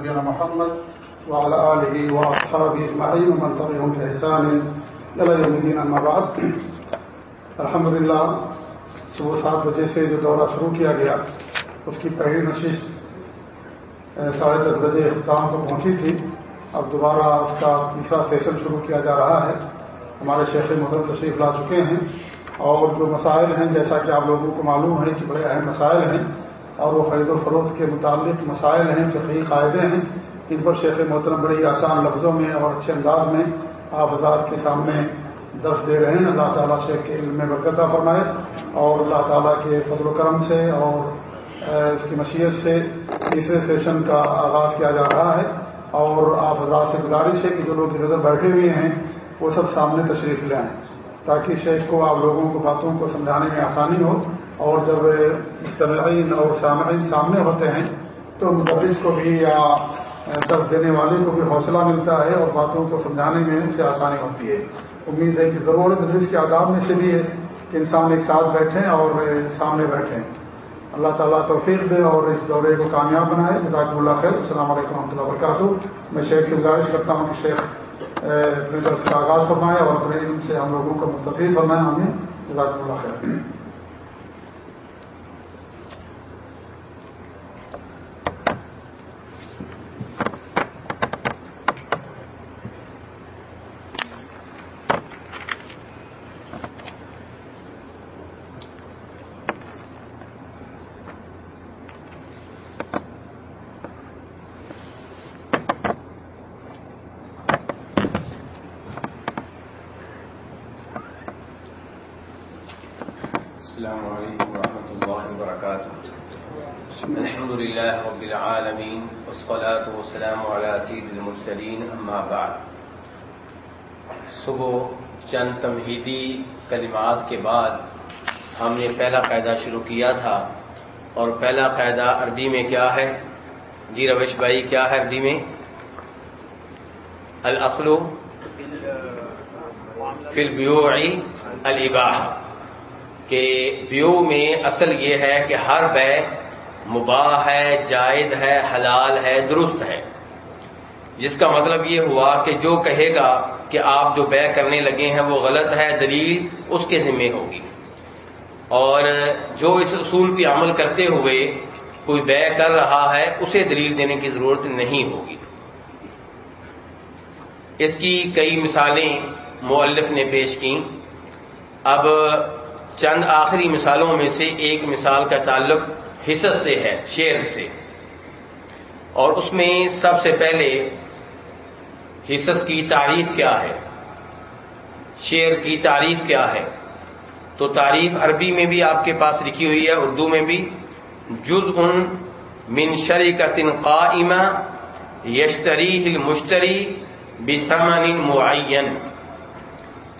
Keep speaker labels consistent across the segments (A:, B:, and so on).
A: نبينا محمد وعلى آله وأصحابه أجمعين ومن تبعهم بإحسان إلى يوم الدين أما بعد. الحمد للہ صبح سات بجے سے جو دورہ شروع کیا گیا، اس کی پہلی نشست ساڑھے دس بجے اختتام کو پہنچی تھی۔ اب دوبارہ اس کا تیسرا سیشن شروع کیا جا رہا ہے۔ ہمارے شیخ محرم تشریف لا چکے ہیں اور جو مسائل ہیں، جیسا کہ آپ لوگوں کو معلوم ہے کہ بڑے اہم مسائل ہیں اور وہ خرید و فروخت کے متعلق مسائل ہیں فقی قاعدے ہیں، ان پر شیخ محترم بڑی آسان لفظوں میں اور اچھے انداز میں آپ حضرات کے سامنے درس دے رہے ہیں۔ اللہ تعالیٰ شیخ کے علم میں برکتہ فرمائے اور اللہ تعالیٰ کے فضل و کرم سے اور اس کی مشیت سے تیسرے سیشن کا آغاز کیا جا رہا ہے۔ اور آپ حضرات سے گزارش ہے کہ جو لوگ ادھر بیٹھے ہوئے ہیں، وہ سب سامنے تشریف لے آئیں تاکہ شیخ کو آپ لوگوں کو باتوں کو سمجھانے میں آسانی ہو۔ اور جب مستمعین اور سامعین سامنے ہوتے ہیں تو مدرس کو بھی یا درد دینے والے کو بھی حوصلہ ملتا ہے اور باتوں کو سمجھانے میں اسے آسانی ہوتی ہے۔ امید ہے کہ ضرورت مدرس کے آداب میں سے بھی ہے کہ انسان ایک ساتھ بیٹھیں اور سامنے بیٹھیں۔ اللہ تعالیٰ توفیق دے اور اس دورے کو کامیاب بنائے۔ جزاک اللہ خیر۔ السلام علیکم و رحمۃ اللہ وبرکاتہ۔ میں شیخ سے گزارش کرتا ہوں کہ شیخ اپنی طرف سے آغاز فرمائے اور اپنے علم سے ہم لوگوں کو مستفید فرمائے۔ ہمیں جزاک اللہ خیر۔
B: چند تمہیدی کلمات کے بعد ہم نے پہلا قاعدہ شروع کیا تھا اور پہلا قاعدہ عربی میں کیا ہے؟ جی روش بھائی، کیا ہے عربی میں؟ الاصل فی البیوع الاباحہ کہ بیو میں اصل یہ ہے کہ ہر بے مباح ہے جائز ہے، حلال ہے، درست ہے۔ جس کا مطلب یہ ہوا کہ جو کہے گا کہ آپ جو بے کرنے لگے ہیں وہ غلط ہے، دلیل اس کے ذمے ہوگی۔ اور جو اس اصول پہ عمل کرتے ہوئے کوئی بے کر رہا ہے، اسے دلیل دینے کی ضرورت نہیں ہوگی۔ اس کی کئی مثالیں مؤلف نے پیش کی اب چند آخری مثالوں میں سے ایک مثال کا تعلق حصص سے ہے شیر سے۔ اور اس میں سب سے پہلے حصص کی تعریف کیا ہے؟ شیر کی تعریف کیا ہے؟ تو تعریف عربی میں بھی آپ کے پاس لکھی ہوئی ہے، اردو میں بھی۔ جز ان من شریکتن قائمہ یشتری ہل مشتری بسمن معین۔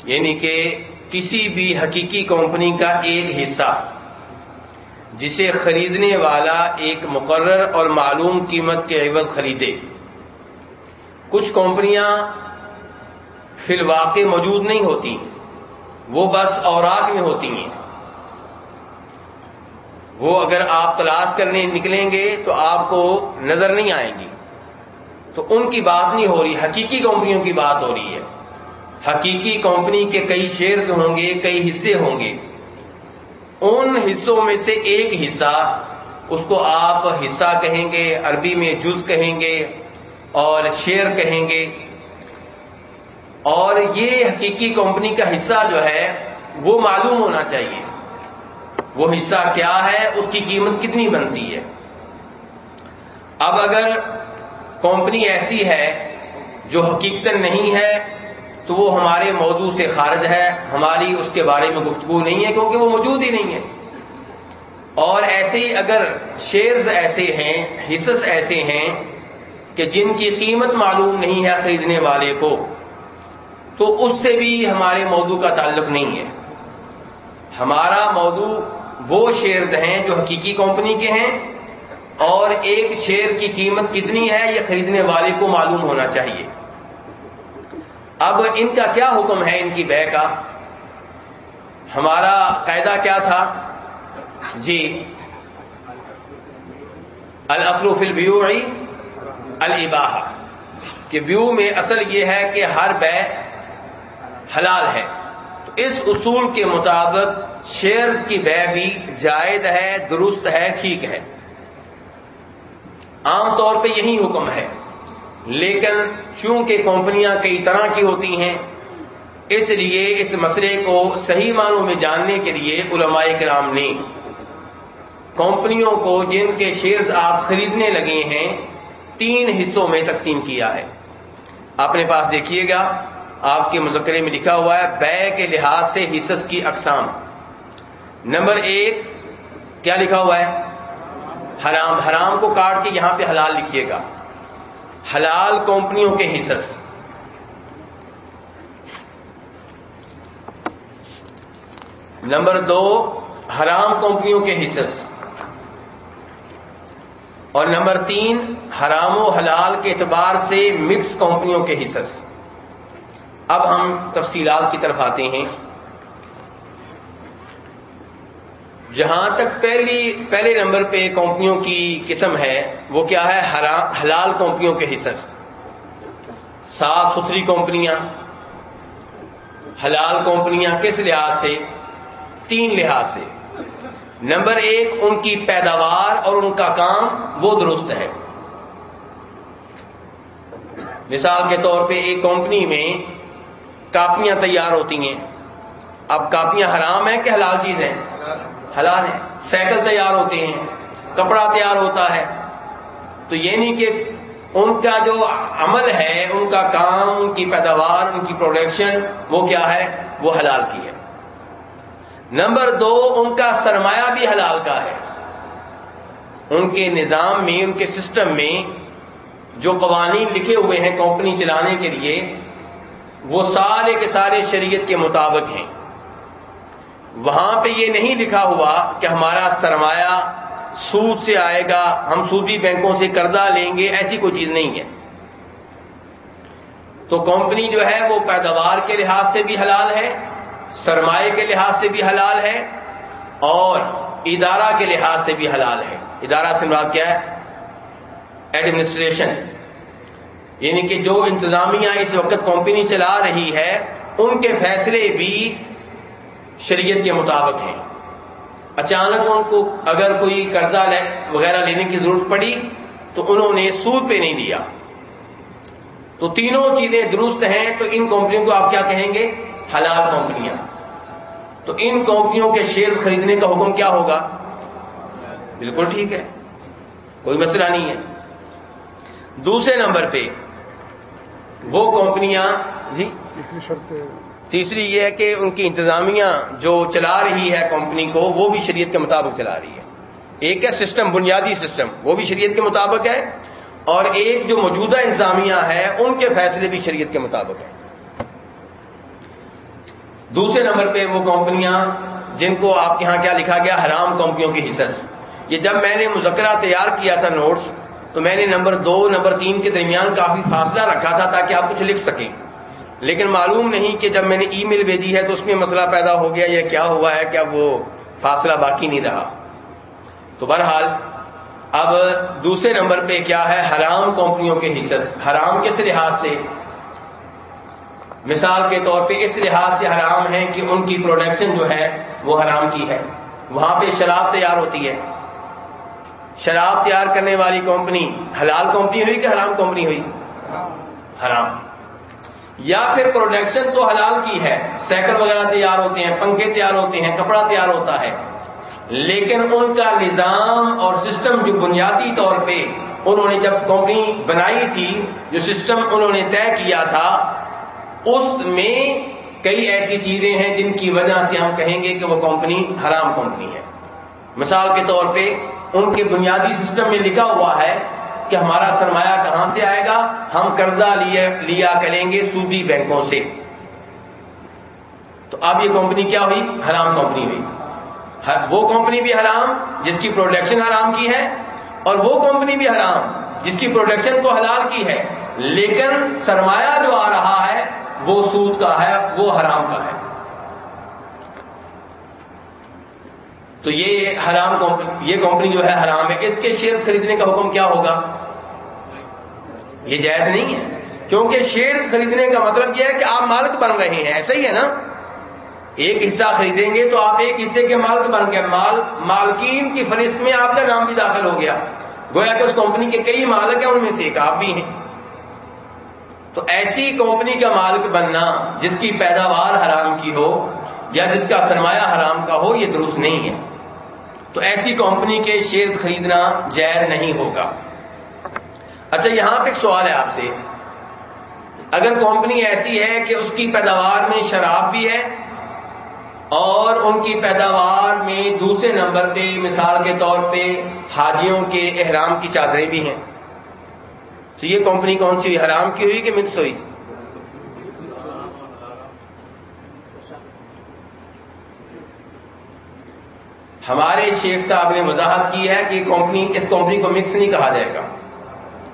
B: یعنی کہ کسی بھی حقیقی کمپنی کا ایک حصہ، جسے خریدنے والا ایک مقرر اور معلوم قیمت کے عوض خریدے۔ کچھ کمپنیاں فی الواقع موجود نہیں ہوتی، وہ بس اوراق میں ہوتی ہیں۔ وہ اگر آپ تلاش کرنے نکلیں گے تو آپ کو نظر نہیں آئیں گی۔ تو ان کی بات نہیں ہو رہی، حقیقی کمپنیوں کی بات ہو رہی ہے۔ حقیقی کمپنی کے کئی شیئرز ہوں گے، کئی حصے ہوں گے۔ ان حصوں میں سے ایک حصہ، اس کو آپ حصہ کہیں گے، عربی میں جز کہیں گے اور شیئر کہیں گے۔ اور یہ حقیقی کمپنی کا حصہ جو ہے، وہ معلوم ہونا چاہیے۔ وہ حصہ کیا ہے، اس کی قیمت کتنی بنتی ہے۔ اب اگر کمپنی ایسی ہے جو حقیقت نہیں ہے، تو وہ ہمارے موضوع سے خارج ہے۔ ہماری اس کے بارے میں گفتگو نہیں ہے، کیونکہ وہ موجود ہی نہیں ہے۔ اور ایسے ہی اگر شیئرز ایسے ہیں حصص ایسے ہیں کہ جن کی قیمت معلوم نہیں ہے خریدنے والے کو، تو اس سے بھی ہمارے موضوع کا تعلق نہیں ہے۔ ہمارا موضوع وہ شیئرز ہیں جو حقیقی کمپنی کے ہیں، اور ایک شیئر کی قیمت کتنی ہے یہ خریدنے والے کو معلوم ہونا چاہیے۔ اب ان کا کیا حکم ہے ان کی بے کا؟ ہمارا قاعدہ کیا تھا؟ جی الاصل فی البیوع الباہ کہ بیو میں اصل یہ ہے کہ ہر بے حلال ہے۔ تو اس اصول کے مطابق شیئرز کی بے بھی جائز ہے، درست ہے، ٹھیک ہے۔ عام طور پہ یہی حکم ہے۔ لیکن چونکہ کمپنیاں کئی طرح کی ہوتی ہیں، اس لیے اس مسئلے کو صحیح معنوں میں جاننے کے لیے علماء کرام نے کمپنیوں کو جن کے شیئرز آپ خریدنے لگے ہیں تین حصوں میں تقسیم کیا ہے۔ اپنے پاس دیکھیے گا، آپ کے مذکرے میں لکھا ہوا ہے، بے کے لحاظ سے حصص کی اقسام۔ نمبر ایک، کیا لکھا ہوا ہے؟ حرام۔ حرام کو کاٹ کے یہاں پہ حلال لکھیے گا۔ حلال کمپنیوں کے حصص۔ نمبر دو، حرام کمپنیوں کے حصص۔ اور نمبر تین، حرام و حلال کے اعتبار سے مکس کمپنیوں کے حصص۔ اب ہم تفصیلات کی طرف آتے ہیں۔ جہاں تک پہلی، پہلے نمبر پہ کمپنیوں کی قسم ہے، وہ کیا ہے؟ حلال کمپنیوں کے حصص۔ صاف ستھری کمپنیاں، حلال کمپنیاں کس لحاظ سے؟ تین لحاظ سے۔ نمبر ایک، ان کی پیداوار اور ان کا کام وہ درست ہے۔ مثال کے طور پہ ایک کمپنی میں کاپیاں تیار ہوتی ہیں۔ اب کاپیاں حرام ہیں کہ حلال چیز ہیں؟ حلال ہیں۔ سائیکل تیار ہوتے ہیں۔ کپڑا تیار ہوتا ہے۔ تو یہ نہیں کہ ان کا جو عمل ہے، ان کا کام، ان کی پیداوار، ان کی پروڈکشن وہ کیا ہے؟ وہ حلال کی ہے۔ نمبر دو، ان کا سرمایہ بھی حلال کا ہے۔ ان کے نظام میں، ان کے سسٹم میں جو قوانین لکھے ہوئے ہیں کمپنی چلانے کے لیے، وہ سارے کے سارے شریعت کے مطابق ہیں۔ وہاں پہ یہ نہیں لکھا ہوا کہ ہمارا سرمایہ سود سے آئے گا، ہم سودی بینکوں سے قرضہ لیں گے، ایسی کوئی چیز نہیں ہے۔ تو کمپنی جو ہے، وہ پیداوار کے لحاظ سے بھی حلال ہے۔ سرمایہ کے لحاظ سے بھی حلال ہے اور ادارہ کے لحاظ سے بھی حلال ہے۔ ادارہ سے مراد کیا ہے؟ ایڈمنسٹریشن یعنی کہ جو انتظامیہ اس وقت کمپنی چلا رہی ہے، ان کے فیصلے بھی شریعت کے مطابق ہیں۔ اچانک ان کو اگر کوئی قرضہ وغیرہ لینے کی ضرورت پڑی، تو انہوں نے سود پہ نہیں دیا۔ تو تینوں چیزیں درست ہیں، تو ان کمپنیوں کو آپ کیا کہیں گے؟ حلال کمپنیاں تو ان کمپنیوں کے شیئر خریدنے کا حکم کیا ہوگا؟ بالکل ٹھیک ہے۔ کوئی مسئلہ نہیں ہے۔ دوسرے نمبر پہ وہ کمپنیاں جی؟ تیسری یہ ہے کہ ان کی انتظامیہ جو چلا رہی ہے کمپنی کو وہ بھی شریعت کے مطابق چلا رہی ہے۔ ایک ہے سسٹم بنیادی سسٹم وہ بھی شریعت کے مطابق ہے۔ اور ایک جو موجودہ انتظامیہ ہے ان کے فیصلے بھی شریعت کے مطابق ہیں۔ دوسرے نمبر پہ وہ کمپنیاں جن کو آپ کے یہاں کیا لکھا گیا، حرام کمپنیوں کی حصص۔ یہ جب میں نے مذکرہ تیار کیا تھا نوٹس تو میں نے نمبر دو، نمبر تین کے درمیان کافی فاصلہ رکھا تھا تاکہ آپ کچھ لکھ سکیں۔ لیکن معلوم نہیں کہ جب میں نے ای میل بھیجی ہے تو اس میں مسئلہ پیدا ہو گیا، یہ کیا ہوا ہے کہ اب وہ فاصلہ باقی نہیں رہا۔ تو بہرحال، اب دوسرے نمبر پہ کیا ہے؟ حرام کمپنیوں کے حصص۔ حرام کس لحاظ سے؟ مثال کے طور پہ اس لحاظ سے حرام ہے کہ ان کی پروڈکشن جو ہے وہ حرام کی ہے۔ وہاں پہ شراب تیار ہوتی ہے۔ شراب تیار کرنے والی کمپنی حلال کمپنی ہوئی کہ حرام کمپنی ہوئی؟ حرام۔ یا پھر پروڈکشن تو حلال کی ہے۔ سائیکل وغیرہ تیار ہوتے ہیں، پنکھے تیار ہوتے ہیں، کپڑا تیار ہوتا ہے۔ لیکن ان کا نظام اور سسٹم جو بنیادی طور پہ انہوں نے جب کمپنی بنائی تھی، جو سسٹم انہوں نے طے کیا تھا اس میں کئی ایسی چیزیں ہیں جن کی وجہ سے ہم کہیں گے کہ وہ کمپنی حرام کمپنی ہے۔ مثال کے طور پہ ان کے بنیادی سسٹم میں لکھا ہوا ہے کہ ہمارا سرمایہ کہاں سے آئے گا؟ ہم قرضہ لیا کریں گے سودی بینکوں سے۔ تو اب یہ کمپنی کیا ہوئی؟ حرام کمپنی ہوئی۔ وہ کمپنی بھی حرام جس کی پروڈکشن حرام کی ہے اور وہ کمپنی بھی حرام جس کی پروڈکشن تو حلال کی ہے۔ لیکن سرمایہ جو آ رہا ہے وہ سود کا ہے، وہ حرام کا ہے۔ تو یہ حرام کمپنی یہ کمپنی جو ہے حرام ہے۔ اس کے شیئرز خریدنے کا حکم کیا ہوگا؟ یہ جائز نہیں ہے۔ کیونکہ شیئر خریدنے کا مطلب یہ ہے کہ آپ مالک بن رہے ہیں، ایسا ہی ہے نا؟ ایک حصہ خریدیں گے تو آپ ایک حصے کے مالک بن گئے۔ مال مالکین کی فہرست میں آپ کا نام بھی داخل ہو گیا۔ گویا کہ اس کمپنی کے کئی مالک ہیں، ان میں سے ایک آپ بھی ہیں۔ تو ایسی کمپنی کا مالک بننا جس کی پیداوار حرام کی ہو یا جس کا سرمایہ حرام کا ہو، یہ درست نہیں ہے۔ تو ایسی کمپنی کے شیئر خریدنا جائز نہیں ہوگا۔ اچھا یہاں پہ ایک سوال ہے آپ سے۔ اگر کمپنی ایسی ہے کہ اس کی پیداوار میں شراب بھی ہے اور ان کی پیداوار میں دوسرے نمبر پہ مثال کے طور پہ حاجیوں کے احرام کی چادریں بھی ہیں تو یہ کمپنی کون سی ہوئی؟ حرام کی ہوئی کہ مکس ہوئی؟ ہمارے شیخ صاحب نے وضاحت کی ہے کہ کمپنی اس کمپنی کو مکس نہیں کہا جائے گا۔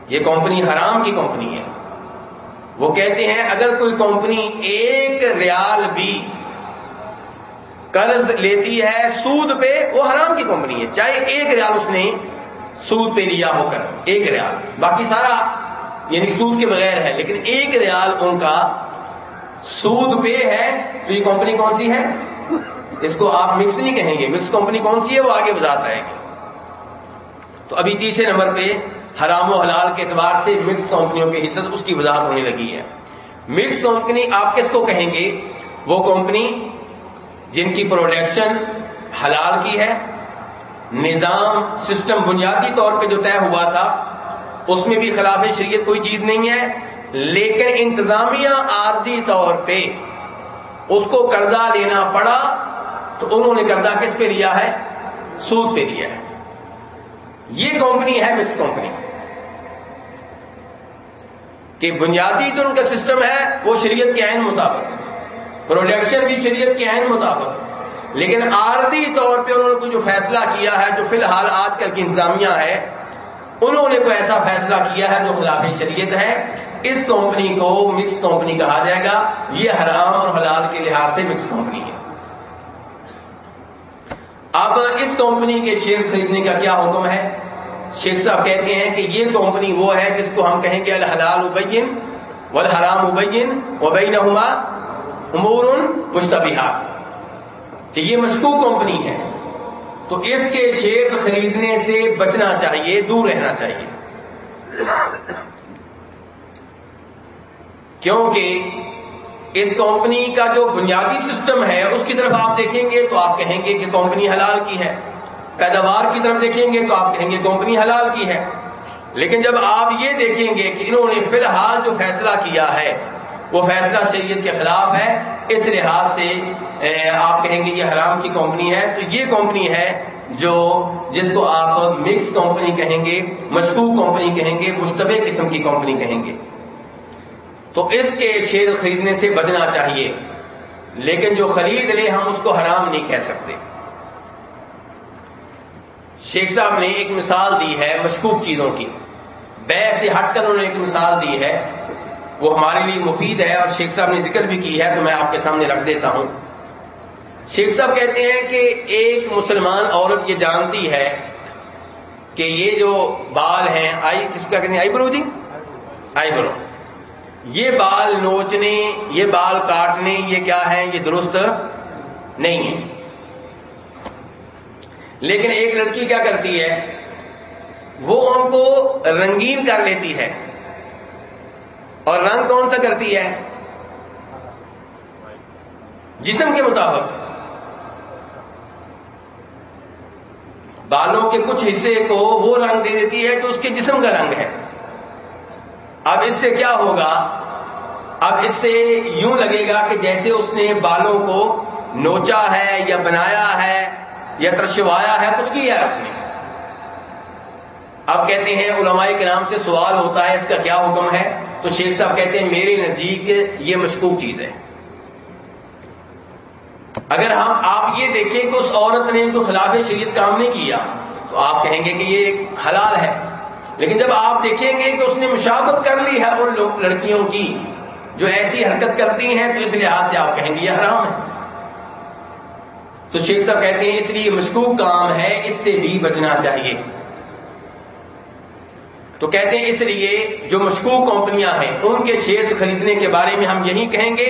B: یہ کمپنی حرام کی کمپنی ہے۔ وہ کہتے ہیں اگر کوئی کمپنی ایک ریال بھی قرض لیتی ہے سود پہ، وہ حرام کی کمپنی ہے۔ چاہے ایک ریال اس نے سود پہ لیا ہو قرض ایک ریال۔ باقی سارا یعنی سود کے بغیر ہے، لیکن ایک ریال ان کا سود پہ ہے۔ تو یہ کمپنی کون سی ہے؟ اس کو آپ مکس نہیں کہیں گے۔ مکس کمپنی کون سی ہے؟ وہ آگے بتاتا آئے گی۔ تو ابھی تیسرے نمبر پہ حرام و حلال کے اعتبار سے مکس کمپنیوں کے حصص اس کی وضاحت ہونے لگی ہے۔ مکس کمپنی آپ کس کو کہیں گے؟ وہ کمپنی جن کی پروڈکشن حلال کی ہے نظام سسٹم بنیادی طور پہ جو طے ہوا تھا، اس میں بھی خلاف شریعت کوئی چیز نہیں ہے، لیکن انتظامیہ عارضی طور پہ اس کو قرضہ لینا پڑا، تو انہوں نے قرضہ کس پہ لیا ہے؟ سود پہ لیا ہے۔ یہ کمپنی ہے مکس کمپنی۔ کہ بنیادی جو ان کا سسٹم ہے، وہ شریعت کے عین مطابق پروڈکشن بھی شریعت کے عین مطابق لیکن عارضی طور پہ انہوں نے کوئی جو فیصلہ کیا ہے، جو فی الحال آج کل کی انتظامیہ ہے، انہوں نے کوئی ایسا فیصلہ کیا ہے جو خلاف شریعت ہے؟ اس کمپنی کو مکس کمپنی کہا جائے گا۔ یہ حرام اور حلال کے لحاظ سے مکس کمپنی ہے۔ اب اس کمپنی کے شیئر خریدنے کا کیا حکم ہے؟ شیخ صاحب کہتے ہیں کہ یہ کمپنی وہ ہے جس کو ہم کہیں گے الحلال ابین والحرام ابین وبین امور مشتبہات۔ کہ یہ مشکوک کمپنی ہے، تو اس کے شیئر خریدنے سے بچنا چاہیے، دور رہنا چاہیے۔ کیونکہ اس کمپنی کا جو بنیادی سسٹم ہے، اس کی طرف آپ دیکھیں گے تو آپ کہیں گے کہ کمپنی حلال کی ہے۔ پیداوار کی طرف دیکھیں گے تو آپ کہیں گے کمپنی حلال کی ہے۔ لیکن جب آپ یہ دیکھیں گے کہ انہوں نے فی الحال جو فیصلہ کیا ہے وہ فیصلہ شریعت کے خلاف ہے، اس لحاظ سے آپ کہیں گے یہ حرام کی کمپنی ہے، تو یہ کمپنی ہے جو، جس کو آپ مکس کمپنی کہیں گے، مشکوک کمپنی کہیں گے، مشتبہ قسم کی کمپنی کہیں گے۔ تو اس کے شیئر خریدنے سے بچنا چاہیے، لیکن جو خرید لے، ہم اس کو حرام نہیں کہہ سکتے۔ شیخ صاحب نے ایک مثال دی ہے مشکوک چیزوں کی۔ بے سے ہٹ کر انہوں نے ایک مثال دی ہے۔ وہ ہمارے لیے مفید ہے اور شیخ صاحب نے ذکر بھی کی ہے تو میں آپ کے سامنے رکھ دیتا ہوں۔ شیخ صاحب کہتے ہیں کہ ایک مسلمان عورت یہ جانتی ہے کہ یہ جو بال ہیں، آئی، کس کا کہتے ہیں؟ آئی برو جی؟ آئی برو۔ یہ بال نوچنے، یہ بال کاٹنے، یہ کیا ہے؟ یہ درست نہیں ہے۔ لیکن ایک لڑکی کیا کرتی ہے؟ وہ ان کو رنگین کر لیتی ہے۔ اور رنگ کون سا کرتی ہے؟ جسم کے مطابق۔ بالوں کے کچھ حصے کو وہ رنگ دے دیتی ہے جو اس کے جسم کا رنگ ہے۔ اب اس سے کیا ہوگا؟ اب اس سے یوں لگے گا کہ جیسے اس نے بالوں کو نوچا ہے یا بنایا ہے یا ترشوایا ہے، کچھ کیا ہے اس نے اب کہتے ہیں علماء کے نام سے سوال ہوتا ہے اس کا کیا حکم ہے؟ تو شیخ صاحب کہتے ہیں میرے نزدیک یہ مشکوک چیز ہے۔ اگر ہم آپ یہ دیکھیں کہ اس عورت نے تو خلاف شریعت کام نہیں کیا، تو آپ کہیں گے کہ یہ حلال ہے۔ لیکن جب آپ دیکھیں گے کہ اس نے مشاورت کر لی ہے ان لڑکیوں کی، جو ایسی حرکت کرتی ہیں، تو اس لحاظ سے آپ کہیں گے یہ حرام ہے۔ تو شیخ صاحب کہتے ہیں اس لیے مشکوک کام ہے، اس سے بھی بچنا چاہیے۔ تو کہتے ہیں اس لیے جو مشکوک کمپنیاں ہیں، ان کے شیئر خریدنے کے بارے میں ہم یہی کہیں گے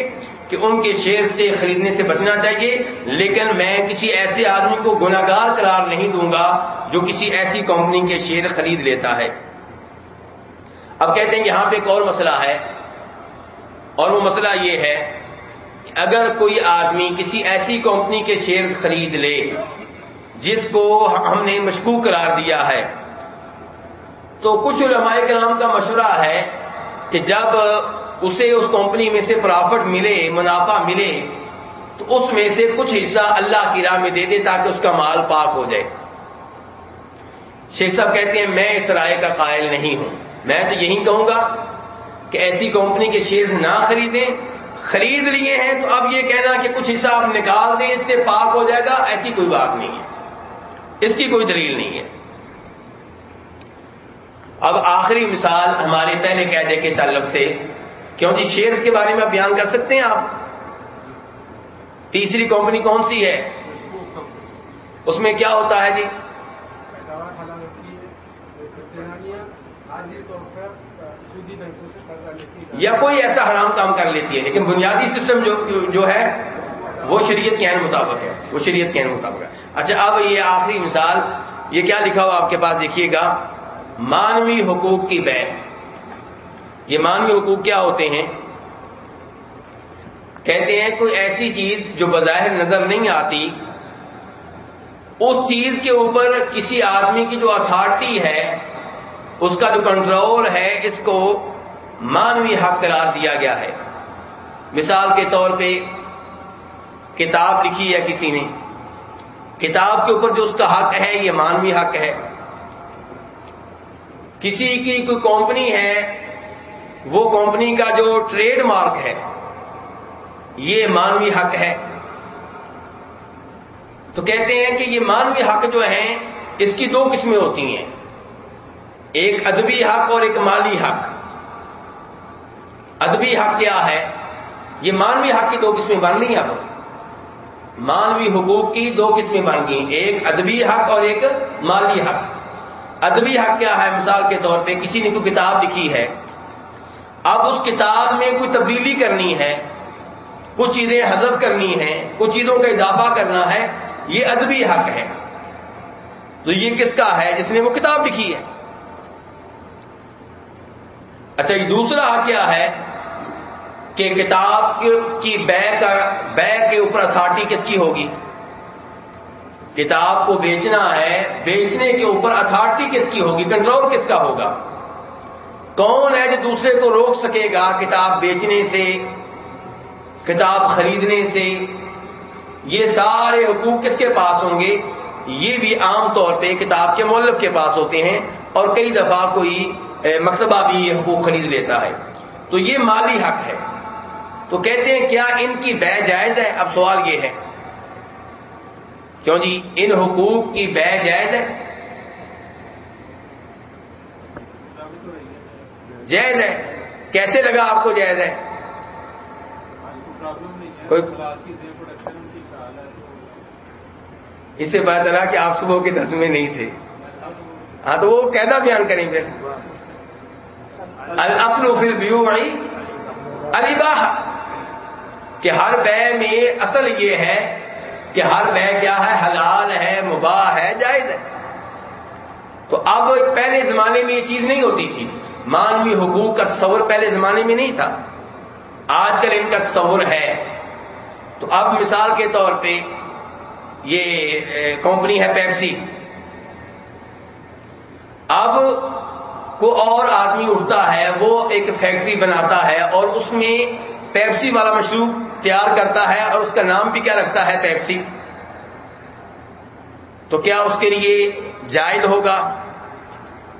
B: کہ ان کے شیئر سے خریدنے سے بچنا چاہیے، لیکن میں کسی ایسے آدمی کو گناگار قرار نہیں دوں گا جو کسی ایسی کمپنی کے شیئر خرید لیتا ہے۔ اب کہتے ہیں یہاں پہ ایک اور مسئلہ ہے، اور وہ مسئلہ یہ ہے کہ اگر کوئی آدمی کسی ایسی کمپنی کے شیئر خرید لے جس کو ہم نے مشکوک قرار دیا ہے تو کچھ علماء کرام کا مشورہ ہے کہ جب اسے اس کمپنی میں سے پرافٹ ملے، منافع ملے، تو اس میں سے کچھ حصہ اللہ کی راہ میں دے دے تاکہ اس کا مال پاک ہو جائے۔ شیخ صاحب کہتے ہیں، میں اس رائے کا قائل نہیں ہوں۔ میں تو یہی کہوں گا کہ ایسی کمپنی کے شیئر نہ خریدیں۔ خرید لیے ہیں تو اب یہ کہنا کہ کچھ حصہ آپ نکال دیں، اس سے پاک ہو جائے گا، ایسی کوئی بات نہیں ہے۔ اس کی کوئی دلیل نہیں ہے۔ اب آخری مثال ہمارے پہلے قیدے کے تعلق سے، کیوں جی شیئر کے بارے میں بیان کر سکتے ہیں آپ؟ تیسری کمپنی کون سی ہے؟ اس میں کیا ہوتا ہے جی؟ یا کوئی ایسا حرام کام کر لیتی ہے، لیکن بنیادی سسٹم جو جو ہے، وہ شریعت کے مطابق ہے، وہ شریعت کے مطابق ہے۔ اچھا اب یہ آخری مثال، یہ کیا لکھا ہوا آپ کے پاس دیکھیے گا۔ مانوی حقوق کی بے یہ مانوی حقوق کیا ہوتے ہیں؟ کہتے ہیں کوئی ایسی چیز جو بظاہر نظر نہیں آتی، اس چیز کے اوپر کسی آدمی کی جو اتھارٹی ہے، اس کا جو کنٹرول ہے، اس کو مانوی حق قرار دیا گیا ہے۔ مثال کے طور پہ کتاب لکھی ہے کسی نے۔ کتاب کے اوپر جو اس کا حق ہے، یہ مانوی حق ہے۔ کسی کی کوئی کمپنی ہے، وہ کمپنی کا جو ٹریڈ مارک ہے، یہ مانوی حق ہے۔ تو کہتے ہیں کہ یہ مانوی حق جو ہیں، اس کی دو قسمیں ہوتی ہیں۔ ایک ادبی حق اور ایک مالی حق۔ ادبی حق کیا ہے؟ یہ مانوی حق کی دو قسمیں بن گئی اب۔ مانوی حقوق کی دو قسمیں بن گئی ایک ادبی حق اور ایک مالی حق۔ ادبی حق کیا ہے؟ مثال کے طور پہ کسی نے کوئی کتاب لکھی ہے، اب اس کتاب میں کوئی تبدیلی کرنی ہے، کچھ چیزیں حذف کرنی ہے کچھ چیزوں کا اضافہ کرنا ہے، یہ ادبی حق ہے۔ تو یہ کس کا ہے؟ جس نے وہ کتاب لکھی ہے۔ اچھا یہ دوسرا حق کیا ہے کہ کتاب کی بے کا بے کے اوپر اتھارٹی کس کی ہوگی؟ کتاب کو بیچنا ہے، بیچنے کے اوپر اتھارٹی کس کی ہوگی؟ کنٹرول کس کا ہوگا؟ کون ہے جو دوسرے کو روک سکے گا کتاب بیچنے سے، کتاب خریدنے سے؟ یہ سارے حقوق کس کے پاس ہوں گے؟ یہ بھی عام طور پہ کتاب کے مولف کے پاس ہوتے ہیں اور کئی دفعہ کوئی مقصبہ بھی یہ حقوق خرید لیتا ہے۔ تو یہ مالی حق ہے۔ تو کہتے ہیں کیا ان کی بے جائز ہے؟ اب سوال یہ ہے۔ کیوں جی؟ ان حقوق کی بے جائز ہے۔ جائز ہے۔ کیسے لگا آپ کو جائز ہے؟ کوئی اس سے پتا چلا کہ آپ صبح کے درس میں نہیں تھے۔ ہاں تو وہ قیدا بیان کریں پھر۔ الاصل فی البیوع الباح کہ ہر بے میں اصل یہ ہے کہ ہر بے کیا ہے؟ حلال ہے، مباح ہے، جائز ہے۔ تو اب پہلے زمانے میں یہ چیز نہیں ہوتی تھی۔ مانوی حقوق کا تصور پہلے زمانے میں نہیں تھا۔ آج کل ان کا تصور ہے۔ تو اب مثال کے طور پہ یہ کمپنی ہے پیپسی۔ اب کو اور آدمی اٹھتا ہے، وہ ایک فیکٹری بناتا ہے اور اس میں پیپسی والا مشروب تیار کرتا ہے اور اس کا نام بھی کیا رکھتا ہے پیپسی تو کیا اس کے لیے جائز ہوگا؟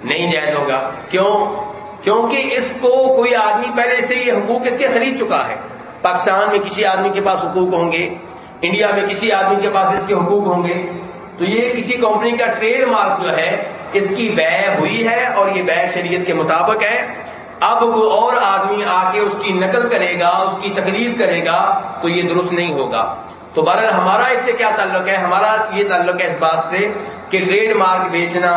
B: نہیں جائز ہوگا۔ کیوں؟ کیونکہ اس کو کوئی آدمی پہلے سے یہ حقوق اس کے خرید چکا ہے۔ پاکستان میں کسی آدمی کے پاس حقوق ہوں گے، انڈیا میں کسی آدمی کے پاس اس کے حقوق ہوں گے، تو یہ کسی کمپنی کا ٹریڈ مارک جو ہے، اس کی بے ہوئی ہے اور یہ بے شریعت کے مطابق ہے۔ اب کوئی اور آدمی آ کے اس کی نقل کرے گا، اس کی تقریر کرے گا، تو یہ درست نہیں ہوگا۔ تو بہرحال ہمارا اس سے کیا تعلق ہے؟ ہمارا یہ تعلق ہے اس بات سے کہ ٹریڈ مارک بیچنا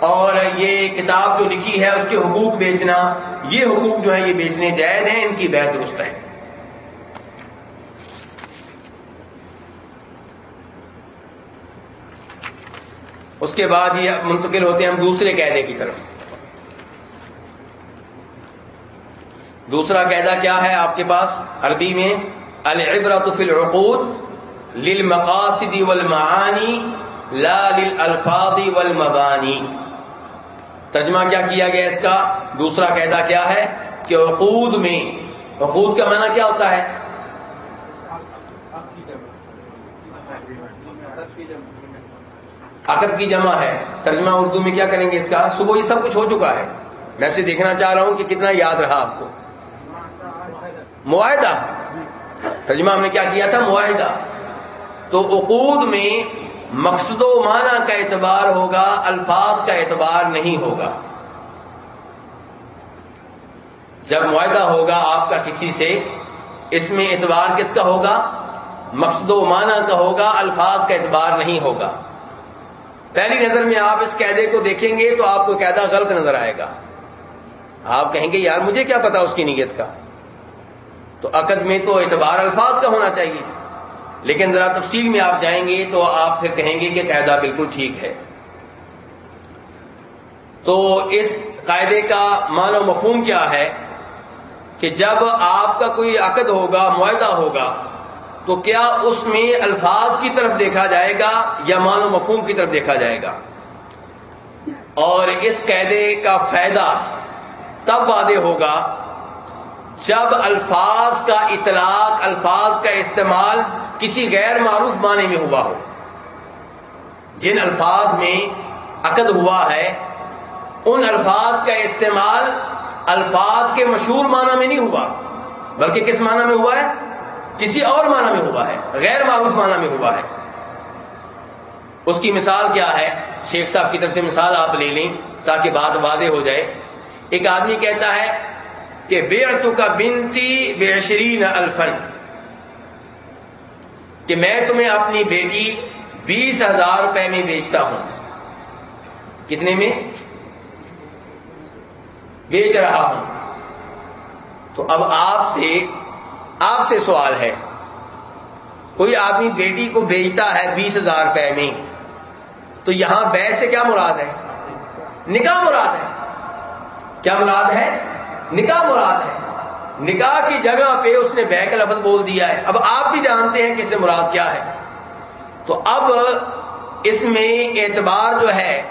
B: اور یہ کتاب جو لکھی ہے، اس کے حقوق بیچنا، یہ حقوق جو ہے یہ بیچنے جائز ہیں، ان کی بہ درست ہے۔ اس کے بعد یہ منتقل ہوتے ہیں ہم دوسرے قیدے کی طرف۔ دوسرا قیدا کیا ہے آپ کے پاس؟ عربی میں العبرت فی العقود للمقاصد والمعانی لا للالفاظ والمبانی ترجمہ کیا کیا گیا اس کا؟ دوسرا قیدا کیا ہے؟ کہ عقود میں، عقود کا معنی کیا ہوتا ہے؟ عقد کی جمع ہے۔ ترجمہ اردو میں کیا کریں گے اس کا؟ صبح یہ سب کچھ ہو چکا ہے۔ میں سے دیکھنا چاہ رہا ہوں کہ کتنا یاد رہا آپ کو۔ معاہدہ۔ ترجمہ ہم نے کیا کیا تھا؟ معاہدہ۔ تو عقود میں مقصد و معنی کا اعتبار ہوگا، الفاظ کا اعتبار نہیں ہوگا۔ جب معاہدہ ہوگا، آپ کا کسی سے اس میں اعتبار کس کا ہوگا؟ مقصد و معنی کا ہوگا، الفاظ کا اعتبار نہیں ہوگا۔ پہلی نظر میں آپ اس قیدے کو دیکھیں گے تو آپ کو قیدا غلط نظر آئے گا۔ آپ کہیں گے، یار، مجھے کیا پتا اس کی نیت کا؟ تو عقد میں تو اعتبار الفاظ کا ہونا چاہیے۔ لیکن ذرا تفصیل میں آپ جائیں گے تو آپ پھر کہیں گے کہ قاعدہ بالکل ٹھیک ہے۔ تو اس قاعدے کا معنی و مفہوم کیا ہے کہ جب آپ کا کوئی عقد ہوگا، معاہدہ ہوگا، تو کیا اس میں الفاظ کی طرف دیکھا جائے گا یا مان و مفہوم کی طرف دیکھا جائے گا؟ اور اس قاعدے کا فائدہ تب وعدے ہوگا جب الفاظ کا اطلاق، الفاظ کا استعمال کسی غیر معروف معنی میں ہوا ہو، جن الفاظ میں عقد ہوا ہے، ان الفاظ کا استعمال الفاظ کے مشہور معنی میں نہیں ہوا، بلکہ کس معنی میں ہوا ہے؟ کسی اور معنی میں ہوا ہے، غیر معروف معنی میں ہوا ہے۔ اس کی مثال کیا ہے؟ شیخ صاحب کی طرف سے مثال آپ لے لیں تاکہ بات واضح ہو جائے۔ ایک آدمی کہتا ہے کہ بیعتو کا بنتی بےشرین الفن، کہ میں تمہیں اپنی بیٹی بیس ہزار روپے میں بیچتا ہوں۔ کتنے میں؟ بیچ رہا ہوں۔ تو اب آپ سے آپ سے سوال ہے، کوئی آدمی بیٹی کو بیچتا ہے بیس ہزار روپے میں، تو یہاں بے سے کیا مراد ہے؟ نکاح مراد ہے۔ کیا مراد ہے؟ نکاح مراد ہے۔ نکاح کی جگہ پہ اس نے بے کا لفظ بول دیا ہے۔ اب آپ بھی جانتے ہیں کہ اس سے مراد کیا ہے۔ تو اب اس میں اعتبار جو ہے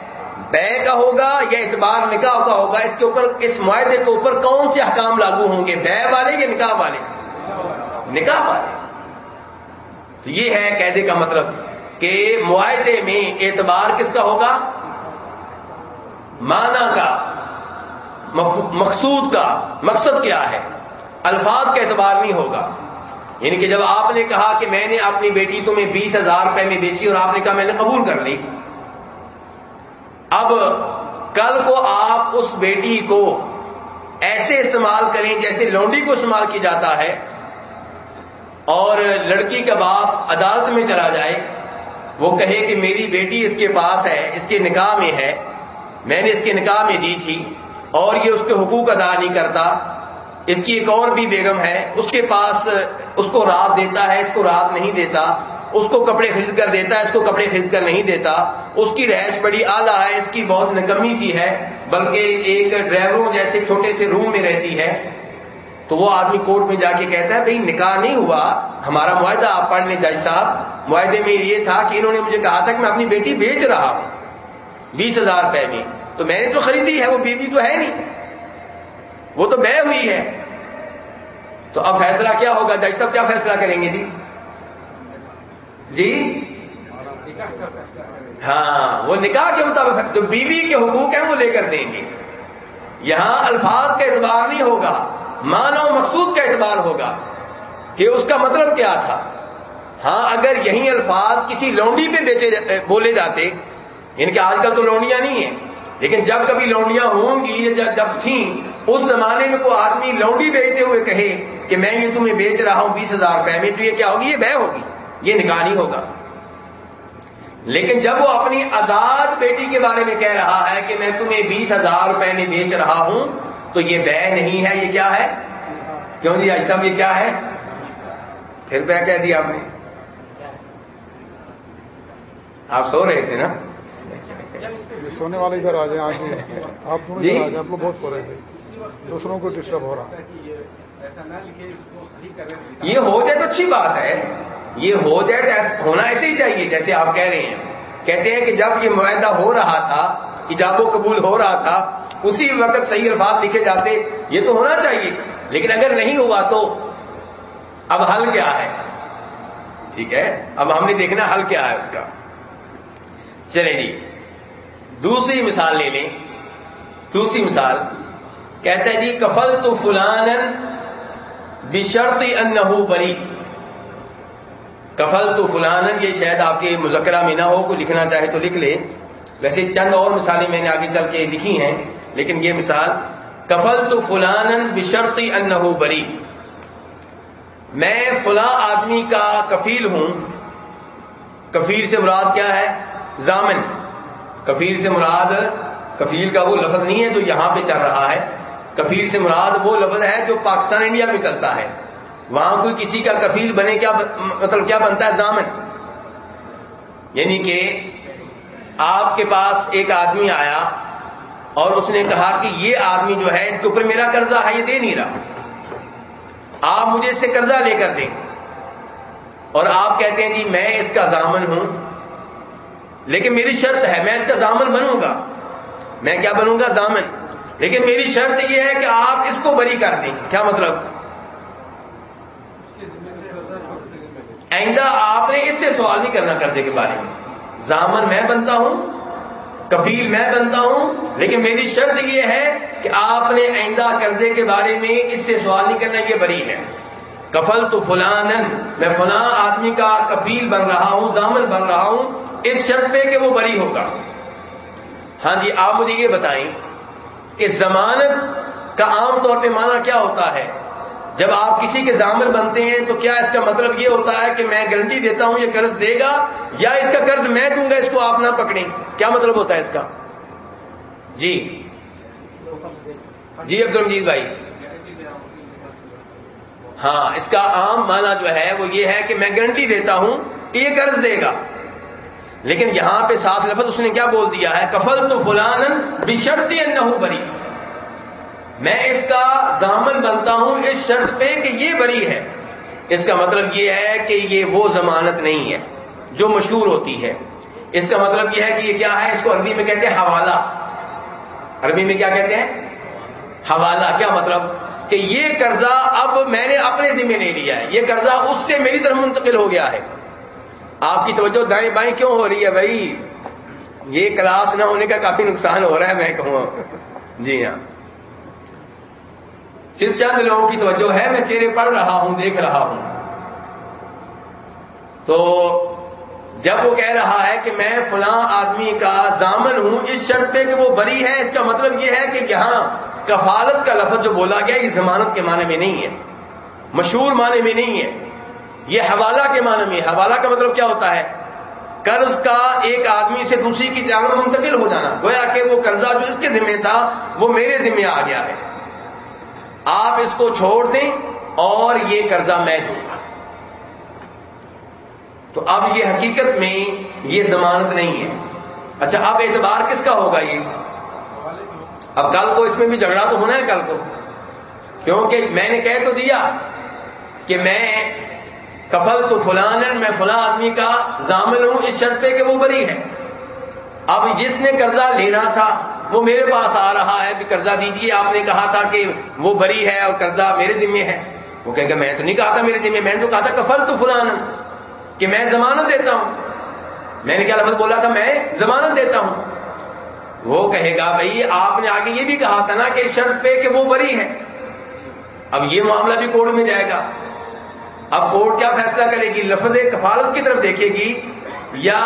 B: بے کا ہوگا یا اعتبار نکاح کا ہوگا، اس کے اوپر، اس معاہدے کے اوپر کون سے حکام لاگو ہوں گے؟ بے والے یا نکاح والے؟ نکاح والے۔ تو یہ ہے قیدے کا مطلب کہ معاہدے میں اعتبار کس کا ہوگا؟ مانا کا۔ مقصود کا مقصد کیا ہے؟ الفاظ کا اعتبار نہیں ہوگا۔ یعنی کہ جب آپ نے کہا کہ میں نے اپنی بیٹی تمہیں بیس ہزار روپے میں بیچی اور آپ نے کہا میں نے قبول کر لی۔ اب کل کو آپ اس بیٹی کو ایسے استعمال کریں جیسے لونڈی کو استعمال کیا جاتا ہے اور لڑکی کا باپ عدالت میں چلا جائے، وہ کہے کہ میری بیٹی اس کے پاس ہے، اس کے نکاح میں ہے، میں نے اس کے نکاح میں دی تھی اور یہ اس کے حقوق ادا نہیں کرتا۔ اس کی ایک اور بھی بیگم ہے، اس کے پاس اس کو رات دیتا ہے، اس کو رات نہیں دیتا۔ اس کو کپڑے خرید کر دیتا ہے، اس کو کپڑے خرید کر نہیں دیتا۔ اس کی رہائش بڑی اعلیٰ ہے، اس کی بہت نکمی سی ہے۔ بلکہ ایک ڈرائیوروں جیسے چھوٹے سے روم میں رہتی ہے۔ تو وہ آدمی کورٹ میں جا کے کہتا ہے، بھائی، نکاح نہیں ہوا۔ ہمارا معاہدہ آپ پڑھ لیں جج صاحب، معاہدے میں یہ تھا کہ انہوں نے مجھے کہا تھا کہ میں اپنی بیٹی بیچ رہا ہوں۔ بیس ہزار روپے میں۔ تو میں نے تو خریدی ہے، وہ بیوی تو ہے نہیں۔ وہ تو بہ ہوئی ہے۔ تو اب فیصلہ کیا ہوگا؟ جج صاحب کیا فیصلہ کریں گے جی؟ جی؟ ہاں وہ نکاح کے مطابق جو بیوی کے حقوق ہیں وہ لے کر دیں گے۔ یہاں الفاظ کا اعتبار نہیں ہوگا، معنی و مقصود کا اعتبار ہوگا کہ اس کا مطلب کیا تھا۔ ہاں اگر یہی الفاظ کسی لونڈی پہ بیچے بولے جاتے یعنی ان کے آج کل تو لونڈیاں نہیں ہیں۔ لیکن جب کبھی لونڈیاں ہوں گی جب تھیں، اس زمانے میں کوئی آدمی لونڈی بیچتے ہوئے کہے کہ میں یہ تمہیں بیچ رہا ہوں بیس ہزار روپے، میں تو یہ کیا ہوگی؟ یہ بہ ہوگی، یہ نکاح نہیں ہوگا۔ لیکن جب وہ اپنی آزاد بیٹی کے بارے میں کہہ رہا ہے کہ میں تمہیں بیس ہزار روپے میں بیچ رہا ہوں، تو یہ بے نہیں ہے، یہ کیا ہے؟ کیوں جی ایسا یہ کیا ہے؟ پھر بے کہہ دیا آپ نے۔ آپ سو رہے تھے نا؟
A: سونے والے ادھر آ جائیں آگے آپ جی؟ آپ لوگ بہت سو رہے تھے دوسروں کو ڈسٹرب ہو رہا
B: یہ ہو جائے تو اچھی بات ہے۔ یہ ہو جائے تو ہونا ایسے ہی چاہیے، جیسے آپ کہہ رہے ہیں۔ کہتے ہیں کہ جب یہ معاہدہ ہو رہا تھا، ایجاب و قبول ہو رہا تھا، اسی وقت صحیح الفاظ لکھے جاتے، یہ تو ہونا چاہیے۔ لیکن اگر نہیں ہوا تو اب حل کیا ہے؟ ٹھیک ہے؟ اب ہم نے دیکھنا حل کیا ہے اس کا۔ چلے جی۔ دوسری مثال لے لیں۔ دوسری مثال۔ کہتا ہے جی کفل تو فلان بشرط ان بری۔ کفل تو فلان یہ شاید آپ کے مذکرہ میں نہ ہو کو لکھنا چاہے تو لکھ لے۔ ویسے چند اور مثالیں میں نے آگے چل کے لکھی ہیں، لیکن یہ مثال کفل تو فلان بشرتی ان بری۔ میں فلاں آدمی کا کفیل ہوں۔ کفیل سے مراد کیا ہے؟ زامن کفیل سے مراد کفیل کا وہ لفظ نہیں ہے جو یہاں پہ چل رہا ہے۔ کفیل سے مراد وہ لفظ ہے جو پاکستان انڈیا میں چلتا ہے۔ وہاں کوئی کسی کا کفیل بنے کیا مطلب کیا بنتا ہے؟ زامن یعنی کہ آپ کے پاس ایک آدمی آیا اور اس نے کہا کہ یہ آدمی جو ہے، اس کے اوپر میرا قرضہ ہے، یہ دے نہیں رہا۔ آپ مجھے اس سے قرضہ لے کر دیں۔ اور آپ کہتے ہیں جی میں اس کا زامن ہوں۔ لیکن میری شرط ہے، میں اس کا زامن بنوں گا۔ میں کیا بنوں گا؟ زامن لیکن میری شرط یہ ہے کہ آپ اس کو بری کر دیں۔ کیا مطلب؟ آئندہ آپ نے اس سے سوال نہیں کرنا قرضے کے بارے میں۔ زامن میں بنتا ہوں، کفیل میں بنتا ہوں، لیکن میری شرط یہ ہے کہ آپ نے آئندہ قرضے کے بارے میں اس سے سوال نہیں کرنا، یہ بری ہے۔ کفل تو فلان میں فلاں آدمی کا کفیل بن رہا ہوں زامن بن رہا ہوں اس شرط پہ کہ وہ بری ہوگا۔ ہاں جی آپ مجھے یہ بتائیں کہ ضمانت کا عام طور پہ معنی کیا ہوتا ہے؟ جب آپ کسی کے ضامن بنتے ہیں تو کیا اس کا مطلب یہ ہوتا ہے کہ میں گارنٹی دیتا ہوں یہ قرض دے گا یا اس کا قرض میں دوں گا اس کو آپ نہ پکڑیں؟ کیا مطلب ہوتا ہے اس کا؟ جی۔ جی عبد المجید بھائی۔ ہاں اس کا عام معنی جو ہے وہ یہ ہے کہ میں گارنٹی دیتا ہوں کہ یہ قرض دے گا۔ لیکن یہاں پہ ساتھ لفظ اس نے کیا بول دیا ہے؟ کفل تو فلان بشرتی نہ بری۔ میں اس کا ضامن بنتا ہوں اس شرط پہ کہ یہ بری ہے۔ اس کا مطلب یہ ہے کہ یہ وہ ضمانت نہیں ہے جو مشہور ہوتی ہے۔ اس کا مطلب یہ ہے کہ یہ کیا ہے؟ اس کو عربی میں کہتے ہیں حوالہ۔ عربی میں کیا کہتے ہیں؟ حوالہ۔ کیا مطلب؟ کہ یہ قرضہ اب میں نے اپنے ذمہ لے لیا ہے۔ یہ قرضہ اس سے میری طرف منتقل ہو گیا ہے۔ آپ کی توجہ دائیں بائیں کیوں ہو رہی ہے بھائی؟ یہ کلاس نہ ہونے کا کافی نقصان ہو رہا ہے میں کہوں۔ جی ہاں۔ صرف چند لوگوں کی توجہ ہے، میں چہرے پڑھ رہا ہوں، دیکھ رہا ہوں۔ تو جب وہ کہہ رہا ہے کہ میں فلاں آدمی کا ضامن ہوں، اس شرط پہ کہ وہ بری ہے، اس کا مطلب یہ ہے کہ یہاں کفالت کا لفظ جو بولا گیا، یہ ضمانت کے معنی میں نہیں ہے۔ مشہور معنی میں نہیں ہے۔ یہ حوالہ کے معنی میں، حوالہ کا مطلب کیا ہوتا ہے؟ قرض کا ایک آدمی سے دوسری کی جانب منتقل ہو جانا۔ گویا کہ وہ قرضہ جو اس کے ذمہ تھا، وہ میرے ذمہ آ گیا ہے۔ آپ اس کو چھوڑ دیں اور یہ قرضہ میں دوں گا۔ تو اب یہ حقیقت میں یہ ضمانت نہیں ہے۔ اچھا اب اعتبار کس کا ہوگا یہ؟ اب کل کو اس میں بھی جھگڑا تو ہونا ہے کل کو۔ کیونکہ میں نے کہہ تو دیا کہ میں کفل تو فلان میں فلاں آدمی کا ضامن ہوں، اس شرط پہ کہ وہ بری ہے۔ اب جس نے قرضہ لینا تھا، وہ میرے پاس آ رہا ہے کہ قرضہ دیجیے آپ نے کہا تھا کہ وہ بری ہے اور قرضہ میرے ذمے ہے۔ وہ کہ میں تو نہیں کہا تھا میرے ذمے، میں نے تو کہا تھا کفل تو فلان کہ میں ضمانت دیتا ہوں۔ میں نے کیا لفظ بولا تھا؟ میں ضمانت دیتا ہوں۔ وہ کہے گا، بھائی، آپ نے آگے یہ بھی کہا تھا نا کہ شرط پہ کہ وہ بری ہے۔ اب یہ معاملہ بھی کورٹ میں جائے گا۔ اب کورٹ کیا فیصلہ کرے گی؟ لفظ کفالت کی طرف دیکھے گی یا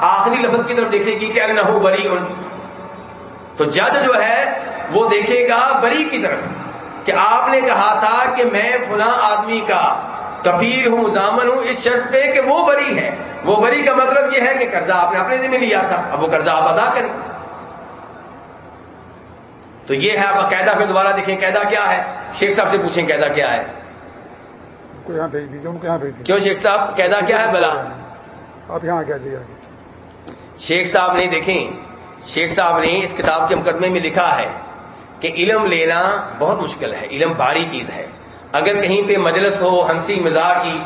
B: آخری لفظ کی طرف دیکھے گی کہ نہ ہو بری تو جج جو ہے وہ دیکھے گا بری کی طرف کہ آپ نے کہا تھا کہ میں فلاں آدمی کا کفیر ہوں، زامن ہوں، اس شرط پہ کہ وہ بری ہے۔ وہ بری کا مطلب یہ ہے کہ قرضہ آپ نے اپنے ذمہ لیا تھا۔ اب وہ قرضہ آپ ادا کریں۔ تو یہ ہے آپ قاعدہ پہ دوبارہ دیکھیں قاعدہ کیا ہے؟ شیخ صاحب سے پوچھیں قاعدہ کیا ہے۔
A: یہاں بھیج دیجیے ان کو یہاں بھیج
B: کیوں شیخ صاحب؟ قاعدہ کیا ہے بلا
A: آپ یہاں کیا چاہیے
B: شیخ صاحب نے دیکھیں۔ شیخ صاحب نے اس کتاب کے مقدمے میں لکھا ہے کہ علم لینا بہت مشکل ہے علم بھاری چیز ہے۔ اگر کہیں پہ مجلس ہو ہنسی مزاح کی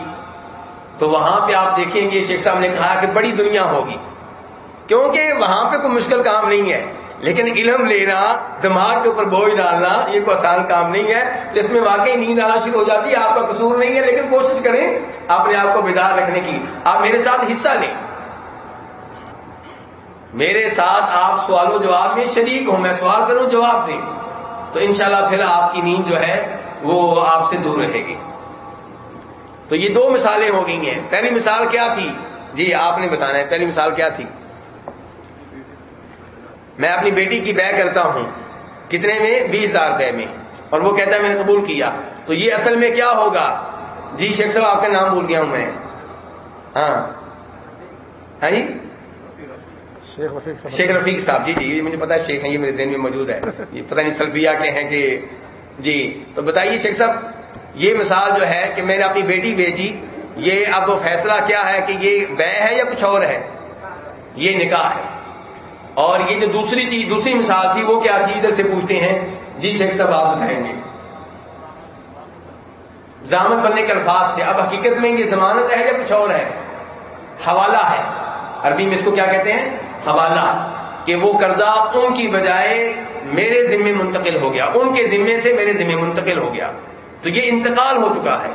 B: تو وہاں پہ آپ دیکھیں گے شیخ صاحب نے کہا کہ بڑی دنیا ہوگی۔ کیونکہ وہاں پہ کوئی مشکل کام نہیں ہے۔ لیکن علم لینا، دماغ کے اوپر بوجھ ڈالنا، یہ کوئی آسان کام نہیں ہے۔ جس میں واقعی نیند آنا شروع ہو جاتی ہے، آپ کا قصور نہیں ہے، لیکن کوشش کریں اپنے آپ کو بیدار رکھنے کی۔ آپ میرے ساتھ حصہ لیں۔ میرے ساتھ آپ سوال و جواب میں شریک ہوں۔ میں سوال کروں، جواب دیں۔ تو انشاءاللہ پھر آپ کی نیند جو ہے، وہ آپ سے دور رہے گی۔ تو یہ دو مثالیں ہو گئی ہیں۔ پہلی مثال کیا تھی؟ جی آپ نے بتانا ہے، پہلی مثال کیا تھی؟ میں اپنی بیٹی کی بے کرتا ہوں کتنے میں؟ بیس ہزار روپے میں۔ اور وہ کہتا ہے میں نے قبول کیا۔ تو یہ اصل میں کیا ہوگا؟ جی شیخ صاحب آپ کا نام بھول گیا ہوں میں۔ ہاں۔ ہاں جی؟ شیخ رفیق صاحب۔ جی جی مجھے پتا ہے شیخ ہیں یہ میرے ذہن میں موجود ہے۔ یہ پتہ نہیں سلفیہ کے ہیں کہ جی تو بتائیے شیخ صاحب یہ مثال جو ہے کہ میں نے اپنی بیٹی بھیجی یہ اب فیصلہ کیا ہے کہ یہ بے ہے یا کچھ اور ہے؟ یہ نکاح ہے۔ اور یہ جو دوسری چیز، دوسری مثال تھی، وہ کیا تھی؟ ادھر سے پوچھتے ہیں۔ جی شیخ صاحب، آپ بتائیں گے۔ ضامت بننے کے الفاظ سے اب حقیقت میں یہ ضمانت ہے یا کچھ اور ہے؟ حوالہ ہے۔ عربی میں اس کو کیا کہتے ہیں؟ حوالہ۔ کہ وہ قرضہ ان کی بجائے میرے ذمے منتقل ہو گیا۔ ان کے ذمے سے میرے ذمے منتقل ہو گیا۔ تو یہ انتقال ہو چکا ہے۔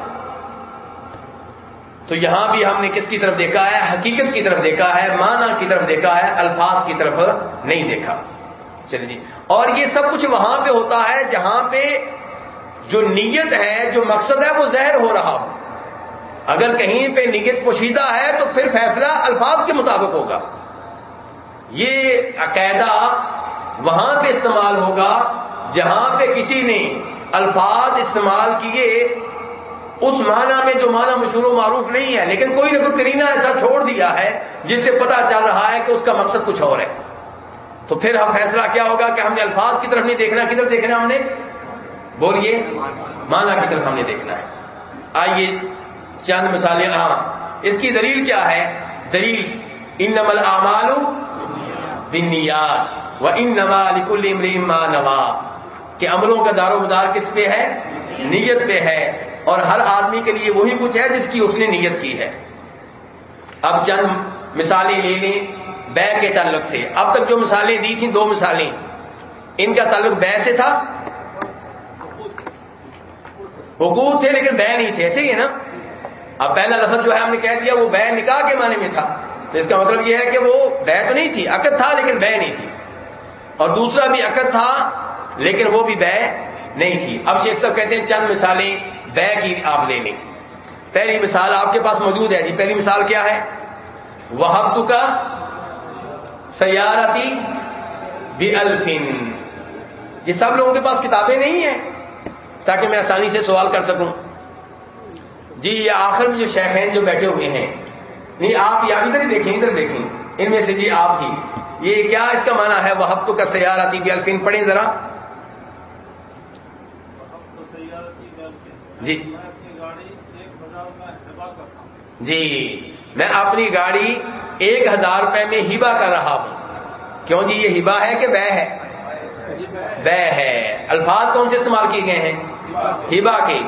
B: تو یہاں بھی ہم نے کس کی طرف دیکھا ہے؟ حقیقت کی طرف دیکھا ہے، معنی کی طرف دیکھا ہے، الفاظ کی طرف نہیں دیکھا۔ چلیے جی۔ اور یہ سب کچھ وہاں پہ ہوتا ہے جہاں پہ جو نیت ہے، جو مقصد ہے، وہ زہر ہو رہا ہو۔ اگر کہیں پہ نیت پوشیدہ ہے تو پھر فیصلہ الفاظ کے مطابق ہوگا۔ یہ عقیدہ وہاں پہ استعمال ہوگا جہاں پہ کسی نے الفاظ استعمال کیے اس معنی میں جو معنی مشہور و معروف نہیں ہے، لیکن کوئی نہ کوئی کرینہ ایسا چھوڑ دیا ہے جس سے پتا چل رہا ہے کہ اس کا مقصد کچھ اور ہے۔ تو پھر ہم فیصلہ کیا ہوگا کہ ہم نے الفاظ کی طرف نہیں دیکھنا، کدھر دیکھنا ہم نے؟ بولیے، معنی کی طرف ہم نے دیکھنا ہے۔ آئیے، چند مثالیں ہاں اس کی دلیل کیا ہے؟ دلیل ان نمل اعمال بنیاد و ان نما نما نوا۔ کہ عملوں کا دار و مدار کس پہ ہے؟ نیت پہ ہے۔ اور ہر آدمی کے لیے وہی کچھ ہے جس کی اس نے نیت کی ہے۔ اب چند مثالیں لے لیں بے کے تعلق سے۔ اب تک جو مثالیں دی تھیں، دو مثالیں۔ ان کا تعلق بے سے تھا؟ حقوق تھے لیکن بے نہیں تھے، ایسے ہی ہے نا؟ اب پہلا لفظ جو ہے، ہم نے کہہ دیا، وہ بے نکاح کے معنی میں تھا۔ تو اس کا مطلب یہ ہے کہ وہ بے تو نہیں تھی، عقد تھا لیکن بے نہیں تھی۔ اور دوسرا بھی عقد تھا لیکن وہ بھی بے نہیں تھی۔ اب شیخ صاحب کہتے ہیں، چند مثالیں۔ بے کی آپ لے لیں۔ پہلی مثال آپ کے پاس موجود ہے جی پہلی مثال کیا ہے؟ وہ کا سیارتی بھی الفن یہ سب لوگوں کے پاس کتابیں نہیں ہیں، تاکہ میں آسانی سے سوال کر سکوں۔ جی یہ آخر میں جو شیخ ہیں جو بیٹھے ہوئے ہیں، نہیں، آپ یا ادھر ہی دیکھیں، ادھر دیکھیں۔ ان میں سے جی آپ ہی۔ یہ کیا اس کا معنی ہے؟ وہ کا سیارتی بھی الفین پڑھیں ذرا۔ جی۔ جی میں اپنی گاڑی ایک ہزار روپے میں ہیبا کر رہا ہوں۔ کیوں جی یہ ہیبا ہے کہ بے ہے؟ بے ہے۔ الفاظ کون سے استعمال کیے گئے ہیں؟ ہیبا کے۔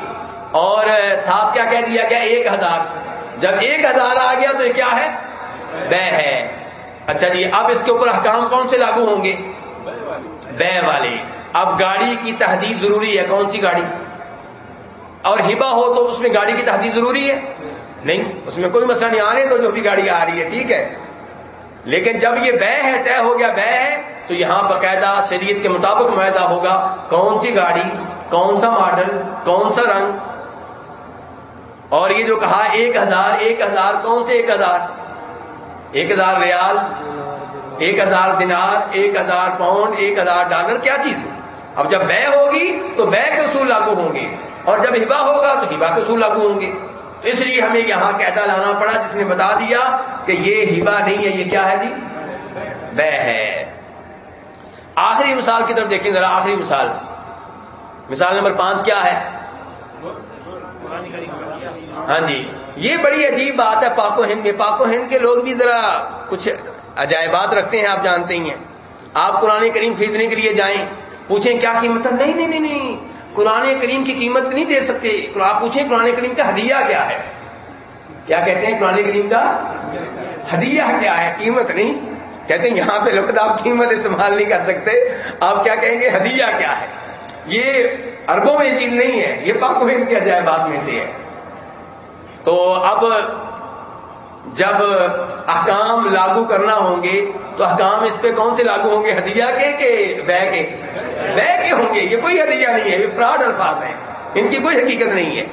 B: اور ساتھ کیا کہہ دیا گیا؟ ایک ہزار۔ جب ایک ہزار آ گیا تو یہ کیا ہے؟ بے ہے۔ اچھا جی اب اس کے اوپر حکام کون سے لاگو ہوں گے؟ بے والے۔ اب گاڑی کی تحدید ضروری ہے۔ کون سی گاڑی؟ اور ہبا ہو تو اس میں گاڑی کی تحدید ضروری ہے؟ نہیں، اس میں کوئی مسئلہ نہیں آنے تو جو بھی گاڑی آ رہی ہے، ٹھیک ہے۔ لیکن جب یہ بے ہے، طے ہو گیا بے ہے، تو یہاں باقاعدہ شریعت کے مطابق معاہدہ ہوگا۔ کون سی گاڑی، کون سا ماڈل، کون سا رنگ؟ اور یہ جو کہا، ایک ہزار ایک ہزار، کون سے ایک ہزار؟ ایک ہزار ریال، ایک ہزار دینار، ایک ہزار پاؤنڈ، ایک ہزار ڈالر، کیا چیز ہے؟ اب جب بے ہوگی تو بے کے اصول لاگو ہوں گے۔ اور جب ہبا ہوگا تو ہبا کے اصول لاگو ہوں گے۔ تو اس لیے ہمیں یہاں قیدا لانا پڑا جس نے بتا دیا کہ یہ ہبا نہیں ہے، یہ کیا ہے جی؟ بے ہے۔ آخری مثال کی طرف دیکھیں ذرا، آخری مثال۔ مثال نمبر پانچ کیا ہے؟ ہاں جی۔ یہ بڑی عجیب بات ہے پاک و ہند میں۔ پاک و ہند کے لوگ بھی ذرا کچھ عجائبات رکھتے ہیں، آپ جانتے ہی ہیں۔ آپ قرآن کریم خریدنے کے لیے جائیں، پوچھیں کیا قیمت ہے؟ نہیں نہیں نہیں نہیں۔ قرآن کریم کی قیمت نہیں دے سکتے۔ آپ پوچھیں قرآن کریم کا ہدیہ کیا ہے؟ کیا کہتے ہیں قرآن کریم کا ہدیہ کیا ہے؟ قیمت نہیں۔ کہتے ہیں یہاں پہ لفظ آپ قیمت استعمال نہیں کر سکتے۔ آپ کیا کہیں گے؟ ہدیہ کیا ہے؟ یہ اربوں میں چیز نہیں ہے۔ یہ پاک ہند کے عجائبات میں سے ہے۔ تو اب جب احکام لاگو کرنا ہوں گے، تو احکام اس پہ کون سے لاگو ہوں گے؟ ہدیہ کے کہ بہ کے؟ بہ کے ہوں گے، یہ کوئی ہدیہ نہیں ہے، یہ فراڈ الفاظ ہیں، ان کی کوئی حقیقت نہیں ہے۔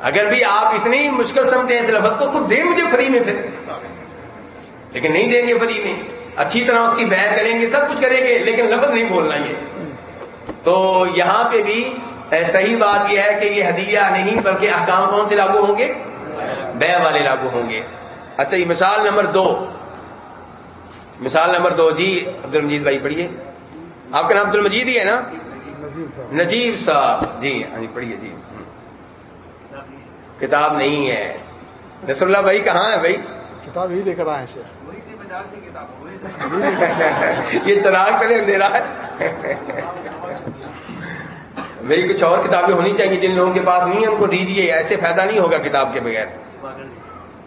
B: اگر بھی آپ اتنی مشکل سمجھتے ہیں اس لفظ کو، خود دیں مجھے فری میں پھر۔ لیکن نہیں دیں گے فری میں۔ اچھی طرح اس کی بہ کریں گے، سب کچھ کریں گے، لیکن لفظ نہیں بولنا یہ۔ تو یہاں پہ بھی صحیح بات یہ ہے کہ یہ ہدیہ نہیں، بلکہ احکام کون سے لاگو ہوں گے؟ بے والے لاگو ہوں گے۔ اچھا یہ مثال نمبر دو۔ مثال نمبر دو جی عبد المجید بھائی پڑھیے۔ آپ کا نام عبد المجید ہی ہے نا؟ نجیب صاحب۔ جی ہاں جی پڑھیے جی۔ کتاب نہیں ہے۔ نصر اللہ بھائی کہاں ہے بھائی؟
A: کتاب ہی لے کر آئے ہیں
B: یہ چراغ پہلے اندھیرا ہے۔ بھائی کچھ اور کتابیں ہونی چاہیے جن لوگوں کے پاس نہیں ان کو دیجیے ایسے فائدہ نہیں ہوگا کتاب کے بغیر۔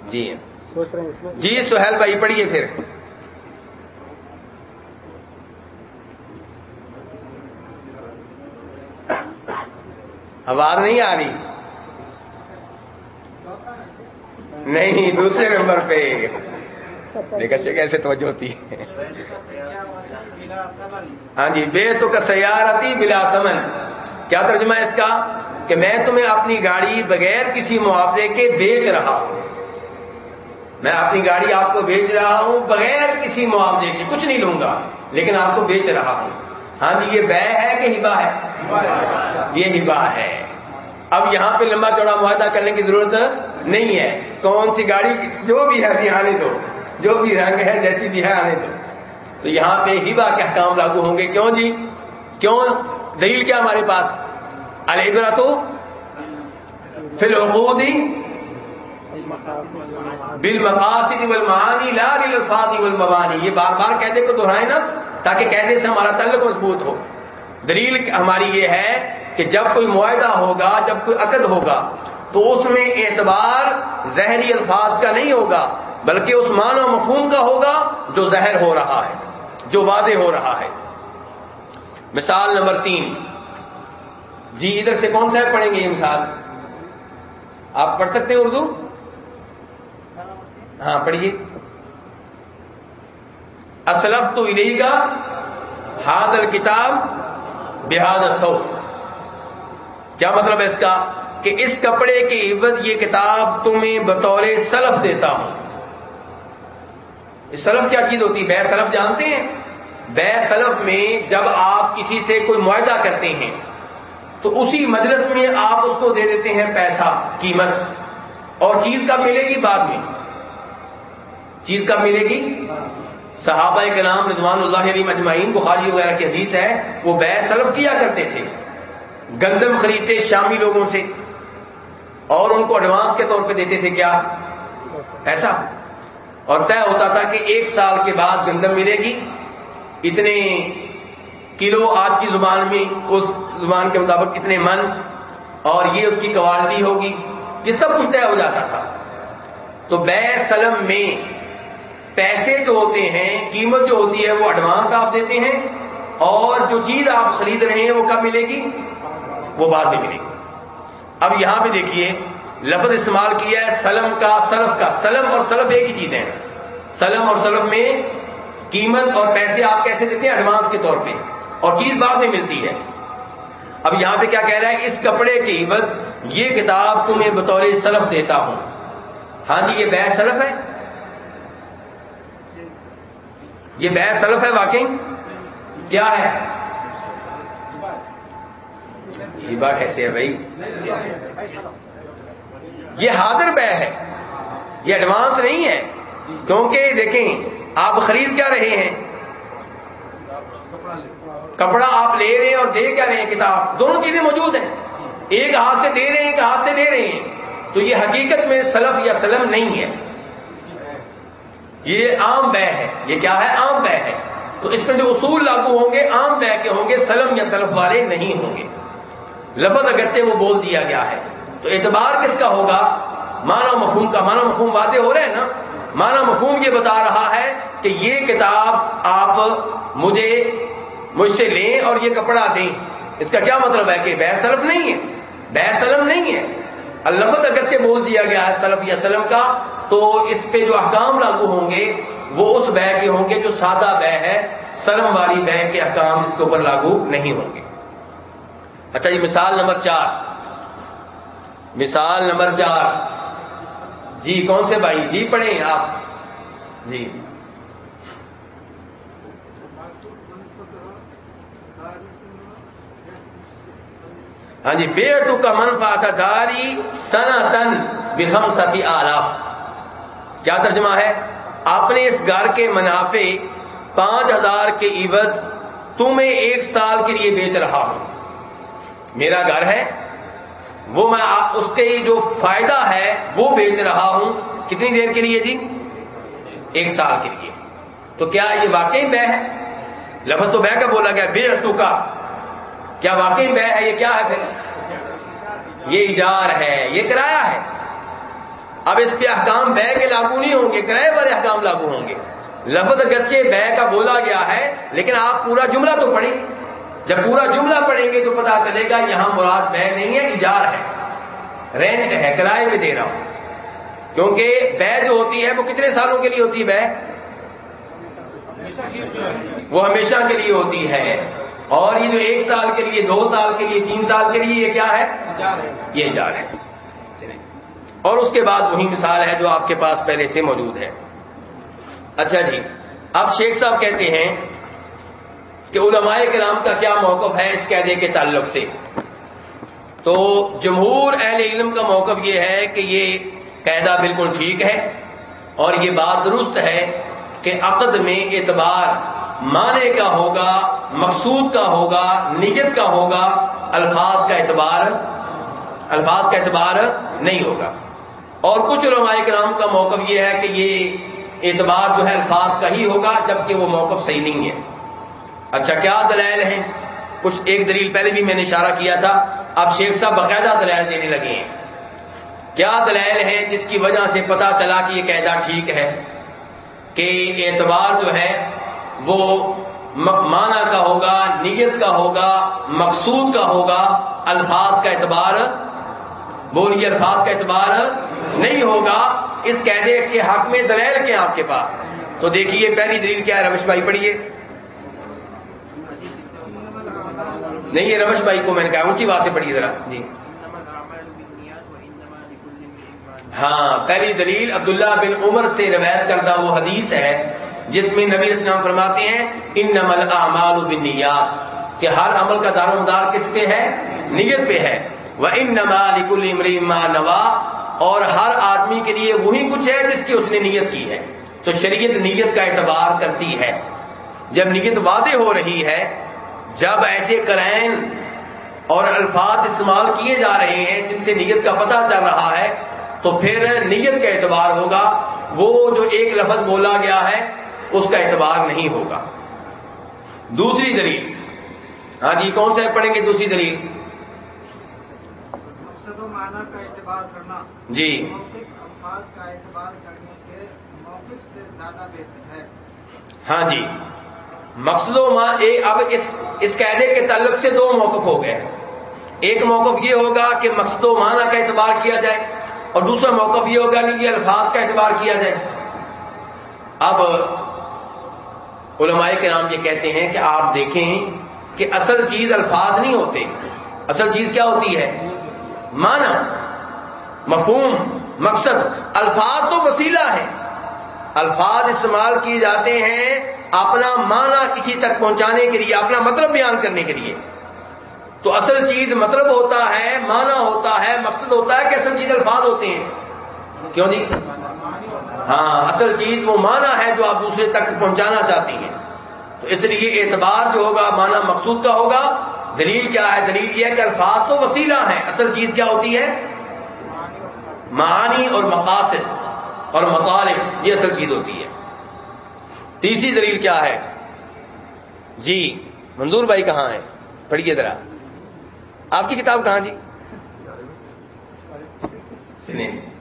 B: جی۔ جی سہیل بھائی، پڑھیے پھر۔ آواز نہیں آ رہی۔ نہیں، دوسرے نمبر پہ۔ لیکن کیسے توجہ ہوتی ہے۔ ہاں جی بے تو کا سیارتی بلا تمن۔ کیا ترجمہ ہے اس کا؟ کہ میں تمہیں اپنی گاڑی بغیر کسی معاوضے کے بیچ رہا ہوں۔ میں اپنی گاڑی آپ کو بیچ رہا ہوں، بغیر کسی معاوضے کے، کچھ نہیں لوں گا، لیکن آپ کو بیچ رہا ہوں۔ ہاں جی یہ بے ہے کہ ہبا ہے؟ یہ ہبا ہے۔ اب یہاں پہ لمبا چوڑا معاہدہ کرنے کی ضرورت نہیں ہے۔ کون سی گاڑی جو بھی ہے ابھی آنے دو۔ جو بھی رنگ ہے، جیسی بھی ہے، آنے دو۔ تو یہاں پہ ہبا کے حکام لاگو ہوں گے۔ کیوں جی؟ کیوں؟ دلیل کیا ہمارے پاس؟ البرا تو فی الحودی بل مقاصد والمعانی، لا للفاظ والمبانی یہ بار بار قیدے کو دہرائیں نا، تاکہ قیدے سے ہمارا تعلق مضبوط ہو۔ دلیل ہماری یہ ہے کہ جب کوئی معاہدہ ہوگا، جب کوئی عقد ہوگا، تو اس میں اعتبار زہری الفاظ کا نہیں ہوگا، بلکہ اس معنی و مفہوم کا ہوگا جو زہر ہو رہا ہے، جو واضح ہو رہا ہے۔ مثال نمبر تین۔ جی ادھر سے کون سا پڑھیں گے یہ مثال؟ آپ پڑھ سکتے ہیں اردو؟ ہاں پڑھیے۔ اسلف تو ادئی گا ہاد کتاب بحاد سو کیا مطلب ہے اس کا؟ کہ اس کپڑے کی عبت یہ کتاب تمہیں بطور سلف دیتا ہوں۔ سلف کیا چیز ہوتی ہے؟ بے سلف جانتے ہیں۔ بے سلف میں جب آپ کسی سے کوئی معاہدہ کرتے ہیں، تو اسی مجلس میں آپ اس کو دے دیتے ہیں پیسہ، قیمت۔ اور چیز کا ملے گی بعد میں۔ چیز کا ملے گی؟ صحابہ کے نام رضوان اللہ علی مجمعین بخاری وغیرہ کی حدیث ہے، وہ بے سلف کیا کرتے تھے۔ گندم خریدتے شامی لوگوں سے۔ اور ان کو ایڈوانس کے طور پہ دیتے تھے کیا؟ ایسا اور طے ہوتا تھا کہ ایک سال کے بعد گندم ملے گی۔ اتنے کلو آج کی زبان میں، اس زبان کے مطابق کتنے من، اور یہ اس کی کوالٹی ہوگی۔ یہ سب کچھ طے ہو جاتا تھا۔ تو بے سلم میں پیسے جو ہوتے ہیں، قیمت جو ہوتی ہے، وہ ایڈوانس آپ دیتے ہیں اور جو چیز آپ خرید رہے ہیں، وہ کب ملے گی؟ وہ بعد میں ملے گی۔ اب یہاں پہ دیکھیے، لفظ استعمال کیا ہے سلم کا سلف کا۔ سلم اور سلف ایک ہی چیزیں ہیں سلم اور سلف میں قیمت اور پیسے آپ کیسے دیتے ہیں؟ ایڈوانس کے طور پہ۔ اور چیز بعد میں ملتی ہے۔ اب یہاں پہ کیا کہہ رہا ہے؟ اس کپڑے کی عبت یہ کتاب تمہیں بطور سلف دیتا ہوں۔ ہاں جی یہ بے سلف ہے۔ یہ بے سلف ہے واقعی؟ کیا ہے؟ ہبا کیسے ہے بھائی؟ یہ حاضر بے ہے۔ یہ ایڈوانس نہیں ہے۔ کیونکہ دیکھیں، آپ خرید کیا رہے ہیں؟ کپڑا آپ لے رہے ہیں اور دے کیا رہے ہیں؟ کتاب۔ دونوں چیزیں موجود ہیں۔ ایک ہاتھ سے دے رہے ہیں، ایک ہاتھ سے دے رہے ہیں۔ تو یہ حقیقت میں سلف یا سلم نہیں ہے۔ یہ عام بے ہے۔ یہ کیا ہے؟ عام بے ہے۔ تو اس میں جو اصول لاگو ہوں گے، عام بے کے ہوں گے، سلم یا سلف والے نہیں ہوں گے۔ لفظ اگرچہ وہ بول دیا گیا ہے۔ تو اعتبار کس کا ہوگا؟ مانا مفہوم کا۔ مانا مفہوم واضح ہو رہے ہیں نا؟ مانا مفہوم یہ بتا رہا ہے کہ یہ کتاب آپ مجھے، مجھ سے لیں اور یہ کپڑا دیں۔ اس کا کیا مطلب ہے کہ بے سلف نہیں ہے؟ بے سلم نہیں ہے۔ الفت اگرچہ بول دیا گیا ہے سلف یا سلم کا تو اس پہ جو احکام لاگو ہوں گے، وہ اس بے کے ہوں گے جو سادہ بے ہے سلم والی بے کے احکام اس کے اوپر لاگو نہیں ہوں گے۔ اچھا جی مثال نمبر چار۔ مثال نمبر چار۔ جی کون سے بھائی؟ جی پڑھیں آپ۔ جی۔ ہاں جی بے تو کا منفا تھا داری سنا تن بہم ستی آلاف۔ کیا ترجمہ ہے؟ اپنے اس گھر کے منافع پانچ ہزار کے عوض تمہیں ایک سال کے لیے بیچ رہا ہوں۔ میرا گھر ہے، وہ میں اس کے جو فائدہ ہے، وہ بیچ رہا ہوں۔ کتنی دیر کے لیے جی؟ ایک سال کے لیے۔ تو کیا یہ واقعی بے ہے؟ لفظ تو بے کا بولا گیا، بے ارتو کا۔ کیا واقعی بے ہے؟ یہ کیا ہے پھر؟ یہ اجار ہے، یہ کرایہ ہے۔ اب اس پہ احکام بے کے لاگو نہیں ہوں گے، کرائے والے احکام لاگو ہوں گے۔ لفظ اگرچہ بے کا بولا گیا ہے، لیکن آپ پورا جملہ تو پڑھیں۔ جب پورا جملہ پڑھیں گے تو پتا چلے گا یہاں مراد بے نہیں ہے اجار ہے۔ رینٹ ہے، کرائے میں دے رہا ہوں۔ کیونکہ بے جو ہوتی ہے، وہ کتنے سالوں کے لیے ہوتی ہے بے؟ وہ ہمیشہ کے لیے ہوتی ہے۔ اور یہ جو ایک سال کے لیے، دو سال کے لیے، تین سال کے لیے، یہ کیا ہے؟ یہ اجار ہے۔ اور اس کے بعد وہی مثال ہے جو آپ کے پاس پہلے سے موجود ہے۔ اچھا جی اب شیخ صاحب کہتے ہیں کہ علماء کرام کا کیا موقف ہے اس قیدے کے تعلق سے؟ تو جمہور اہل علم کا موقف یہ ہے کہ یہ قیدا بالکل ٹھیک ہے اور یہ بات درست ہے کہ عقد میں اعتبار معنی کا ہوگا، مقصود کا ہوگا، نیت کا ہوگا، الفاظ کا اعتبار، الفاظ کا اعتبار نہیں ہوگا۔ اور کچھ علماء کرام کا موقف یہ ہے کہ یہ اعتبار جو ہے الفاظ کا ہی ہوگا، جبکہ وہ موقف صحیح نہیں ہے۔ اچھا کیا دلائل ہیں؟ کچھ ایک دلیل پہلے بھی میں نے اشارہ کیا تھا۔ اب شیخ صاحب باقاعدہ دلائل دینے لگے ہیں۔ کیا دلائل ہے جس کی وجہ سے پتا چلا کہ یہ قیدا ٹھیک ہے؟ کہ اعتبار جو ہے وہ معنی کا ہوگا، نیت کا ہوگا، مقصود کا ہوگا، الفاظ کا اعتبار بولیے الفاظ کا اعتبار نہیں ہوگا۔ اس قیدے کے حق میں دلائل کے آپ کے پاس؟ تو دیکھیے، پہلی دلیل کیا ہے؟ روش بھائی پڑھیے۔ نہیں، یہ روش بھائی کو میں نے کہا، اونچی بات سے پڑھیے ذرا۔ جی۔ ہاں پہلی دلیل عبداللہ بن عمر سے روایت کردہ وہ حدیث ہے، جس میں نبی اسلام فرماتے ہیں ان نمل اعمال کہ ہر عمل کا دار و مدار کس پہ ہے؟ نیت پہ ہے۔ وہ ان نما نوا اور ہر آدمی کے لیے وہی کچھ ہے جس کی اس نے نیت کی ہے۔ تو شریعت نیت کا اعتبار کرتی ہے۔ جب نیت وعدے ہو رہی ہے، جب ایسے کرائن اور الفاظ استعمال کیے جا رہے ہیں جن سے نیت کا پتہ چل رہا ہے، تو پھر نیت کا اعتبار ہوگا۔ وہ جو ایک لفظ بولا گیا ہے، اس کا اعتبار نہیں ہوگا۔ دوسری دلیل۔ ہاں جی کون سے پڑھیں گے دوسری دلیل۔
C: کا اعتبار کرنا
B: جی۔
C: الفاظ کا اعتبار کرنے سے موقف سے زیادہ بہتر ہے۔
B: ہاں جی۔ مقصد و ماں اب اس اس قیدے کے تعلق سے دو موقف ہو گئے۔ ایک موقف یہ ہوگا کہ مقصد و معنی کا اعتبار کیا جائے اور دوسرا موقف یہ ہوگا کہ الفاظ کا اعتبار کیا جائے۔ اب علماء کے نام یہ کہتے ہیں کہ آپ دیکھیں کہ اصل چیز الفاظ نہیں ہوتے۔ اصل چیز کیا ہوتی ہے؟ مانا مفہوم، مقصد، الفاظ تو وسیلہ ہے الفاظ استعمال کیے جاتے ہیں اپنا معنی کسی تک پہنچانے کے لیے، اپنا مطلب بیان کرنے کے لیے۔ تو اصل چیز مطلب ہوتا ہے، معنی ہوتا ہے، مقصد ہوتا ہے کہ اصل چیز الفاظ ہوتے ہیں۔ کیوں جی ہاں اصل چیز وہ معنی ہے جو آپ دوسرے تک پہنچانا چاہتی ہیں۔ تو اس لیے اعتبار جو ہوگا، معنی مقصود کا ہوگا دلیل کیا ہے؟ دلیل یہ ہے کہ الفاظ تو وسیلہ ہیں۔ اصل چیز کیا ہوتی ہے؟ معانی اور مقاصد اور مطالب یہ اصل چیز ہوتی ہے۔ تیسری دلیل کیا ہے؟ جی منظور بھائی کہاں ہے پڑھیے ذرا۔ آپ کی کتاب کہاں جی؟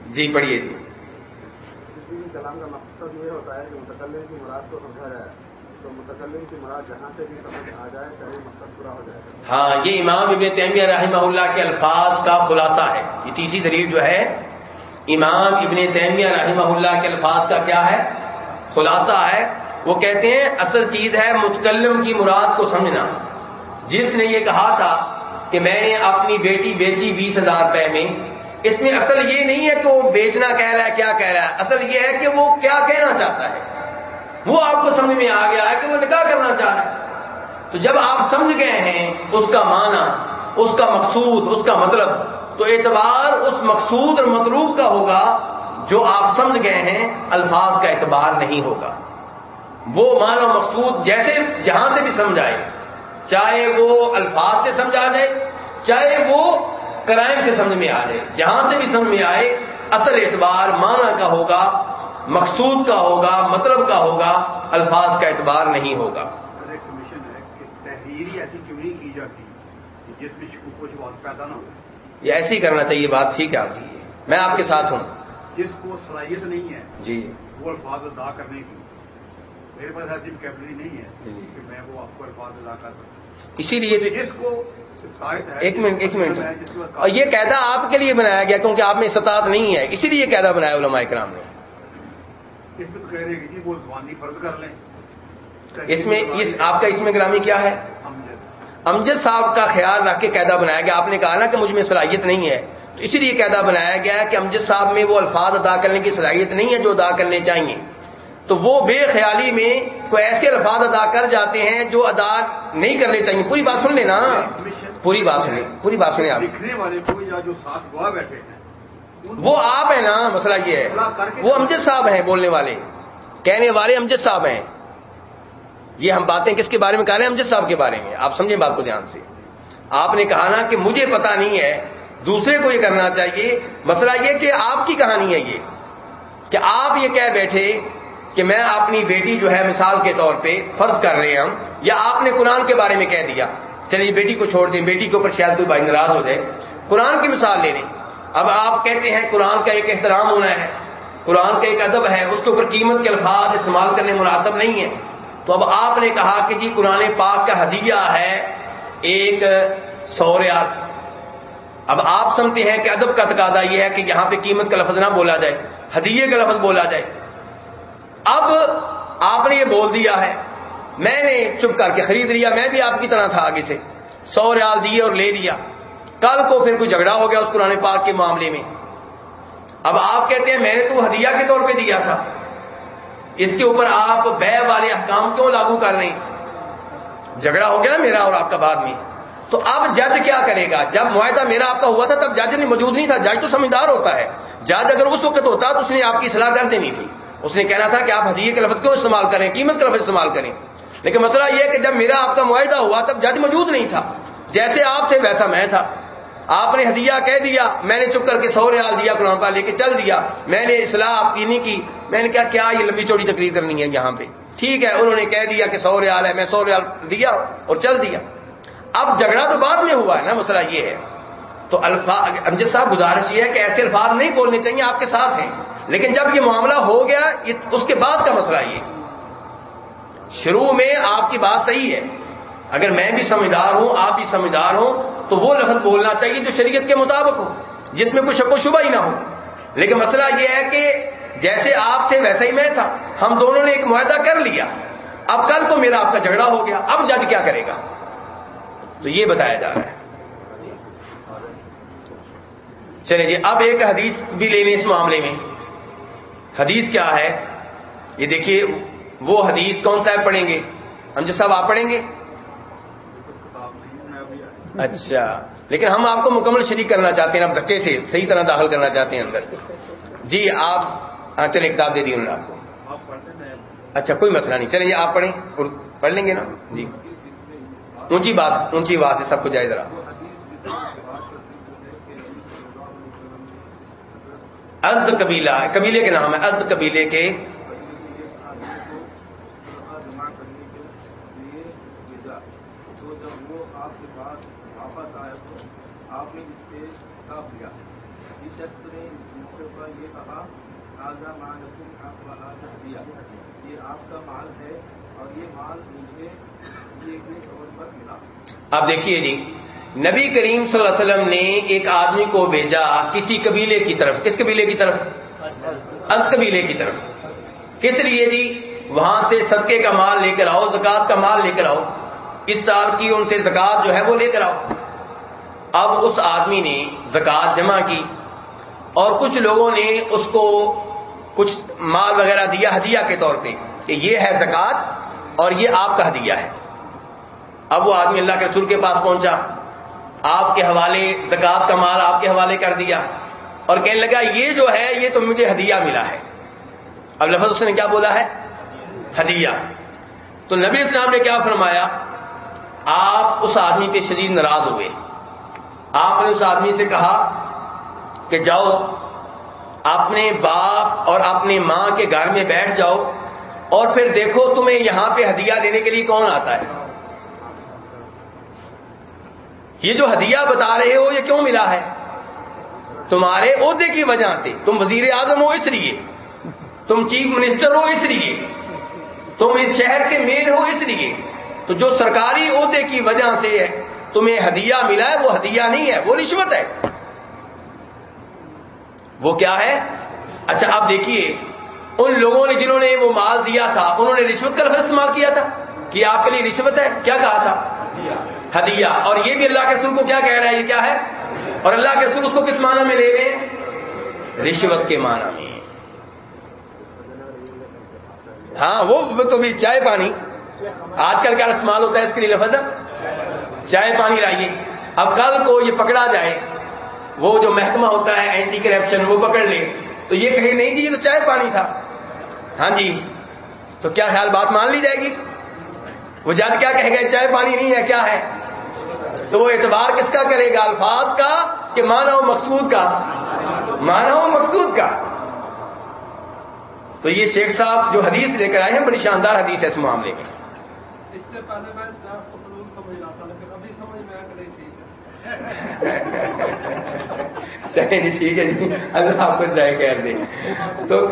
B: جی پڑھیے۔ جی
D: کلام کا مقصد یہ ہوتا ہے کہ متکلم کی مراد کو سمجھا جائے۔ تو متکلم کی مراد جہاں سے بھی سمجھ آ جائے، چاہے مقصد پورا ہو جائے۔
B: ہاں یہ امام ابن تیمیہ رحمہ اللہ کے الفاظ کا خلاصہ ہے۔ یہ تیسری دلیل جو ہے، امام ابن تیمیہ رحمہ اللہ کے الفاظ کا کیا ہے؟ خلاصہ ہے۔ وہ کہتے ہیں، اصل چیز ہے متکلم کی مراد کو سمجھنا۔ جس نے یہ کہا تھا کہ میں نے اپنی بیٹی بیچی بیس ہزار روپے میں، اس میں اصل یہ نہیں ہے کہ وہ بیچنا کہہ رہا ہے، کیا کہہ رہا ہے۔ اصل یہ ہے کہ وہ کیا کہنا چاہتا ہے۔ وہ آپ کو سمجھ میں آ گیا ہے کہ وہ نکاح کرنا چاہ رہا ہے تو جب آپ سمجھ گئے ہیں اس کا معنی، اس کا مقصود، اس کا مطلب تو اعتبار اس مقصود اور مطلوب کا ہوگا جو آپ سمجھ گئے ہیں، الفاظ کا اعتبار نہیں ہوگا۔ وہ معنی و مقصود جیسے جہاں سے بھی سمجھ آئے، چاہے وہ الفاظ سے سمجھ آ جائے، چاہے وہ کرائم سے سمجھ میں آ جائے، جہاں سے بھی سمجھ میں آئے، اصل اعتبار معنی کا ہوگا مقصود کا ہوگا مطلب کا ہوگا الفاظ کا اعتبار نہیں ہوگا۔
D: تحریری ایسی کیوں نہیں کی جاتی جس میں کچھ پیدا نہ ہو؟
B: یہ ایسے ہی کرنا چاہیے بات ٹھیک ہے آپ کی۔ میں آپ کے ساتھ ہوں۔
D: جس کو صلاحیت نہیں ہے
B: جی۔
D: وہ الفاظ ادا کرنے کی۔ میرے پاس ایسی کیپلری نہیں ہے
B: جی۔
D: کہ میں وہ آپ کو الفاظ ادا کر سکوں۔
B: اسی لیے
D: جس کو
B: ایک منٹ ایک منٹ۔ اور یہ قاعدہ آپ کے لیے بنایا گیا کیونکہ آپ میں استطاعت نہیں ہے۔ اسی لیے قاعدہ بنایا علماء کرام نے۔
D: اس میں تو کہہ رہے کہ جی وہ زبانی فرض کر لیں۔
B: اس میں اس آپ کا اس میں گرامی کیا ہے؟ امجد۔ صاحب کا خیال رکھ کے قاعدہ بنایا گیا۔ آپ نے کہا نا کہ مجھ میں صلاحیت نہیں ہے۔ تو اسی لیے قاعدہ بنایا گیا ہے کہ امجد صاحب میں وہ الفاظ ادا کرنے کی صلاحیت نہیں ہے جو ادا کرنے چاہیے۔ تو وہ بے خیالی میں کوئی ایسے الفاظ ادا کر جاتے ہیں جو ادا نہیں کرنے چاہیے۔ پوری بات سن لینا۔ پوری بات سنیں پوری بات سنیں آپ۔
D: لکھنے والے کو یا جو ساتھ گواہ بیٹھے ہیں۔
B: وہ آپ ہیں نا، مسئلہ یہ ہے۔ وہ امجد صاحب ہیں بولنے والے۔ کہنے والے امجد صاحب ہیں۔ یہ ہم باتیں کس کے بارے میں کہہ رہے ہیں؟ امجد صاحب کے بارے میں۔ آپ سمجھیں بات کو دھیان سے۔ آپ نے کہا نا کہ مجھے پتا نہیں ہے، دوسرے کو یہ کرنا چاہیے۔ مسئلہ یہ کہ آپ کی کہانی ہے یہ۔ کہ آپ یہ کہہ بیٹھے کہ میں اپنی بیٹی جو ہے مثال کے طور پہ فرض کر رہے ہیں ہم، یا آپ نے قرآن کے بارے میں کہہ دیا۔ چلیے بیٹی کو چھوڑ دیں، بیٹی کے اوپر شاید کوئی بھائی ناراض ہو جائے۔ قرآن کی مثال لے لیں۔ اب آپ کہتے ہیں قرآن کا ایک احترام ہونا ہے، قرآن کا ایک ادب ہے، اس کے اوپر قیمت کے الفاظ استعمال کرنے مناسب نہیں ہے تو اب آپ نے کہا کہ جی قرآن پاک کا ہدیہ ہے ایک سو ریال اب آپ سمجھتے ہیں کہ ادب کا تقاضا یہ ہے کہ یہاں پہ قیمت کا لفظ نہ بولا جائے، ہدیے کا لفظ بولا جائے۔ اب آپ نے یہ بول دیا ہے، میں نے چپ کر کے خرید لیا، میں بھی آپ کی طرح تھا آگے سے۔ سو ریال دیے اور لے لیا۔ کل کو پھر کوئی جھگڑا ہو گیا اس قرآن پاک کے معاملے میں۔ اب آپ کہتے ہیں میں نے تو ہدیہ کے طور پہ دیا تھا۔ اس کے اوپر آپ بے والے احکام کیوں لاگو کر رہے ہیں؟ جھگڑا ہو گیا نا میرا اور آپ کا بعد میں۔ تو اب جج کیا کرے گا؟ جب معاہدہ میرا آپ کا ہوا تھا تب جج نے موجود نہیں تھا۔ جج تو سمجھدار ہوتا ہے۔ جج اگر اس وقت ہوتا تو اس نے آپ کی صلاح کر دینی تھی۔ اس نے کہنا تھا کہ آپ ہدیے کے لفظ کیوں استعمال کریں قیمت کا لفظ استعمال کریں۔ لیکن مسئلہ یہ ہے کہ جب میرا آپ کا معاہدہ ہوا تب جج موجود نہیں تھا۔ جیسے آپ تھے ویسا میں تھا۔ آپ نے ہدیہ کہہ دیا، میں نے چپ کر کے سو ریال دیا قرآن پاک لے کے چل دیا۔ میں نے اصلاح آپ کی نہیں کی۔ میں نے کہا، کیا یہ لمبی چوڑی تقریر کرنی ہے یہاں پہ؟ ٹھیک ہے، انہوں نے کہہ دیا کہ سو ریال ہے، میں سو ریال دیا اور چل دیا۔ اب جھگڑا تو بعد میں ہوا ہے نا، مسئلہ یہ ہے۔ تو الفاظ امجد صاحب، گزارش یہ ہے کہ ایسے الفاظ نہیں بولنے چاہیے، آپ کے ساتھ ہیں۔ لیکن جب یہ معاملہ ہو گیا اس کے بعد کا مسئلہ یہ شروع میں آپ کی بات صحیح ہے۔ اگر میں بھی سمجھدار ہوں، آپ بھی سمجھدار ہوں تو وہ لفظ بولنا چاہیے جو شریعت کے مطابق ہو، جس میں کوئی شک و شبہ ہی نہ ہو۔ لیکن مسئلہ یہ ہے کہ جیسے آپ تھے ویسا ہی میں تھا۔ ہم دونوں نے ایک معاہدہ کر لیا۔ اب کل تو میرا آپ کا جھگڑا ہو گیا۔ اب جج کیا کرے گا؟ تو یہ بتایا جا رہا ہے۔ چلے جی اب ایک حدیث بھی لے لیں اس معاملے میں۔ حدیث کیا ہے؟ یہ دیکھیے، وہ حدیث کون سا ہے؟ پڑھیں گے۔ ہم جو صاحب آپ پڑھیں گے
D: کتاب نہیں میں ابھی
B: اچھا۔ لیکن ہم آپ کو مکمل شریک کرنا چاہتے ہیں اب دھکے سے صحیح طرح داخل کرنا چاہتے ہیں اندر۔ جی آپ ہاں چلیں کتاب دے دی انہوں نے آپ کو۔ اچھا کوئی مسئلہ نہیں۔ چلیں آپ پڑھیں پڑھ لیں گے نا؟ جی۔ اونچی بات اونچی بات ہے سب کو جائے ذرا۔ ازد قبیلہ قبیلے کے نام ہے ازد قبیلے کے آپ دیکھیے جی نبی کریم صلی اللہ علیہ وسلم نے ایک آدمی کو بھیجا کسی قبیلے کی طرف۔ کس قبیلے کی طرف؟ از قبیلے کی طرف۔ کس لیے جی؟ وہاں سے صدقے کا مال لے کر آؤ زکات کا مال لے کر آؤ۔ اس سال کی ان سے زکات جو ہے وہ لے کر آؤ۔ اب اس آدمی نے زکات جمع کی اور کچھ لوگوں نے اس کو کچھ مال وغیرہ دیا ہدیہ کے طور پہ کہ یہ ہے زکات اور یہ آپ کا ہدیہ ہے۔ اب وہ آدمی اللہ کے رسول کے پاس پہنچا۔ آپ کے حوالے زکات کا مال آپ کے حوالے کر دیا اور کہنے لگا، یہ جو ہے، یہ تو مجھے ہدیہ ملا ہے۔ اب لفظ اس نے کیا بولا ہے؟ ہدیہ۔ تو نبی اسلام نے کیا فرمایا؟ آپ اس آدمی پہ شدید ناراض ہوئے۔ آپ نے اس آدمی سے کہا کہ جاؤ، اپنے باپ اور اپنی ماں کے گھر میں بیٹھ جاؤ اور پھر دیکھو تمہیں یہاں پہ ہدیہ دینے کے لیے کون آتا ہے۔ یہ جو ہدیہ بتا رہے ہو، یہ کیوں ملا ہے؟ تمہارے عہدے کی وجہ سے۔ تم وزیر اعظم ہو اس لیے۔ تم چیف منسٹر ہو اس لیے۔ تم اس شہر کے میئر ہو اس لیے۔ تو جو سرکاری عہدے کی وجہ سے تمہیں ہدیہ ملا ہے، وہ ہدیہ نہیں ہے، وہ رشوت ہے۔ وہ کیا ہے؟ اچھا اب دیکھیے، ان لوگوں نے جنہوں نے وہ مال دیا تھا، انہوں نے رشوت کا لفظ استعمال کیا تھا کہ آپ کے لیے رشوت ہے۔ کیا کہا تھا؟ ہدیہ۔ اور یہ بھی اللہ کے رسول کو کیا کہہ رہا ہے؟ یہ کیا ہے؟ اور اللہ کے رسول اس کو کس معنی میں لے رہے ہیں رشوت کے معنی میں۔ ہاں وہ تو بھی چائے پانی۔ آج کل کیا استعمال ہوتا ہے اس کے لیے لفظ؟ چائے پانی لائیے۔ اب کل کو یہ پکڑا جائے۔ وہ جو محکمہ ہوتا ہے اینٹی کرپشن وہ پکڑ لے۔ تو یہ کہیں نہیں کہ یہ تو چائے پانی تھا۔ ہاں جی۔ تو کیا خیال بات مان لی جائے گی؟ وہ جب کیا کہیں گے چائے پانی نہیں ہے، کیا ہے؟ تو وہ اعتبار کس کا کرے گا؟ الفاظ کا کہ مانا و مقصود کا؟ مانا و مقصود کا۔ تو یہ شیخ صاحب جو حدیث لے کر آئے ہیں، بڑی شاندار حدیث ہے اس معاملے میں۔
C: اس سے پہلے میں سمجھ رہا تھا لیکن ابھی سمجھ میں آ رہی تھی
B: چلے جی ٹھیک ہے جی اللہ آپ کو ضائع کر دیں تو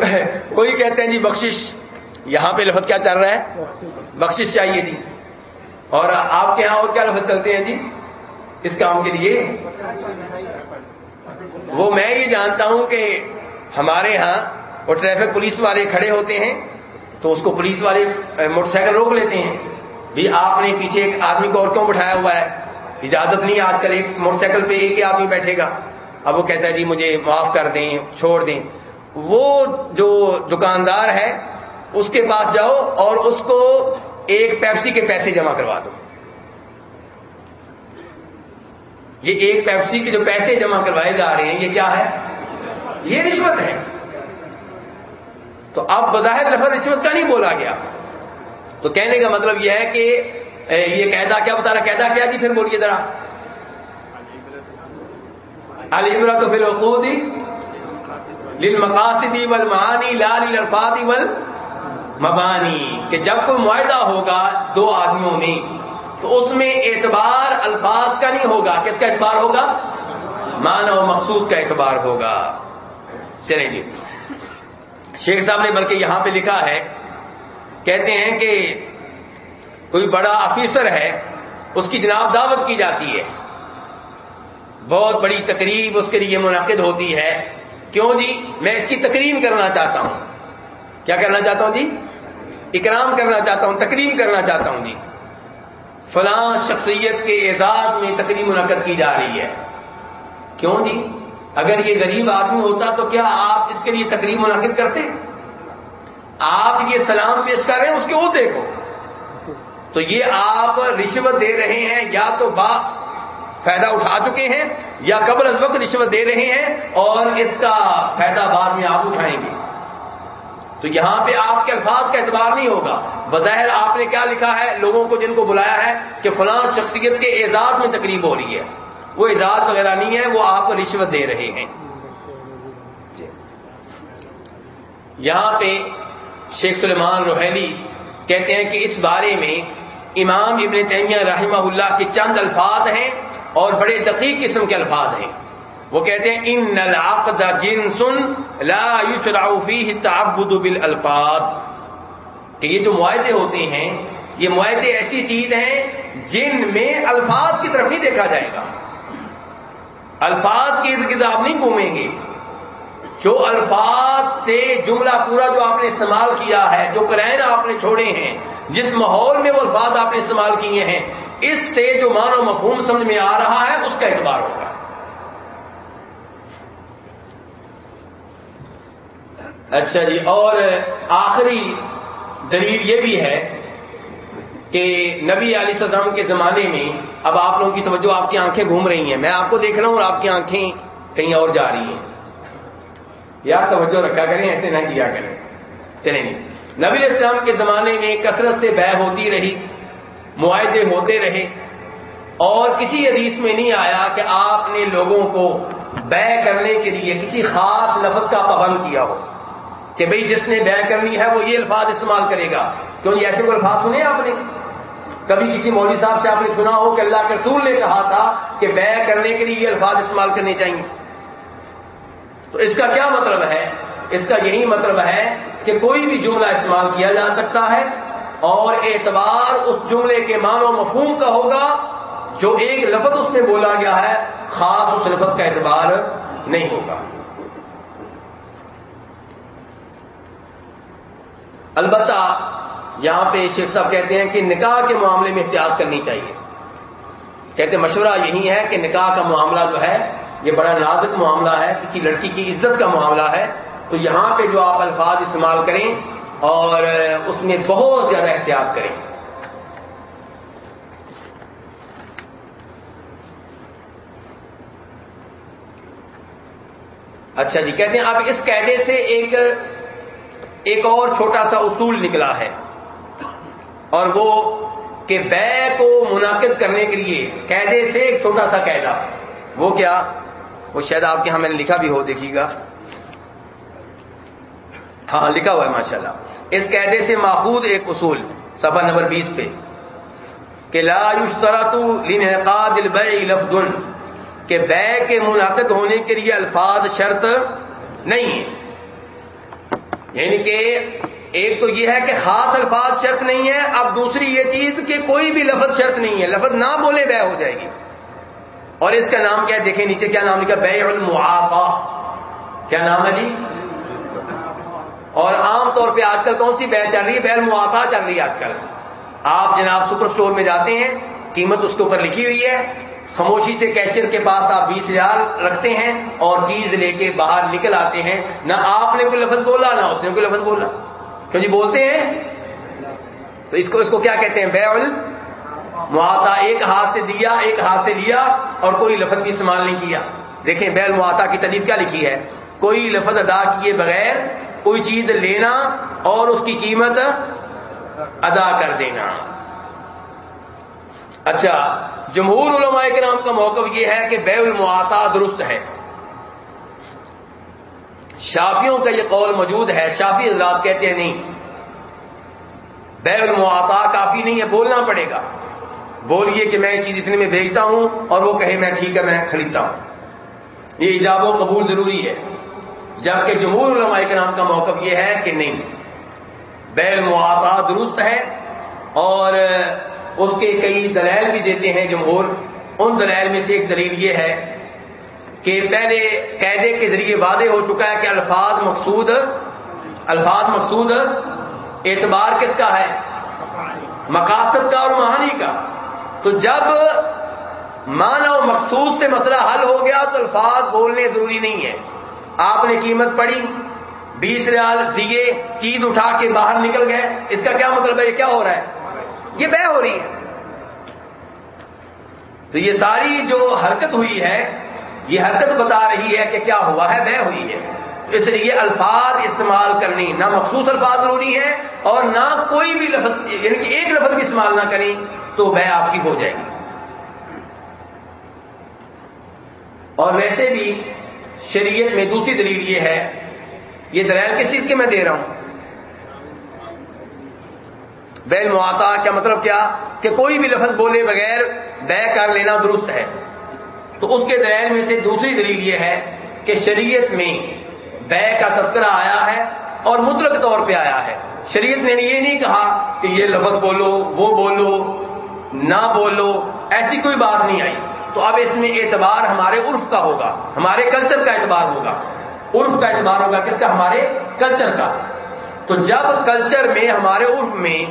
B: کوئی کہتے ہیں جی بخشش، یہاں پہ لفظ کیا چل رہا ہے؟ بخشش چاہیے جی۔ اور آپ کے یہاں اور کیا لفظ چلتے ہیں جی؟ اس کام کے لیے۔ وہ میں یہ جانتا ہوں کہ ہمارے یہاں وہ ٹریفک پولیس والے کھڑے ہوتے ہیں، تو اس کو پولیس والے موٹر سائیکل روک لیتے ہیں۔ بھی آپ نے پیچھے ایک آدمی کو اور کیوں بٹھایا ہوا ہے؟ اجازت نہیں آج کل ایک موٹر سائیکل پہ ایک ہی آدمی بیٹھے گا۔ اب وہ کہتا ہے جی مجھے معاف کر دیں، چھوڑ دیں۔ وہ جو دکاندار ہے، اس کے پاس جاؤ اور اس کو ایک پیپسی کے پیسے جمع کروا دو۔ یہ ایک پیپسی کے جو پیسے جمع کروائے جا رہے ہیں، یہ کیا ہے؟ یہ رشوت ہے۔ تو اب بظاہر لفظ رشوت کا نہیں بولا گیا۔ تو کہنے کا مطلب یہ ہے کہ یہ قیدا کیا بتا رہا؟ قیدا کیا جی؟ پھر بولیے ذرا۔ علیبرا تو پھر وقودی لل مقاصدی ول معانی لال الفاظی ول مبانی کہ جب کوئی معاہدہ ہوگا دو آدمیوں میں، تو اس میں اعتبار الفاظ کا نہیں ہوگا۔ کس کا اعتبار ہوگا؟ معنی و مقصود کا اعتبار ہوگا۔ چلیں جی۔ شیخ صاحب نے بلکہ یہاں پہ لکھا ہے، کہتے ہیں کہ کوئی بڑا آفیسر ہے، اس کی جناب دعوت کی جاتی ہے۔ بہت بڑی تقریب اس کے لیے منعقد ہوتی ہے۔ کیوں جی؟ میں اس کی تقریم کرنا چاہتا ہوں۔ کیا کرنا چاہتا ہوں جی؟ اکرام کرنا چاہتا ہوں، تقریم کرنا چاہتا ہوں جی۔ فلاں شخصیت کے اعزاز میں تقریم منعقد کی جا رہی ہے۔ کیوں جی؟ اگر یہ غریب آدمی ہوتا تو کیا آپ اس کے لیے تقریب منعقد کرتے؟ آپ یہ سلام پیش کر رہے ہیں، اس کے عہدے کو۔ تو یہ آپ رشوت دے رہے ہیں، یا تو با فائدہ اٹھا چکے ہیں، یا قبل از وقت رشوت دے رہے ہیں اور اس کا فائدہ بعد میں آپ اٹھائیں گے۔ تو یہاں پہ آپ کے الفاظ کا اعتبار نہیں ہوگا۔ بظاہر آپ نے کیا لکھا ہے، لوگوں کو جن کو بلایا ہے کہ فلاں شخصیت کے اعزاز میں تقریب ہو رہی ہے۔ وہ اعزاز وغیرہ نہیں ہے، وہ آپ کو رشوت دے رہے ہیں۔ جی۔ یہاں پہ شیخ سلیمان روحیلی کہتے ہیں کہ اس بارے میں امام ابن تیمیہ رحمہ اللہ کے چند الفاظ ہیں اور بڑے دقیق قسم کے الفاظ ہیں۔ وہ کہتے ہیں، ان العقد جنس لا يشرع فيه التعبد بالالفاظ. کہ یہ جو معاہدے ہوتے ہیں، یہ معاہدے ایسی چیز ہیں جن میں الفاظ کی طرف نہیں دیکھا جائے گا۔ الفاظ کی ارد گرد آپ نہیں گھومیں گے۔ جو الفاظ سے جملہ پورا جو آپ نے استعمال کیا ہے، جو کرائن آپ نے چھوڑے ہیں، جس ماحول میں وہ الفاظ آپ نے استعمال کیے ہیں، اس سے جو معنی مفہوم سمجھ میں آ رہا ہے، اس کا اعتبار ہوگا۔ اچھا جی اور آخری دلیل یہ بھی ہے کہ نبی علی السلام کے زمانے میں اب آپ لوگوں کی توجہ آپ کی آنکھیں گھوم رہی ہیں۔ میں آپ کو دیکھ رہا ہوں اور آپ کی آنکھیں کہیں اور جا رہی ہیں۔ یار توجہ رکھا کریں، ایسے نہ کیا کریں۔ چلیں جی۔ نبی اسلام کے زمانے میں کثرت سے بہ ہوتی رہی، معاہدے ہوتے رہے۔ اور کسی حدیث میں نہیں آیا کہ آپ نے لوگوں کو بے کرنے کے لیے کسی خاص لفظ کا پابند کیا ہو۔ کہ بھئی جس نے بے کرنی ہے وہ یہ الفاظ استعمال کرے گا۔ کیوں جی، ایسے کوئی الفاظ سنے آپ نے؟ کبھی کسی مولوی صاحب سے آپ نے سنا ہو کہ اللہ کے رسول نے کہا تھا کہ بے کرنے کے لیے یہ الفاظ استعمال کرنے چاہیے۔ تو اس کا کیا مطلب ہے؟ اس کا یہی مطلب ہے کہ کوئی بھی جملہ استعمال کیا جا سکتا ہے اور اعتبار اس جملے کے مان و مفہوم کا ہوگا جو ایک لفظ اس میں بولا گیا ہے، خاص اس لفظ کا اعتبار نہیں ہوگا۔ البتہ یہاں پہ شیخ صاحب کہتے ہیں کہ نکاح کے معاملے میں احتیاط کرنی چاہیے۔ کہتے مشورہ یہی ہے کہ نکاح کا معاملہ جو ہے یہ بڑا نازک معاملہ ہے، کسی لڑکی کی عزت کا معاملہ ہے۔ تو یہاں پہ جو آپ الفاظ استعمال کریں اور اس میں بہت زیادہ احتیاط کریں۔ اچھا جی کہتے ہیں اب اس قیدے سے ایک ایک اور چھوٹا سا اصول نکلا ہے۔ اور وہ کہ بے کو منعقد کرنے کے لیے قیدے سے ایک چھوٹا سا قیدا۔ وہ کیا؟ وہ شاید آپ کے یہاں میں نے لکھا بھی ہو، دیکھیے گا۔ ہاں لکھا ہوا ہے، ماشاءاللہ۔ اس قیدے سے ماخود ایک اصول سفر نمبر بیس پہ، کہ لا یشترط لانعقاد البیع لفظ، کہ بے کے منعقد ہونے کے لیے الفاظ شرط نہیں ہے۔ یعنی کہ ایک تو یہ ہے کہ خاص الفاظ شرط نہیں ہے، اب دوسری یہ چیز کہ کوئی بھی لفظ شرط نہیں ہے۔ لفظ نہ بولے بے ہو جائے گی۔ اور اس کا نام کیا ہے؟ دیکھیں نیچے کیا نام لکھا بے المعافا کیا نام ہے جی؟ اور عام طور پہ آج کل کون سی بے چل رہی ہے؟ بے المعافا چل رہی ہے آج کل۔ آپ جناب سپر اسٹور میں جاتے ہیں، قیمت اس کے اوپر لکھی ہوئی ہے۔ خاموشی سے کیشر کے پاس آپ بیس ہزار رکھتے ہیں اور چیز لے کے باہر نکل آتے ہیں۔ نہ آپ نے کوئی لفظ بولا، نہ اس نے کوئی لفظ بولا۔ کیوں جی بولتے ہیں؟ تو اس کو اس کو کیا کہتے ہیں؟ بے معاتا ایک ہاتھ سے دیا، ایک ہاتھ سے لیا اور کوئی لفظ بھی استعمال نہیں کیا۔ دیکھیں بیل معاتا کی تدیب کیا لکھی ہے؟ کوئی لفظ ادا کیے بغیر کوئی چیز لینا اور اس کی قیمت ادا کر دینا۔ اچھا جمہور علماء کے نام کا موقف یہ ہے کہ بے المعاتا درست ہے۔ شافیوں کا یہ قول موجود ہے، شافی حضرات کہتے ہیں نہیں۔ بے المعاتا کافی نہیں ہے، بولنا پڑے گا۔ بولیے کہ میں یہ چیز اتنے میں بھیجتا ہوں اور وہ کہے میں ٹھیک ہے، میں خریدتا ہوں۔ یہ ایجاب و قبول ضروری ہے۔ جبکہ جمہور علماء کے نام کا موقف یہ ہے کہ نہیں۔ بیل معاتا درست ہے اور اس کے کئی دلائل بھی دیتے ہیں جمہور۔ ان دلائل میں سے ایک دلیل یہ ہے کہ پہلے قیدے کے ذریعے وعدے ہو چکا ہے کہ الفاظ مقصود الفاظ مقصود اعتبار کس کا ہے؟ مقاصد کا اور مہانی کا۔ تو جب معنی و مخصوص سے مسئلہ حل ہو گیا تو الفاظ بولنے ضروری نہیں ہے آپ نے قیمت پڑی بیس ریال دیے چیز اٹھا کے باہر نکل گئے۔ اس کا کیا مطلب ہے؟ یہ کیا ہو رہا ہے؟ یہ بے ہو رہی ہے۔ تو یہ ساری جو حرکت ہوئی ہے، یہ حرکت بتا رہی ہے کہ کیا ہوا ہے بے ہوئی ہے۔ اس لیے الفاظ استعمال کرنی نہ مخصوص الفاظ ضروری ہے اور نہ کوئی بھی لفظ یعنی کہ ایک لفظ بھی استعمال نہ کریں تو بے آپ کی ہو جائے گی۔ اور ویسے بھی شریعت میں دوسری دلیل یہ ہے، یہ دلیل کس چیز کے میں دے رہا ہوں؟ بیل معاتا کیا مطلب کیا؟ کہ کوئی بھی لفظ بولے بغیر بے کر لینا درست ہے۔ تو اس کے دلیل میں سے دوسری دلیل یہ ہے کہ شریعت میں بے کا تذکرہ آیا ہے اور مطلق طور پہ آیا ہے۔ شریعت نے یہ نہیں کہا کہ یہ لفظ بولو، وہ بولو، نہ بولو، ایسی کوئی بات نہیں آئی۔ تو اب اس میں اعتبار ہمارے عرف کا ہوگا، ہمارے کلچر کا اعتبار ہوگا۔ عرف کا اعتبار ہوگا کس کا؟ ہمارے کلچر کا۔ تو جب کلچر میں، ہمارے عرف میں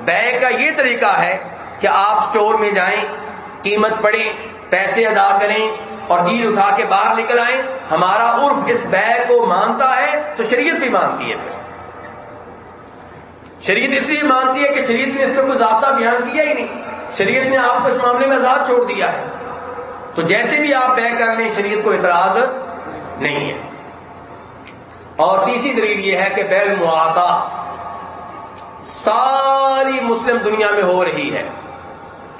B: بے کا یہ طریقہ ہے کہ آپ اسٹور میں جائیں، قیمت پڑیں پیسے ادا کریں اور چیز اٹھا کے باہر نکل آئیں۔ ہمارا عرف اس بے کو مانتا ہے تو شریعت بھی مانتی ہے پھر۔ شریعت اس لیے مانتی ہے کہ شریعت نے اس میں کوئی ضابطہ بیان کیا ہی نہیں۔ شریعت نے آپ کو اس معاملے میں آزاد چھوڑ دیا ہے۔ تو جیسے بھی آپ طے کر لیں، شریعت کو اعتراض نہیں ہے۔ اور تیسری دلیل یہ ہے کہ بیل معاہدہ ساری مسلم دنیا میں ہو رہی ہے۔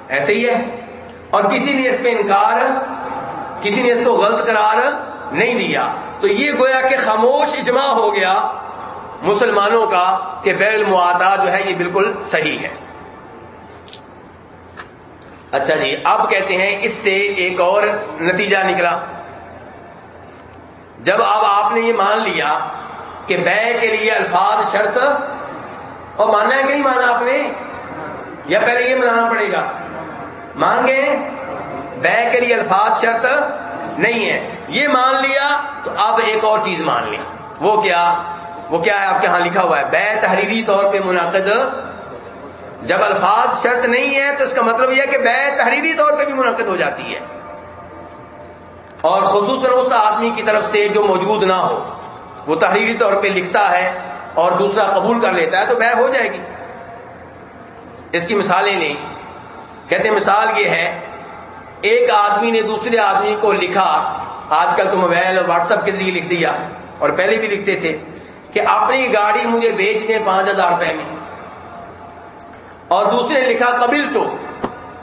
B: ایسے ہی ہے۔ اور کسی نے اس پہ انکار کسی نے اس کو غلط قرار نہیں دیا۔ تو یہ گویا کہ خاموش اجماع ہو گیا مسلمانوں کا کہ بیل معاہدہ جو ہے یہ بالکل صحیح ہے۔ اچھا جی اب کہتے ہیں اس سے ایک اور نتیجہ نکلا۔ جب اب آپ نے یہ مان لیا کہ بے کے لیے الفاظ شرط، اور ماننا ہے کہ نہیں مانا آپ نے؟ یا پہلے یہ منانا پڑے گا؟ مانگے بے کے لیے الفاظ شرط نہیں ہے۔ یہ مان لیا تو اب ایک اور چیز مان لی وہ کیا؟ وہ کیا ہے؟ آپ کے ہاں لکھا ہوا ہے۔ بے تحریری طور پہ منعقد۔ جب الفاظ شرط نہیں ہے تو اس کا مطلب یہ ہے کہ بے تحریری طور پہ بھی منعقد ہو جاتی ہے۔ اور خصوصاً اس آدمی کی طرف سے جو موجود نہ ہو۔ وہ تحریری طور پہ لکھتا ہے اور دوسرا قبول کر لیتا ہے تو بے ہو جائے گی۔ اس کی مثالیں لیں۔ کہتے ہیں مثال یہ ہے ایک آدمی نے دوسرے آدمی کو لکھا۔ آج کل تو موبائل اور واٹس ایپ کے ذریعے لکھ دیا۔ اور پہلے بھی لکھتے تھے کہ اپنی گاڑی مجھے بیچ دیں پانچ ہزار روپے میں۔ اور دوسرے نے لکھا قبل تو۔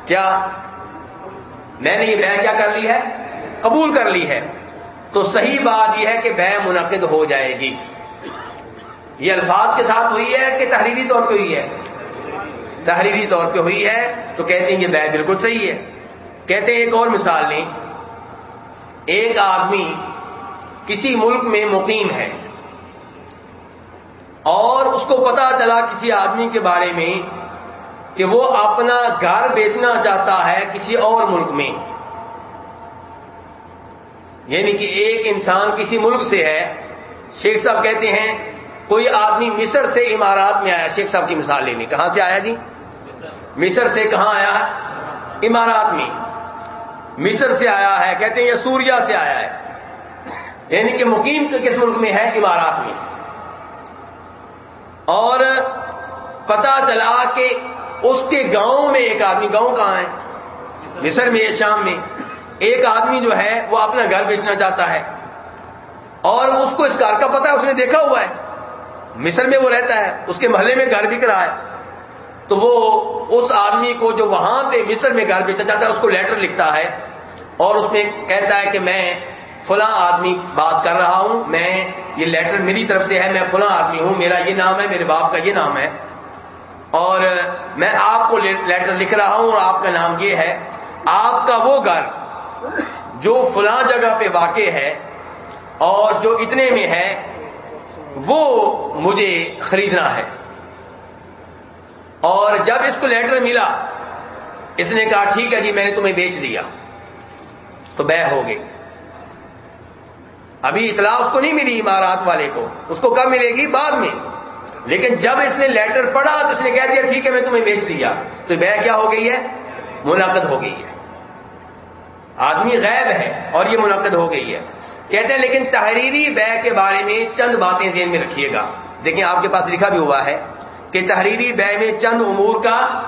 B: کیا میں نے یہ بے کیا کر لی ہے؟ قبول کر لی ہے۔ تو صحیح بات یہ ہے کہ بے منعقد ہو جائے گی۔ یہ الفاظ کے ساتھ ہوئی ہے کہ تحریری طور پہ ہوئی ہے؟ تحریری طور پہ ہوئی ہے تو کہتے ہیں یہ بے بالکل صحیح ہے۔ کہتے ہیں ایک اور مثال لیں۔ ایک آدمی کسی ملک میں مقیم ہے اور اس کو پتا چلا کسی آدمی کے بارے میں کہ وہ اپنا گھر بیچنا چاہتا ہے کسی اور ملک میں۔ یعنی کہ ایک انسان کسی ملک سے ہے۔ شیخ صاحب کہتے ہیں، کوئی آدمی مصر سے امارات میں آیا۔ شیخ صاحب کی مثال لینی کہاں سے آیا جی؟ مصر سے کہاں آیا؟ امارات میں۔ مصر سے آیا ہے، کہتے ہیں یہ سوریا سے آیا ہے۔ یعنی کہ مقیم کس ملک میں ہے؟ امارات میں۔ اور پتا چلا کہ اس کے گاؤں میں ایک آدمی، گاؤں کہاں ہے؟ مصر میں، شام میں۔ ایک آدمی جو ہے، وہ اپنا گھر بیچنا چاہتا ہے۔ اور اس کو اس گھر کا پتا ہے اس نے دیکھا ہوا ہے۔ مصر میں وہ رہتا ہے، اس کے محلے میں گھر بک رہا ہے۔ تو وہ اس آدمی کو جو وہاں پہ مصر میں گھر بیچنا چاہتا ہے، اس کو لیٹر لکھتا ہے اور اس میں کہتا ہے کہ میں فلاں آدمی بات کر رہا ہوں، میں یہ لیٹر میری طرف سے ہے، میں فلاں آدمی ہوں، میرا یہ نام ہے، میرے باپ کا یہ نام ہے۔ اور میں آپ کو لیٹر لکھ رہا ہوں اور آپ کا نام یہ ہے، آپ کا وہ گھر جو فلاں جگہ پہ واقع ہے اور جو اتنے میں ہے، وہ مجھے خریدنا ہے۔ اور جب اس کو لیٹر ملا، اس نے کہا، ٹھیک ہے جی میں نے تمہیں بیچ دیا. تو بے ہو گئی۔ ابھی اطلاع اس کو نہیں ملی امارات والے کو، اس کو کب ملے گی؟ بعد میں۔ لیکن جب اس نے لیٹر پڑھا تو اس نے کہہ دیا، ٹھیک ہے، میں تمہیں بیچ دیا. تو بے کیا ہو گئی ہے؟ منعقد ہو گئی ہے۔ آدمی غیب ہے اور یہ منعقد ہو گئی ہے۔ کہتے ہیں، لیکن تحریری بے کے بارے میں چند باتیں ذہن میں رکھیے گا۔ دیکھیں، آپ کے پاس لکھا بھی ہوا ہے۔ کہ تحریری بے میں چند امور کا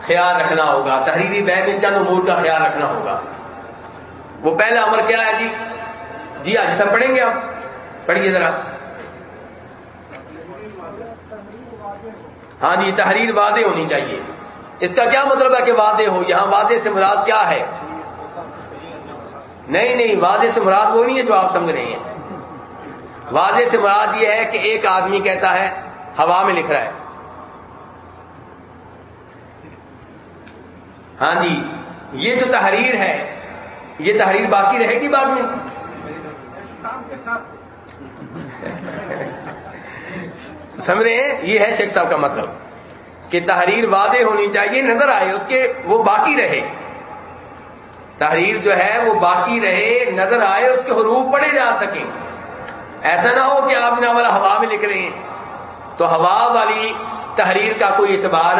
B: خیال رکھنا ہوگا، تحریری بہ میں چند امور کا خیال رکھنا ہوگا۔ وہ پہلا امر کیا ہے جی؟ جی آج سب پڑھیں گے آپ پڑھیے ذرا۔ ہاں جی تحریر وعدے ہونی چاہیے۔ اس کا کیا مطلب ہے کہ وعدے ہو؟ یہاں وعدے سے مراد کیا ہے؟ نہیں نہیں وعدے سے مراد وہ نہیں ہے جو آپ سمجھ رہے ہیں۔ وعدے سے مراد یہ ہے کہ ایک آدمی کہتا ہے ہوا میں لکھ رہا ہے۔ ہاں جی یہ جو تحریر ہے، یہ تحریر باقی رہے گی بعد میں؟ سمجھ رہے ہیں؟ یہ ہے شیخ صاحب کا مطلب کہ تحریر وعدے ہونی چاہیے، نظر آئے، اس کے وہ باقی رہے۔ تحریر جو ہے وہ باقی رہے، نظر آئے، اس کے حروف پڑے جا سکیں۔ ایسا نہ ہو کہ آپ نے والا ہوا میں لکھ رہے ہیں۔ تو ہوا والی تحریر کا کوئی اعتبار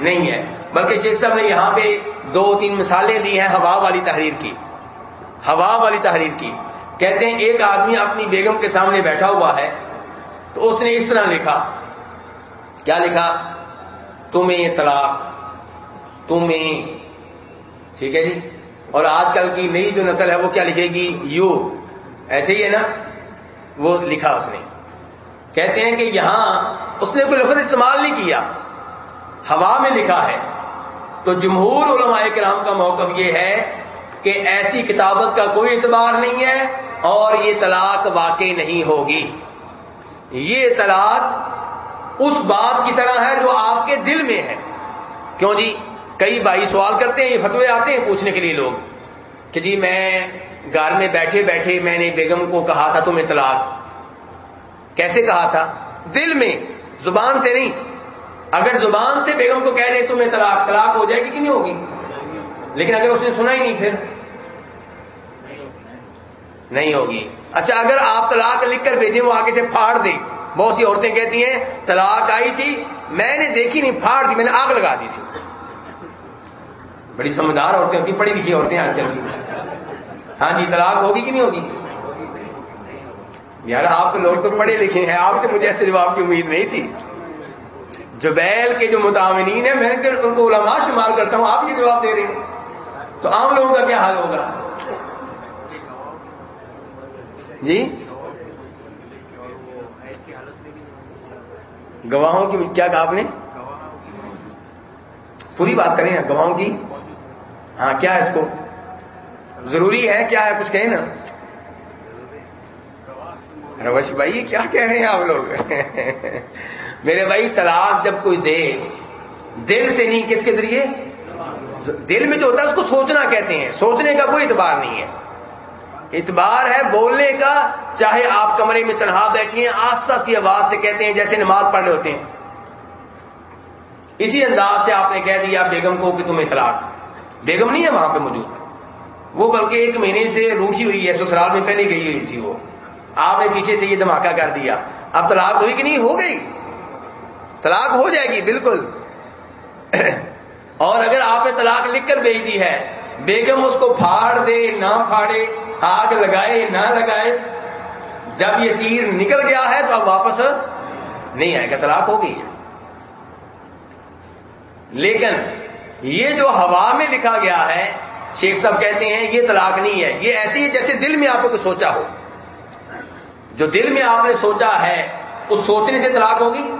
B: نہیں ہے۔ بلکہ شیخ صاحب نے یہاں پہ دو تین مثالیں دی ہیں ہوا والی تحریر کی۔ ہوا والی تحریر کی۔ کہتے ہیں ایک آدمی اپنی بیگم کے سامنے بیٹھا ہوا ہے تو اس نے اس طرح لکھا۔ کیا لکھا؟ تمہیں طلاق، تمہیں۔ ٹھیک ہے جی۔ اور آج کل کی نئی جو نسل ہے وہ کیا لکھے گی؟ یو۔ ایسے ہی ہے نا؟ وہ لکھا اس نے۔ کہتے ہیں کہ یہاں اس نے کوئی لفظ استعمال نہیں کیا۔ ہوا میں لکھا ہے۔ تو جمہور علماء کرام کا موقف یہ ہے کہ ایسی کتابت کا کوئی اعتبار نہیں ہے اور یہ طلاق واقع نہیں ہوگی۔ یہ طلاق اس بات کی طرح ہے جو آپ کے دل میں ہے۔ کیوں جی؟ کئی بھائی سوال کرتے ہیں، یہ فتوے آتے ہیں پوچھنے کے لیے لوگ کہ جی میں گھر میں بیٹھے بیٹھے میں نے بیگم کو کہا تھا تمہیں طلاق۔ کیسے کہا تھا؟ دل میں، زبان سے نہیں۔ اگر زبان سے بیگم کو کہہ دیں تمہیں طلاق طلاق ہو جائے گی کہ نہیں ہوگی؟ لیکن اگر اس نے سنا ہی نہیں پھر؟ نہیں ہوگی۔ اچھا اگر آپ طلاق لکھ کر بھیجیں، وہ آگے سے پھاڑ دیں۔ بہت سی عورتیں کہتی ہیں، طلاق آئی تھی، میں نے دیکھی نہیں، پھاڑ دی، میں نے آگ لگا دی تھی۔ بڑی سمجھدار عورتیں ہوتی پڑھی لکھی عورتیں آج کل۔ کی ہاں جی طلاق ہوگی کہ نہیں ہوگی؟ یار آپ لوگ تو پڑھے لکھے ہیں، آپ سے مجھے ایسے جواب کی امید نہیں تھی۔ جو بیل کے جو متعمین ہیں، میں ان کو علماء شمار کرتا ہوں، آپ یہ جواب دے رہے ہیں۔ تو عام لوگوں کا کیا حال ہوگا؟ جی؟ گواہوں کی کیا کہا آپ نے؟ پوری بات کریں گواہوں کی؟ ہاں کیا ہے اس کو؟ ضروری ہے، کیا ہے؟ کچھ کہیں نا۔ روش بھائی کیا کہہ رہے ہیں آپ لوگ؟ میرے بھائی طلاق جب کوئی دے، دل سے نہیں، کس کے ذریعے؟ دل میں جو ہوتا ہے، اس کو سوچنا کہتے ہیں۔ سوچنے کا کوئی اعتبار نہیں ہے۔ اعتبار ہے بولنے کا، چاہے آپ کمرے میں تنہا بیٹھی ہیں آستہ سی آواز سے کہتے ہیں، جیسے نماز پڑھ رہے ہوتے ہیں۔ اسی انداز سے آپ نے کہہ دیا بیگم کو کہ تم اطلاق بیگم نہیں ہے وہاں پہ موجود۔ وہ بلکہ ایک مہینے سے روٹھی ہوئی ہے، سسرال میں پہلے گئی ہوئی تھی وہ۔ آپ نے پیچھے سے یہ دھماکہ کر دیا۔ اب طلاق ہوئی کہ نہیں؟ ہو گئی۔ طلاق ہو جائے گی، بالکل۔ اور اگر آپ نے طلاق لکھ کر بھیج دی ہے، بیگم اس کو پھاڑ دے، نہ پھاڑے، آگ لگائے، نہ لگائے۔ جب یہ تیر نکل گیا ہے تو اب واپس نہیں آئے گا، طلاق ہو گئی ہے۔ لیکن یہ جو ہوا میں لکھا گیا ہے، شیخ صاحب کہتے ہیں یہ طلاق نہیں ہے۔ یہ ایسی ہے جیسے دل میں آپ کو سوچا ہو۔ جو دل میں آپ نے سوچا ہے، اس سوچنے سے طلاق ہوگی؟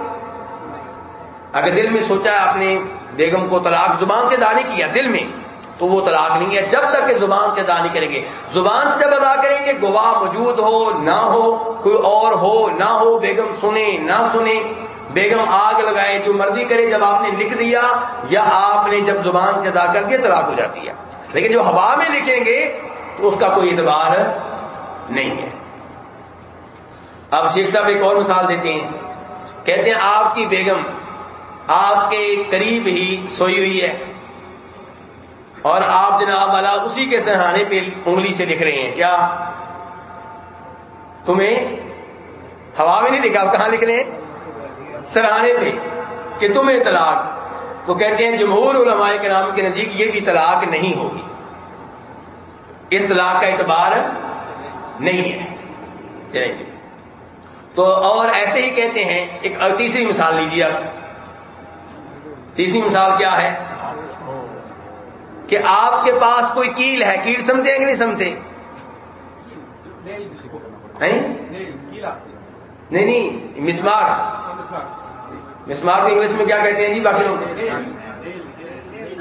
B: اگر دل میں سوچا ہے، آپ نے بیگم کو طلاق زبان سے ادا نہیں کیا، دل میں، تو وہ طلاق نہیں ہے۔ جب تک کہ زبان سے ادا نہیں کریں گے۔ زبان سے جب ادا کریں گے، گواہ موجود ہو، نہ ہو، کوئی اور ہو، نہ ہو، بیگم سنے، نہ سنے، بیگم آگ لگائے، جو مرضی کرے، جب آپ نے لکھ دیا، یا آپ نے جب زبان سے ادا کر دیا طلاق ہو جاتی ہے۔ لیکن جو ہوا میں لکھیں گے، تو اس کا کوئی اعتبار نہیں ہے۔ اب شیخ صاحب ایک اور مثال دیتے ہیں۔ کہتے ہیں آپ کی بیگم آپ کے قریب ہی سوئی ہوئی ہے اور آپ جناب والا اسی کے سہانے پہ انگلی سے لکھ رہے ہیں۔ کیا تمہیں ہوا میں نہیں لکھا آپ کہاں لکھ رہے ہیں؟ سرہانے پہ کہ تمہیں طلاق۔ تو کہتے ہیں جمہور علماء کے نام کے نزدیک یہ بھی طلاق نہیں ہوگی۔ اس طلاق کا اعتبار نہیں ہے۔ چلیں جی۔ تو اور ایسے ہی کہتے ہیں، ایک تیسری مثال لیجیے آپ۔ تیسری مثال کیا ہے؟ کہ آپ کے پاس کوئی کیل ہے، کیل سمجھتے ہیں کہ نہیں سمجھتے؟ نہیں۔ نہیں مسمار۔ مسمار کو انگلش میں کیا کہتے ہیں؟ جی باقی لوگ۔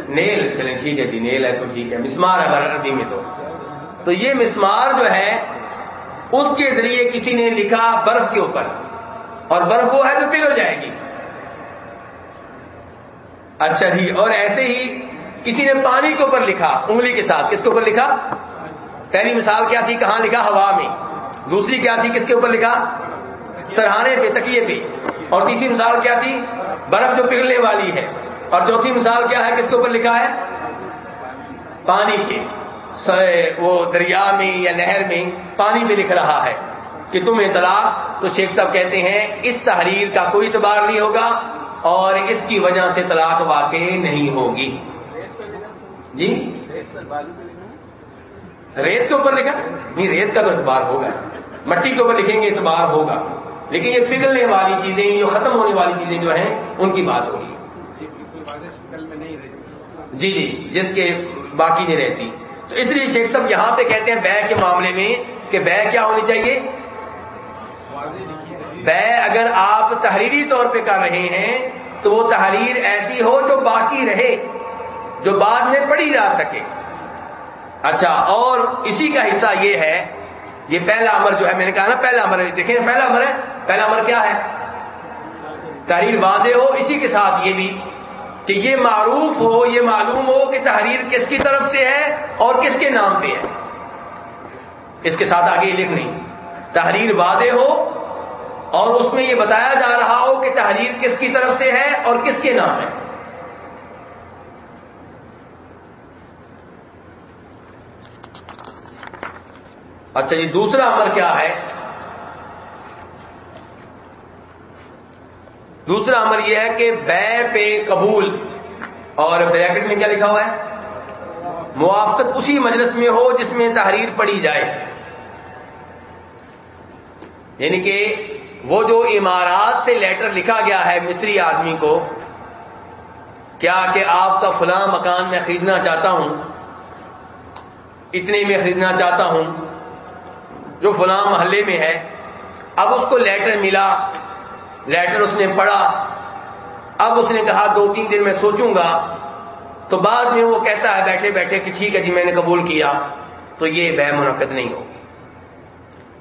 B: نیل۔ چلیں، ٹھیک ہے جی نیل ہے تو ٹھیک ہے۔ مسمار ہے عربی میں تو۔ تو یہ مسمار جو ہے اس کے ذریعے کسی نے لکھا برف کے اوپر۔ اور برف وہ ہے تو پگھل جائے گی۔ اچھا جی اور ایسے ہی کسی نے پانی کے اوپر لکھا، انگلی کے ساتھ۔ کس کے اوپر لکھا؟ پہلی مثال کیا تھی؟ کہاں لکھا؟ ہوا میں۔ دوسری کیا تھی؟ کس کے اوپر لکھا؟ سرہانے پہ، تکیے پہ۔ اور تیسری مثال کیا تھی؟ برف جو پگھلنے والی ہے۔ اور چوتھی مثال کیا ہے؟ کس کے اوپر لکھا ہے؟ پانی کے۔ وہ دریا میں یا نہر میں پانی میں لکھ رہا ہے کہ تم اطلاع تو شیخ صاحب کہتے ہیں اس تحریر کا کوئی اعتبار نہیں ہوگا اور اس کی وجہ سے طلاق واقع نہیں ہوگی۔ جی؟ ریت کے اوپر لکھا؟ نہیں ریت کا تو اعتبار ہوگا۔ مٹی کے اوپر لکھیں گے اعتبار ہوگا۔ لیکن یہ پگھلنے والی چیزیں جو ختم ہونے والی چیزیں جو ہیں ان کی بات ہوگی۔ جی جی جس کے باقی نہیں رہتی۔ تو اس لیے شیخ صاحب یہاں پہ کہتے ہیں بے کے معاملے میں کہ بے کیا ہونی چاہیے؟ بے اگر آپ تحریری طور پہ کر رہے ہیں تو وہ تحریر ایسی ہو جو باقی رہے، جو بعد میں پڑھی جا سکے۔ اچھا اور اسی کا حصہ یہ ہے، یہ پہلا امر جو ہے، میں نے کہا نا پہلا امر دیکھیں پہلا امر ہے، پہلا امر کیا ہے؟ تحریر واضح ہو، اسی کے ساتھ یہ بھی کہ یہ معروف ہو، یہ معلوم ہو کہ تحریر کس کی طرف سے ہے اور کس کے نام پہ ہے۔ اس کے ساتھ آگے لکھ نہیں۔ تحریر واضح ہو اور اس میں یہ بتایا جا رہا ہو کہ تحریر کس کی طرف سے ہے اور کس کے نام ہے۔ اچھا جی دوسرا امر کیا ہے؟ دوسرا امر یہ ہے کہ بے پہ قبول اور بریکٹ میں کیا لکھا ہوا ہے؟ موافقت اسی مجلس میں ہو جس میں تحریر پڑی جائے۔ یعنی کہ وہ جو امارات سے لیٹر لکھا گیا ہے مصری آدمی کو، کیا کہ آپ کا فلاں مکان میں خریدنا چاہتا ہوں، اتنے میں خریدنا چاہتا ہوں، جو فلاں محلے میں ہے، اب اس کو لیٹر ملا۔ لیٹر اس نے پڑھا۔ اب اس نے کہا، دو تین دن میں سوچوں گا۔ تو بعد میں وہ کہتا ہے، بیٹھے بیٹھے کہ ٹھیک ہے جی میں نے قبول کیا۔ تو یہ بے منعقد نہیں ہوگی۔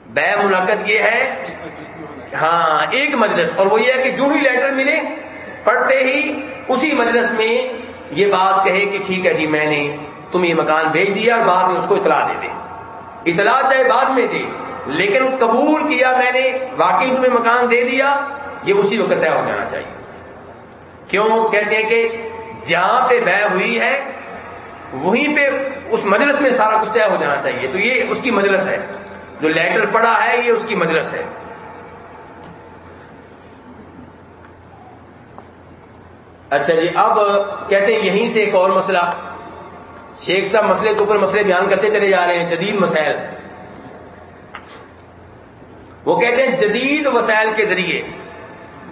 B: بے منعقد یہ ہے ہاں ایک مجلس۔ اور وہ یہ ہے کہ جو ہی لیٹر ملے، پڑھتے ہی اسی مجلس میں یہ بات کہے کہ ٹھیک ہے جی میں نے تم یہ مکان بھیج دیا اور بعد میں اس کو اطلاع دے دے۔ اطلاع چاہے بعد میں دے، لیکن قبول کیا میں نے، واقعی تمہیں مکان دے دیا۔ یہ اسی وقت طے ہو جانا چاہیے۔ کیوں کہتے ہیں کہ جہاں پہ بہ ہوئی ہے، وہیں پہ اس مجلس میں سارا کچھ طے ہو جانا چاہیے۔ تو یہ اس کی مجلس ہے۔ جو لیٹر پڑا ہے، یہ اس کی مجلس ہے۔ اچھا جی اب کہتے ہیں یہیں سے ایک اور مسئلہ۔ شیخ صاحب مسئلے کے اوپر مسئلے بیان کرتے چلے جا رہے ہیں، جدید مسائل۔ وہ کہتے ہیں جدید وسائل کے ذریعے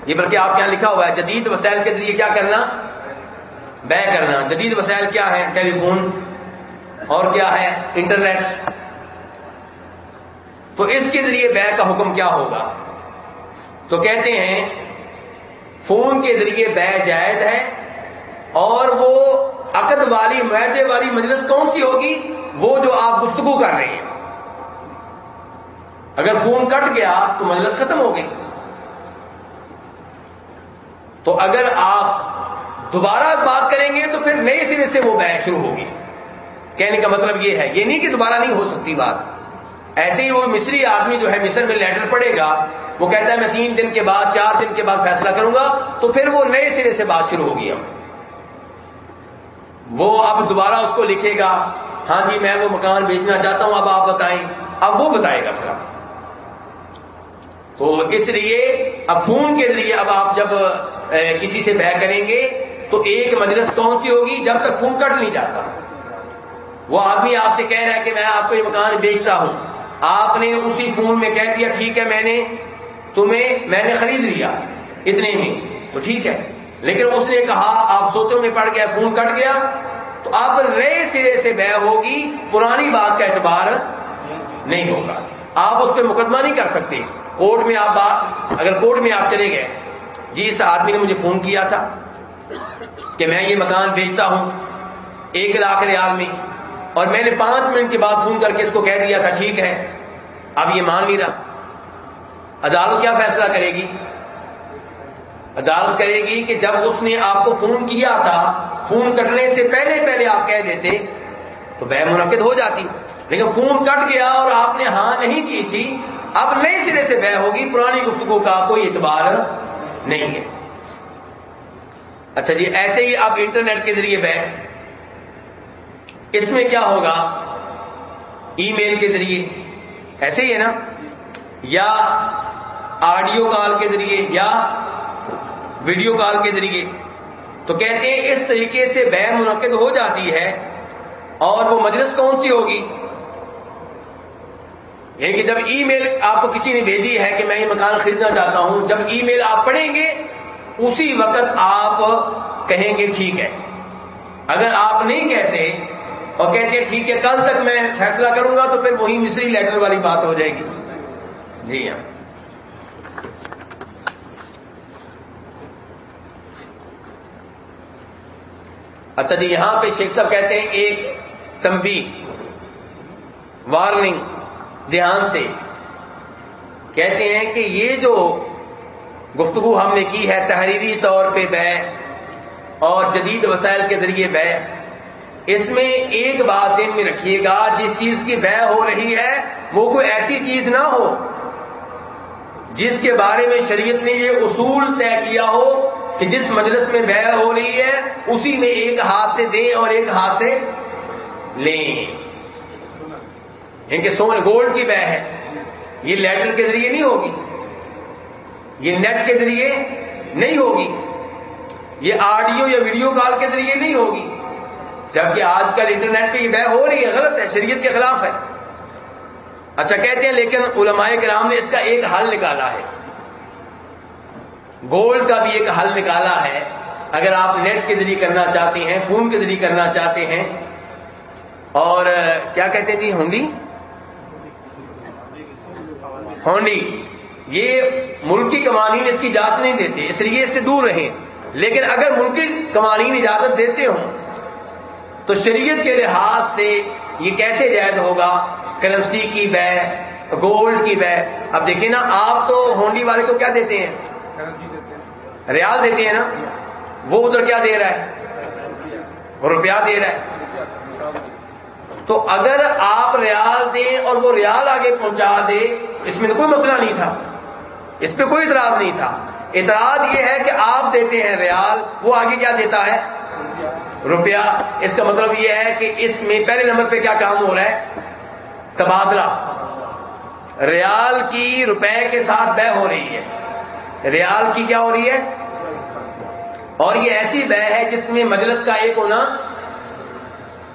B: یہ بلکہ آپ کے یہاں لکھا ہوا ہے، جدید وسائل کے ذریعے کیا کرنا؟ بے کرنا۔ جدید وسائل کیا ہے ٹیلی فون اور کیا ہے؟ انٹرنیٹ۔ تو اس کے ذریعے بے کا حکم کیا ہوگا؟ تو کہتے ہیں، فون کے ذریعے بے جائز ہے۔ اور وہ عقد والی معدے والی مجلس کون سی ہوگی؟ وہ جو آپ گفتگو کر رہے ہیں۔ اگر فون کٹ گیا تو مجلس ختم ہو گئی تو اگر آپ دوبارہ بات کریں گے تو پھر نئے سرے سے وہ بحث شروع ہوگی۔ کہنے کا مطلب یہ ہے، یہ نہیں کہ دوبارہ نہیں ہو سکتی بات۔ ایسے ہی وہ مصری آدمی جو ہے مصر میں لیٹر پڑے گا، وہ کہتا ہے میں تین دن کے بعد، چار دن کے بعد فیصلہ کروں گا، تو پھر وہ نئے سرے سے بات شروع ہوگی۔ ہم وہ اب دوبارہ اس کو لکھے گا ہاں جی میں وہ مکان بیچنا چاہتا ہوں، اب آپ بتائیں۔ اب وہ بتائے گا پھر۔ آپ تو اس لیے، اب فون کے ذریعے اب آپ جب کسی سے بہ کریں گے تو ایک مجلس کون سی ہوگی؟ جب تک فون کٹ نہیں جاتا۔ وہ آدمی آپ سے کہہ رہا ہے کہ میں آپ کو یہ مکان بیچتا ہوں۔ آپ نے اسی فون میں کہہ دیا، ٹھیک ہے، میں نے تمہیں، میں نے خرید لیا اتنے میں۔ تو ٹھیک ہے۔ لیکن اس نے کہا، آپ سوچوں میں پڑ گیا فون کٹ گیا۔ تو اب نئے سرے سے بے ہوگی، پرانی بات کا اعتبار نہیں ہوگا۔ آپ اس پہ مقدمہ نہیں کر سکتے۔ کورٹ میں آپ بات، اگر کورٹ میں آپ چلے گئے جی اس آدمی نے مجھے فون کیا تھا کہ میں یہ مکان بیچتا ہوں، ایک لاکھ ریال میں۔ اور میں نے پانچ منٹ کے بعد فون کر کے اس کو کہہ دیا تھا، ٹھیک ہے، اب یہ مان نہیں رہا۔ عدالت کیا فیصلہ کرے گی؟ عدالت کرے گی کہ جب اس نے آپ کو فون کیا تھا، فون کٹنے سے پہلے پہلے آپ کہہ دیتے تو بے منعقد ہو جاتی۔ لیکن فون کٹ گیا اور آپ نے ہاں نہیں کی تھی، اب نئے سرے سے بے ہوگی، پرانی گفتگو کا کوئی اعتبار نہیں ہے۔ اچھا جی ایسے ہی اب انٹرنیٹ کے ذریعے بہ اس میں کیا ہوگا؟ ای میل کے ذریعے۔ ایسے ہی ہے نا؟ یا آڈیو کال کے ذریعے یا ویڈیو کال کے ذریعے۔ تو کہتے ہیں اس طریقے سے بہ منعقد ہو جاتی ہے اور وہ مجلس کون سی ہوگی؟ یعنی کہ جب ای میل آپ کو کسی نے بھیجی ہے کہ میں یہ مکان خریدنا چاہتا ہوں، جب ای میل آپ پڑھیں گے، اسی وقت آپ کہیں گے ٹھیک ہے۔ اگر آپ نہیں کہتے اور کہتے ہیں ٹھیک ہے، کل تک میں فیصلہ کروں گا تو پھر وہی مصری لیٹر والی بات ہو جائے گی۔ جی ہاں۔ اچھا جی یہاں پہ شیخ صاحب کہتے ہیں ایک تمبی وارننگ۔ دھیان سے کہتے ہیں کہ یہ جو گفتگو ہم نے کی ہے، تحریری طور پہ بے اور جدید وسائل کے ذریعے بے، اس میں ایک بات دن میں رکھیے گا، جس چیز کی بے ہو رہی ہے، وہ کوئی ایسی چیز نہ ہو جس کے بارے میں شریعت نے یہ اصول طے کیا ہو کہ جس مجلس میں بے ہو رہی ہے، اسی میں ایک ہاتھ سے دیں اور ایک ہاتھ سے لیں۔ ان کے سون گولڈ کی بہ ہے۔ یہ لیٹر کے ذریعے نہیں ہوگی۔ یہ نیٹ کے ذریعے نہیں ہوگی۔ یہ آڈیو یا ویڈیو کال کے ذریعے نہیں ہوگی۔ جبکہ آج کل انٹرنیٹ پہ یہ بہ ہو رہی ہے، غلط ہے، شریعت کے خلاف ہے۔ اچھا کہتے ہیں، لیکن علماء کرام نے اس کا ایک حل نکالا ہے۔ گولڈ کا بھی ایک حل نکالا ہے۔ اگر آپ نیٹ کے ذریعے کرنا چاہتے ہیں، فون کے ذریعے کرنا چاہتے ہیں، اور کیا کہتے ہیں جی ہنڈی ہونڈی یہ ملکی قوانین اس کی اجازت نہیں دیتے اس لیے اس سے دور رہیں۔ لیکن اگر ملکی قوانین اجازت دیتے ہوں تو شریعت کے لحاظ سے یہ کیسے جائز ہوگا؟ کرنسی کی بے گولڈ کی بے۔ اب دیکھیں نا آپ تو ہونڈی والے کو کیا دیتے ہیں؟ ریال دیتے ہیں نا؟ وہ ادھر کیا دے رہا ہے؟ روپیہ دے رہا ہے۔ تو اگر آپ ریال دیں اور وہ ریال آگے پہنچا دے، اس میں تو کوئی مسئلہ نہیں تھا۔ اس پہ کوئی اعتراض نہیں تھا۔ اعتراض یہ ہے کہ آپ دیتے ہیں ریال وہ آگے کیا دیتا ہے؟ روپیہ۔ اس کا مطلب یہ ہے کہ اس میں پہلے نمبر پہ کیا کام ہو رہا ہے؟ تبادلہ۔ ریال کی روپے کے ساتھ بے ہو رہی ہے۔ ریال کی کیا ہو رہی ہے؟ اور یہ ایسی بے ہے جس میں مجلس کا ایک ہونا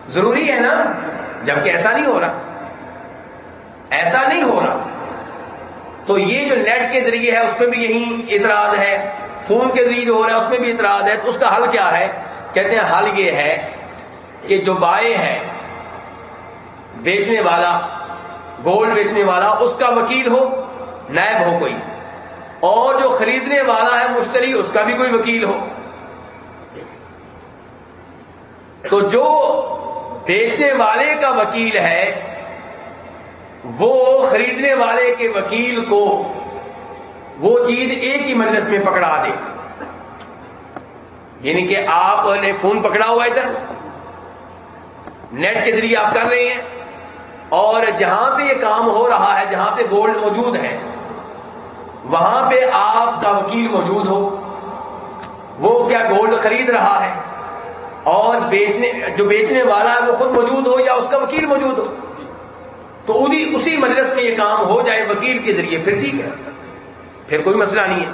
B: ضروری ہے نا؟ جبکہ ایسا نہیں ہو رہا۔ ایسا نہیں ہو رہا۔ تو یہ جو نیٹ کے ذریعے ہے، اس پہ بھی یہی اعتراض ہے۔ فون کے ذریعے جو ہو رہا ہے، اس میں بھی اعتراض ہے۔ تو اس کا حل کیا ہے؟ کہتے ہیں حل یہ ہے کہ جو بائے ہے بیچنے والا، گولڈ بیچنے والا، اس کا وکیل ہو، نائب ہو کوئی۔ اور جو خریدنے والا ہے، مشتری، اس کا بھی کوئی وکیل ہو۔ تو جو بیچنے والے کا وکیل ہے، وہ خریدنے والے کے وکیل کو وہ چیز ایک ہی مجلس میں پکڑا دے۔ یعنی کہ آپ نے فون پکڑا ہوا ادھر۔ نیٹ کے ذریعے آپ کر رہے ہیں۔ اور جہاں پہ یہ کام ہو رہا ہے، جہاں پہ گولڈ موجود ہے، وہاں پہ آپ کا وکیل موجود ہو۔ وہ کیا گولڈ خرید رہا ہے؟ اور بیچنے جو بیچنے والا ہے وہ خود موجود ہو یا اس کا وکیل موجود ہو۔ تو اسی مجلس میں یہ کام ہو جائے وکیل کے ذریعے، پھر ٹھیک ہے۔ پھر کوئی مسئلہ نہیں ہے۔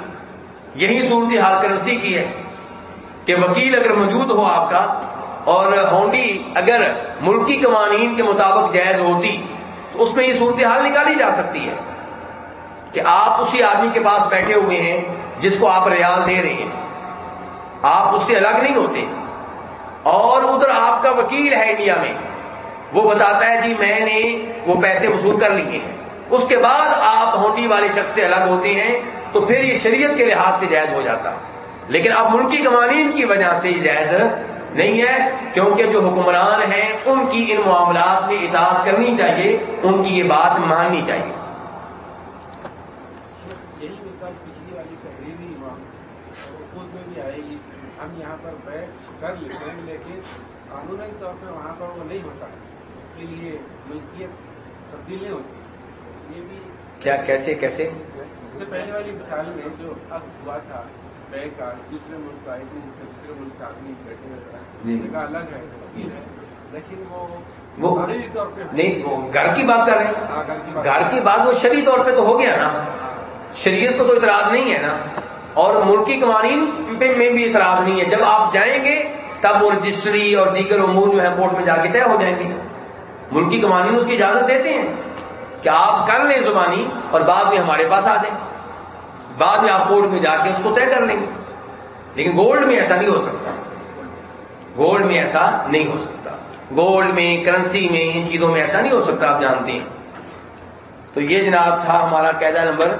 B: یہی صورت حال کرنسی کی ہے کہ وکیل اگر موجود ہو آپ کا اور ہونڈی اگر ملکی قوانین کے مطابق جائز ہوتی، تو اس میں یہ صورتحال نکالی جا سکتی ہے کہ آپ اسی آدمی کے پاس بیٹھے ہوئے ہیں جس کو آپ ریال دے رہے ہیں۔ آپ اس سے الگ نہیں ہوتے۔ اور ادھر آپ کا وکیل ہے انڈیا میں، وہ بتاتا ہے جی میں نے وہ پیسے وصول کر لیے ہیں۔ اس کے بعد آپ ہونڈی والے شخص سے الگ ہوتے ہیں، تو پھر یہ شریعت کے لحاظ سے جائز ہو جاتا۔ لیکن اب ملکی قوانین کی وجہ سے یہ جائز نہیں ہے، کیونکہ جو حکمران ہیں، ان کی ان معاملات میں اطاعت کرنی چاہیے، ان کی یہ بات ماننی چاہیے۔
E: یہی مثال پچھلی والی تقریبی ہم یہاں پر بیٹھ کر لیتے ہیں لیکن قانونی طور پہ وہاں پر وہ نہیں ہوتا۔ اس کے لیے ملکیت تبدیل نہیں ہوتی۔ یہ بھی
B: کیا کیسے کیسے؟
E: اس سے پہلے والی مثال میں جو اب ہوا تھا بے کا دوسرے ملک آئے تھے دوسرے ملک کا آدمی بیٹھے ہوتا
B: جی۔
E: کا الگ ہے وکیل ہے لیکن وہ
B: وہ
E: قانونی طور پہ
B: نہیں وہ گھر کی بات کر رہے ہیں۔
E: ہاں، گھر کی بات۔
B: گھر کی بات وہ شرعی طور پہ تو ہو گیا نا۔ شریعت کو تو اعتراض نہیں ہے نا۔ اور ملکی قوانین میں بھی اعتراض نہیں ہے۔ جب آپ جائیں گے، تب وہ رجسٹری اور دیگر امور جو ہے کورٹ میں جا کے طے ہو جائیں گے۔ ملکی قوانین اس کی اجازت دیتے ہیں کہ آپ کر لیں زبانی اور بعد میں ہمارے پاس آ جائیں۔ بعد میں آپ کورٹ میں جا کے اس کو طے کر لیں۔ گے لیکن گولڈ میں ایسا نہیں ہو سکتا۔ گولڈ میں ایسا نہیں ہو سکتا۔ گولڈ میں، کرنسی میں، ان چیزوں میں ایسا نہیں ہو سکتا، آپ جانتے ہیں۔ تو یہ جناب تھا ہمارا قیدا نمبر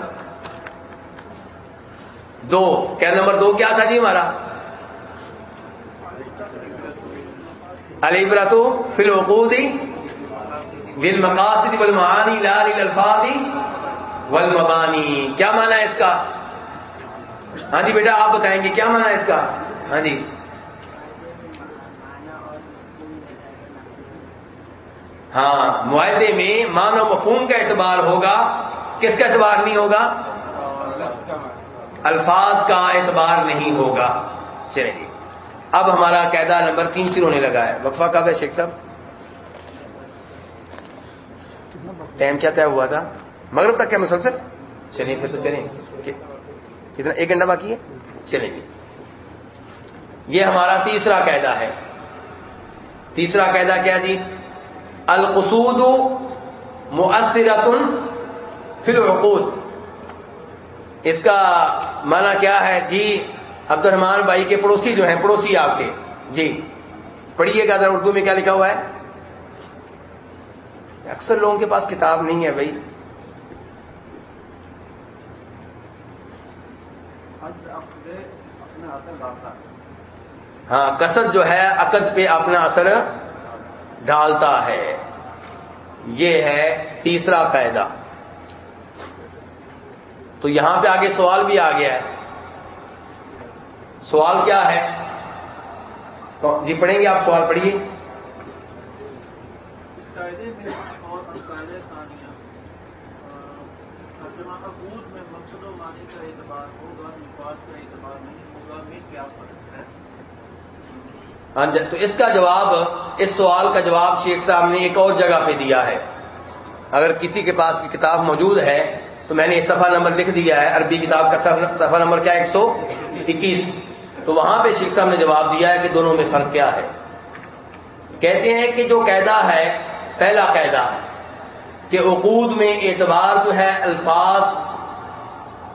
B: دو۔ قید نمبر دو کیا تھا جی ہمارا؟ علی البرتو فل وقودی ول مقاصد والمعانی لا للالفاظ والمبانی۔ کیا مانا ہے اس کا؟ ہاں جی بیٹا، آپ بتائیں گے، کیا مانا ہے اس کا؟ ہاں جی۔ ہاں معاہدے میں مان و مفہوم کا اعتبار ہوگا۔ کس کا اعتبار نہیں ہوگا
E: اور لفظ کا معنی
B: الفاظ کا اعتبار نہیں ہوگا۔ چلیے جی۔ اب ہمارا قاعدہ نمبر تین شروع ہونے لگا ہے۔ وقفہ کب ہے شیخ صاحب؟ ٹائم کیا طے ہوا تھا؟ مغرب تک کیا مسلسل؟ چلیے پھر تو چلیں۔ کتنا ایک گھنٹہ باقی ہے؟ چلیں گے یہ ہمارا تیسرا قاعدہ ہے۔ تیسرا قاعدہ کیا جی؟ القصود مؤثرت فی العقود۔ اس کا معنی کیا ہے؟ جی عبد الرحمان بھائی کے پڑوسی جو ہیں پڑوسی آپ کے۔ جی پڑھیے گا ذرا اردو میں کیا لکھا ہوا ہے؟ اکثر لوگوں کے پاس کتاب نہیں ہے بھائی۔ ہاں کثرت جو ہے عقد پہ اپنا اثر ڈالتا ہے۔ یہ ہے تیسرا قاعدہ۔ تو یہاں پہ آگے سوال بھی آ گیا ہے۔ سوال کیا ہے؟ تو جی پڑھیں گے آپ سوال پڑھیے۔ ہاں جی، تو اس کا جواب اس سوال کا جواب شیخ صاحب نے ایک اور جگہ پہ دیا ہے۔ اگر کسی کے پاس کی کتاب موجود ہے تو میں نے صفحہ نمبر لکھ دیا ہے، عربی کتاب کا صفحہ نمبر کیا ایک سو اکیس۔ تو وہاں پہ شیخ صاحب نے جواب دیا ہے کہ دونوں میں فرق کیا ہے۔ کہتے ہیں کہ جو قاعدہ ہے، پہلا قاعدہ، کہ عقود میں اعتبار جو ہے، الفاظ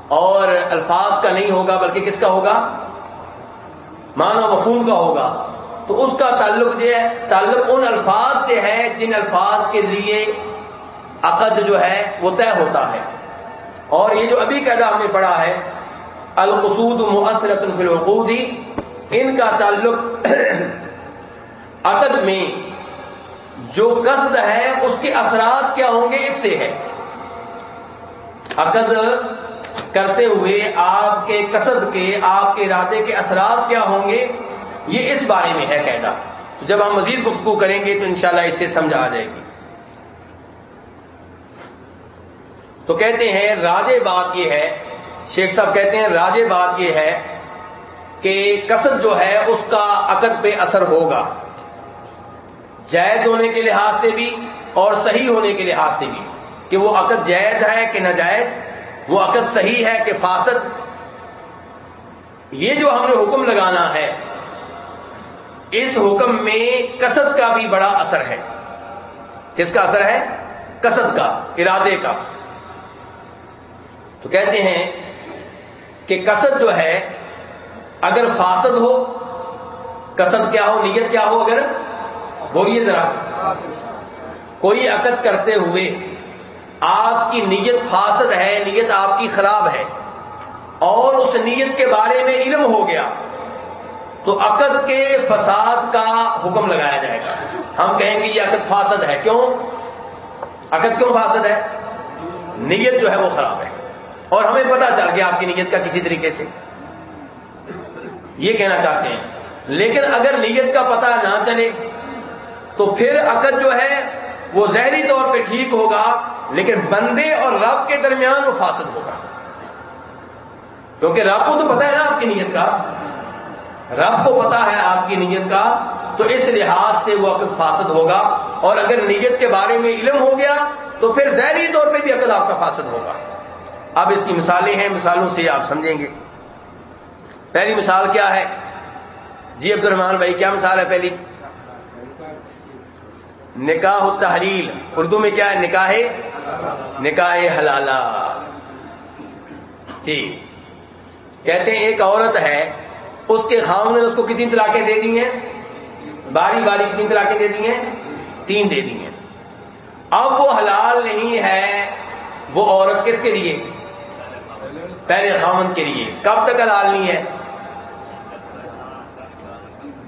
B: اور الفاظ کا نہیں ہوگا، بلکہ کس کا ہوگا؟ معنی مفہوم کا ہوگا۔ تو اس کا تعلق جو ہے، تعلق ان الفاظ سے ہے، جن الفاظ کے لیے عقد جو ہے، وہ طے ہوتا ہے۔ اور یہ جو ابھی قاعدہ ہم نے پڑھا ہے، القصود مؤثرت فی العقود ان کا تعلق عقد میں جو قصد ہے، اس کے اثرات کیا ہوں گے، اس سے ہے۔ عقد کرتے ہوئے آپ کے قصد کے، آپ کے ارادے کے اثرات کیا ہوں گے، یہ اس بارے میں ہے قاعدہ جب ہم مزید گفتگو کریں گے تو انشاءاللہ اس سے آ جائے گی۔ تو کہتے ہیں راجے بات یہ ہے، شیخ صاحب کہتے ہیں راجے بات یہ ہے کہ قصد جو ہے اس کا عقد پہ اثر ہوگا۔ جائز ہونے کے لحاظ سے بھی اور صحیح ہونے کے لحاظ سے بھی کہ وہ عقد جائز ہے کہ ناجائز، وہ عقد صحیح ہے کہ فاسد۔ یہ جو ہم نے حکم لگانا ہے، اس حکم میں قصد کا بھی بڑا اثر ہے۔ کس کا اثر ہے؟ قصد کا، ارادے کا۔ تو کہتے ہیں کہ قصد جو ہے، اگر فاسد ہو قصد کیا ہو، نیت کیا ہو اگر؟ بولیے ذرا۔ کوئی عقد کرتے ہوئے آپ کی نیت فاسد ہے، نیت آپ کی خراب ہے، اور اس نیت کے بارے میں علم ہو گیا، تو عقد کے فساد کا حکم لگایا جائے گا۔ ہم کہیں گے یہ عقد فاسد ہے۔ کیوں؟ عقد کیوں فاسد ہے؟ نیت جو ہے وہ خراب ہے۔ اور ہمیں پتا چل گیا آپ کی نیت کا کسی طریقے سے۔ یہ کہنا چاہتے ہیں۔ لیکن اگر نیت کا پتہ نہ چلے، تو پھر عقد جو ہے، وہ ظہری طور پہ ٹھیک ہوگا، لیکن بندے اور رب کے درمیان وہ فاسد ہوگا۔ کیونکہ رب کو تو پتا ہے نا آپ کی نیت کا۔ رب کو پتا ہے آپ کی نیت کا، تو اس لحاظ سے وہ عقد فاسد ہوگا۔ اور اگر نیت کے بارے میں علم ہو گیا، تو پھر ظاہری طور پہ بھی عقد آپ کا فاسد ہوگا۔ اب اس کی مثالیں ہیں، مثالوں سے آپ سمجھیں گے۔ پہلی مثال کیا ہے؟ جی عبد الرحمان بھائی، کیا مثال ہے پہلی؟ نکاح تحلیل اردو میں کیا ہے؟ نکاح نکاح حلالہ۔ جی۔ کہتے ہیں، ایک عورت ہے، اس کے خام نے اس کو کتنی طلاقیں دے دی ہیں؟ باری باری کتنی طلاقیں دے دی ہیں؟ تین دے دی ہیں۔ اب وہ حلال نہیں ہے، وہ عورت کس کے لیے؟ پہلے خامن کے لیے۔ کب تک حلال نہیں ہے؟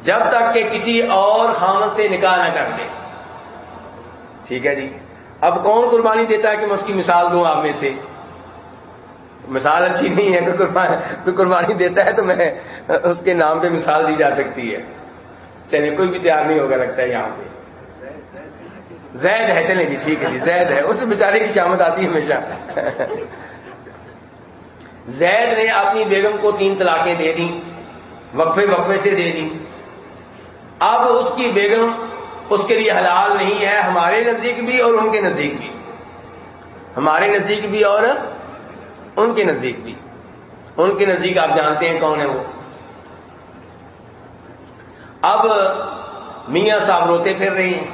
B: جب تک کہ کسی اور خامن سے نکاح نہ کر لے۔ ٹھیک ہے جی۔ اب کون قربانی دیتا ہے کہ میں اس کی مثال دوں آپ میں سے؟ مثال اچھی نہیں ہے کوئی قربانی دیتا ہے تو میں اس کے نام پہ مثال دی جا سکتی ہے۔ چلے، کوئی بھی تیار نہیں ہوگا لگتا ہے یہاں پہ۔ زید ہے۔ چلیں جی ٹھیک ہے جی زید ہے۔ اس بیچارے کی شامت آتی ہے ہمیشہ۔ زید نے اپنی بیگم کو تین طلاقیں دے دی وقفے وقفے سے دے دی اب اس کی بیگم اس کے لیے حلال نہیں ہے، ہمارے نزدیک بھی اور ان کے نزدیک بھی۔ ہمارے نزدیک بھی اور ان کے نزدیک بھی۔ ان کے نزدیک آپ جانتے ہیں کون ہے وہ۔ اب میاں صاحب روتے پھر رہے ہیں۔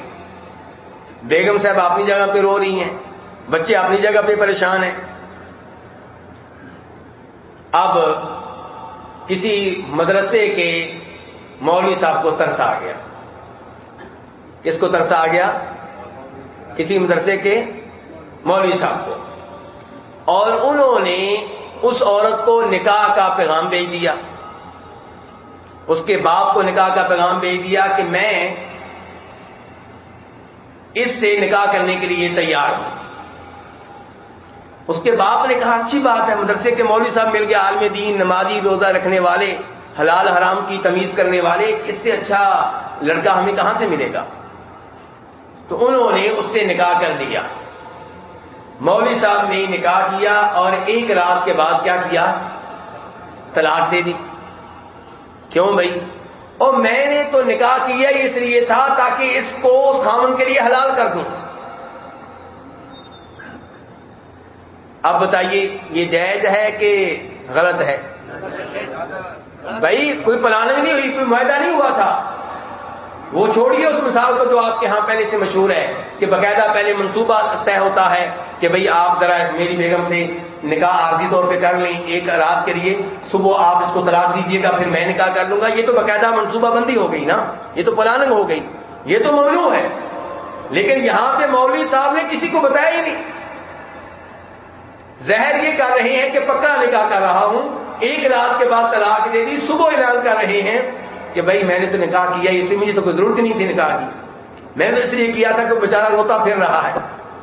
B: بیگم صاحب اپنی جگہ پہ رو رہی ہیں۔ بچے اپنی جگہ پہ پریشان ہیں۔ اب کسی مدرسے کے مولوی صاحب کو ترس آ گیا۔ کس کو ترس آ گیا؟ کسی مدرسے کے مولوی صاحب کو۔ اور انہوں نے اس عورت کو نکاح کا پیغام بھیج دیا۔ اس کے باپ کو نکاح کا پیغام بھیج دیا کہ میں اس سے نکاح کرنے کے لیے تیار ہوں۔ اس کے باپ نے کہا، اچھی بات ہے، مدرسے کے مولوی صاحب مل گئے عالم دین، نمازی روزہ رکھنے والے، حلال حرام کی تمیز کرنے والے، اس سے اچھا لڑکا ہمیں کہاں سے ملے گا؟ تو انہوں نے اس سے نکاح کر دیا مولوی صاحب نے نکاح کیا اور ایک رات کے بعد کیا کیا؟ طلاق دے دی۔ کیوں بھائی؟ اور میں نے تو نکاح کیا اس لیے تھا تاکہ اس کو اس خامن کے لیے حلال کر دوں۔ اب بتائیے، یہ جائز ہے کہ غلط ہے؟ بھائی، کوئی پلاننگ نہیں ہوئی، کوئی معاہدہ نہیں ہوا تھا۔ وہ چھوڑیے اس مثال کو جو آپ کے ہاں پہلے سے مشہور ہے، کہ باقاعدہ پہلے منصوبہ طے ہوتا ہے کہ بھئی آپ ذرا میری بیگم سے نکاح عارضی طور پہ کر لیں ایک رات کے لیے، صبح آپ اس کو طلاق دیجیے گا، پھر میں نکاح کر لوں گا۔ یہ تو باقاعدہ منصوبہ بندی ہو گئی نا، یہ تو پلاننگ ہو گئی۔ یہ تو ممنوع ہے۔ لیکن یہاں پہ مولوی صاحب نے کسی کو بتایا ہی نہیں۔ زہر یہ کر رہے ہیں کہ پکا نکاح کر رہا ہوں۔ ایک رات کے بعد طلاق دے دی، صبح اعلان کر رہے ہیں کہ بھائی میں نے تو نکاح کیا اسے مجھے تو کوئی ضرورت نہیں تھی نکاح کی۔ میں نے اس لیے کیا تھا کہ بیچارہ روتا پھر رہا ہے۔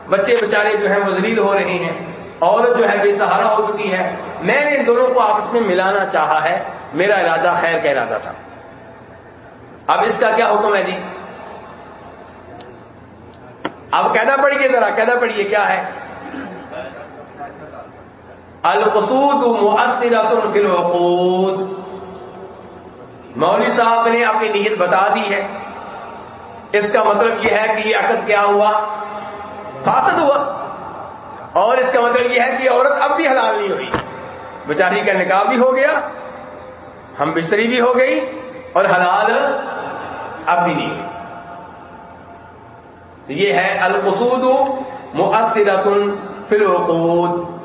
B: بچے بچارے جو ہیں وہ ہو رہے ہیں۔ عورت جو ہے بے سہارا ہو چکی ہے۔ میں نے ان دونوں کو آپس میں ملانا چاہا ہے۔ میرا ارادہ خیر کا ارادہ تھا۔ اب اس کا کیا حکم ہے جی؟ اب کہنا پڑیے ذرا کہنا پڑیے کیا ہے؟ القصود مؤثرۃ فی العقود۔ مولوی صاحب نے اپنی نیت بتا دی ہے۔ اس کا مطلب یہ ہے کہ یہ عقد کیا ہوا؟ فاسد ہوا۔ اور اس کا مطلب یہ ہے کہ عورت اب بھی حلال نہیں ہوئی۔ بیچاری کا نکاح بھی ہو گیا، ہم بستری بھی ہو گئی اور حلال اب بھی نہیں۔ ہوئی تو یہ ہے القصود مؤثرۃ فی العقود۔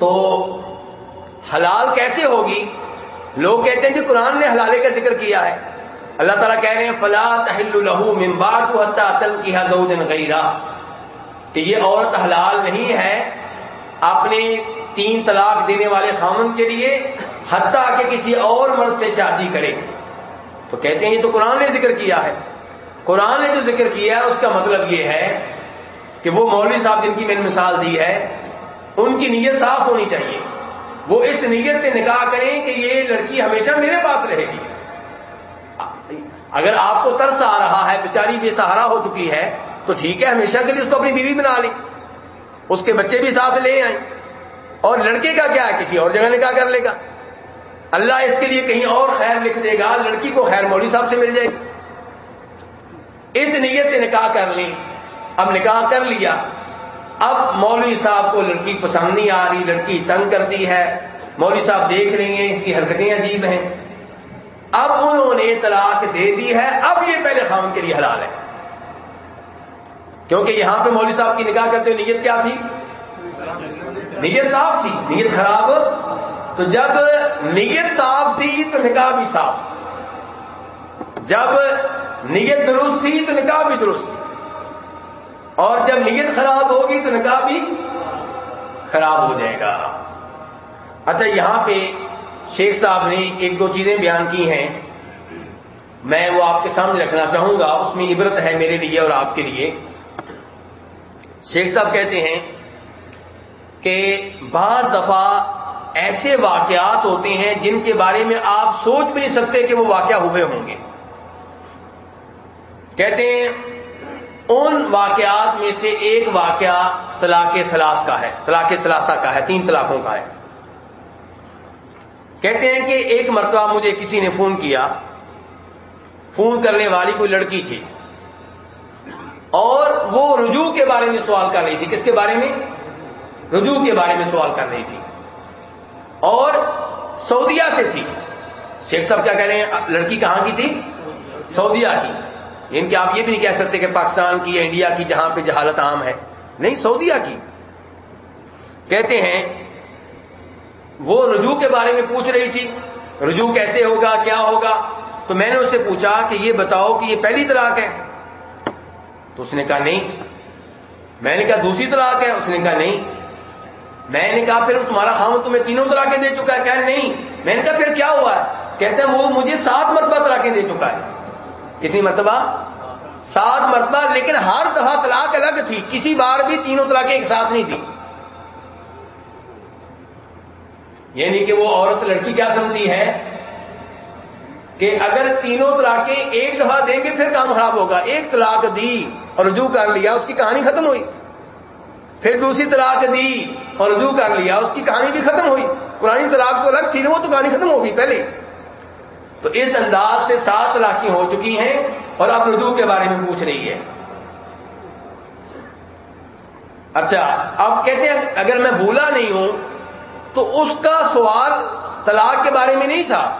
B: تو حلال کیسے ہوگی؟ لوگ کہتے ہیں کہ قرآن نے حلالے کا ذکر کیا ہے۔ اللہ تعالیٰ کہہ رہے ہیں، فلا تحل لہو ممبار کو حتل کی حضود غیرہ کہ یہ عورت حلال نہیں ہے اپنے تین طلاق دینے والے خامن کے لیے، حتیٰ کہ کسی اور مرد سے شادی کرے۔ تو کہتے ہیں یہ تو قرآن نے ذکر کیا ہے۔ قرآن نے جو ذکر کیا ہے، اس کا مطلب یہ ہے کہ وہ مولوی صاحب جن کی میں نے مثال دی ہے ان کی نیت صاف ہونی چاہیے۔ وہ اس نیت سے نکاح کریں کہ یہ لڑکی ہمیشہ میرے پاس رہے گی۔ اگر آپ کو ترس آ رہا ہے، بیچاری بے سہارا ہو چکی ہے، تو ٹھیک ہے، ہمیشہ کے لیے اس کو اپنی بیوی بنا لیں۔ اس کے بچے بھی ساتھ لے آئیں۔ اور لڑکے کا کیا ہے؟ کسی اور جگہ نکاح کر لے گا۔ اللہ اس کے لیے کہیں اور خیر لکھ دے گا، لڑکی کو خیر مولوی صاحب سے مل جائے۔ گی اس نیت سے نکاح کر لیں۔ اب نکاح کر لیا۔ اب مولوی صاحب کو لڑکی پسند نہیں آ رہی، لڑکی تنگ کرتی ہے۔ مولوی صاحب دیکھ رہی ہیں، اس کی حرکتیں عجیب ہیں۔ اب انہوں نے طلاق دے دی ہے۔ اب یہ پہلے خام کے لیے حلال ہے۔ کیونکہ یہاں پہ مولوی صاحب کی نکاح کرتے ہوئے نیت کیا تھی؟ نیت صاف تھی۔ نیت خراب۔ تو جب نیت صاف تھی تو نکاح بھی صاف جب نیت درست تھی تو نکاح بھی درست۔ اور جب نیت خراب ہوگی تو نکاح بھی خراب ہو جائے گا۔ اچھا یہاں پہ شیخ صاحب نے ایک دو چیزیں بیان کی ہیں۔ میں وہ آپ کے سامنے رکھنا چاہوں گا، اس میں عبرت ہے میرے لیے اور آپ کے لیے۔ شیخ صاحب کہتے ہیں کہ بعض دفعہ ایسے واقعات ہوتے ہیں جن کے بارے میں آپ سوچ بھی نہیں سکتے کہ وہ واقعہ ہوئے ہوں گے۔ کہتے ہیں ان واقعات میں سے ایک واقعہ طلاق سلاس کا ہے، طلاق سلاسہ کا ہے، تین طلاقوں کا ہے۔ کہتے ہیں کہ ایک مرتبہ مجھے کسی نے فون کیا، فون کرنے والی کوئی لڑکی تھی۔ اور وہ رجوع کے بارے میں سوال کر رہی تھی۔ کس کے بارے میں؟ رجوع کے بارے میں سوال کر رہی تھی۔ اور سعودیہ سے تھی۔ شیخ صاحب کیا کہہ رہے ہیں؟ لڑکی کہاں کی تھی؟ سعودیہ کی۔ یعنی کہ آپ یہ بھی نہیں کہہ سکتے کہ پاکستان کی یا انڈیا کی جہاں پہ جہالت عام ہے۔ نہیں، سعودیہ کی۔ کہتے ہیں، وہ رجوع کے بارے میں پوچھ رہی تھی، رجوع کیسے ہوگا، کیا ہوگا؟ تو میں نے اس سے پوچھا کہ یہ بتاؤ کہ یہ پہلی طلاق ہے۔ تو اس نے کہا، نہیں۔ میں نے کہا، دوسری طلاق ہے؟ اس نے کہا، نہیں۔ میں نے کہا، پھر تمہارا خامد تمہیں تینوں طلاقیں دے چکا ہے۔ کہا، نہیں۔ میں نے کہا، پھر کیا ہوا ہے؟ کہتے ہیں وہ مجھے سات مرتبہ طلاقیں دے چکا ہے۔ کتنی مرتبہ؟ سات مرتبہ، لیکن ہر دفعہ طلاق الگ تھی۔ کسی بار بھی تینوں طلاقیں ایک ساتھ نہیں تھی۔ یعنی کہ وہ عورت لڑکی کیا سمجھتی ہے؟ کہ اگر تینوں طلاقیں ایک دفعہ دیں گے، پھر کام خراب ہوگا۔ ایک طلاق دی اور رجوع کر لیا، اس کی کہانی ختم ہوئی۔ پھر دوسری طلاق دی اور رجوع کر لیا، اس کی کہانی بھی ختم ہوئی۔ پرانی طلاق تو الگ تھی نا، وہ تو کہانی ختم ہوگی پہلے۔ تو اس انداز سے سات طلاقیں ہو چکی ہیں اور اب رجوع کے بارے میں پوچھ رہی ہے۔ اچھا اب کہتے ہیں اگر میں بھولا نہیں ہوں تو اس کا سوال طلاق کے بارے میں نہیں تھا۔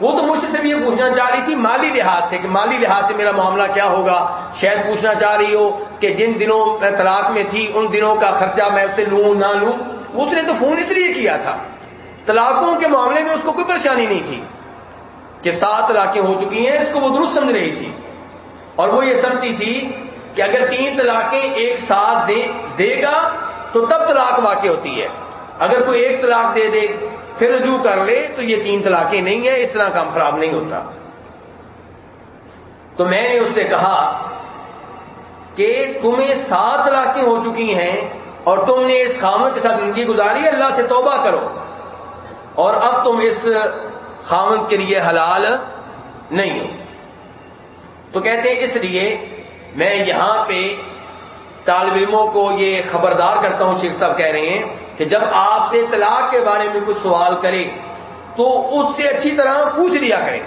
B: وہ تو مجھ سے بھی یہ پوچھنا چاہ رہی تھی مالی لحاظ سے کہ مالی لحاظ سے میرا معاملہ کیا ہوگا۔ شاید پوچھنا چاہ رہی ہو کہ جن دنوں میں طلاق میں تھی، ان دنوں کا خرچہ میں اسے لوں نہ لوں۔ اس نے تو فون اس لیے کیا تھا۔ طلاقوں کے معاملے میں اس کو کوئی پریشانی نہیں تھی۔ کہ سات طلاقیں ہو چکی ہیں، اس کو وہ درست سمجھ رہی تھی۔ اور وہ یہ سمجھتی تھی کہ اگر تین طلاقیں ایک ساتھ دے دے گا تو تب طلاق واقع ہوتی ہے۔ اگر کوئی ایک طلاق دے دے، پھر رجوع کر لے تو یہ تین طلاقیں نہیں ہیں، اس طرح کام خراب نہیں ہوتا۔ تو میں نے اس سے کہا کہ تمہیں سات طلاقیں ہو چکی ہیں اور تم نے اس خامن کے ساتھ زندگی گزاری، اللہ سے توبہ کرو۔ اور اب تم اس خامن کے لیے حلال نہیں ہو۔ تو کہتے ہیں اس لیے میں یہاں پہ طالب علموں کو یہ خبردار کرتا ہوں، شیخ صاحب کہہ رہے ہیں کہ جب آپ سے طلاق کے بارے میں کچھ سوال کرے تو اس سے اچھی طرح پوچھ لیا کریں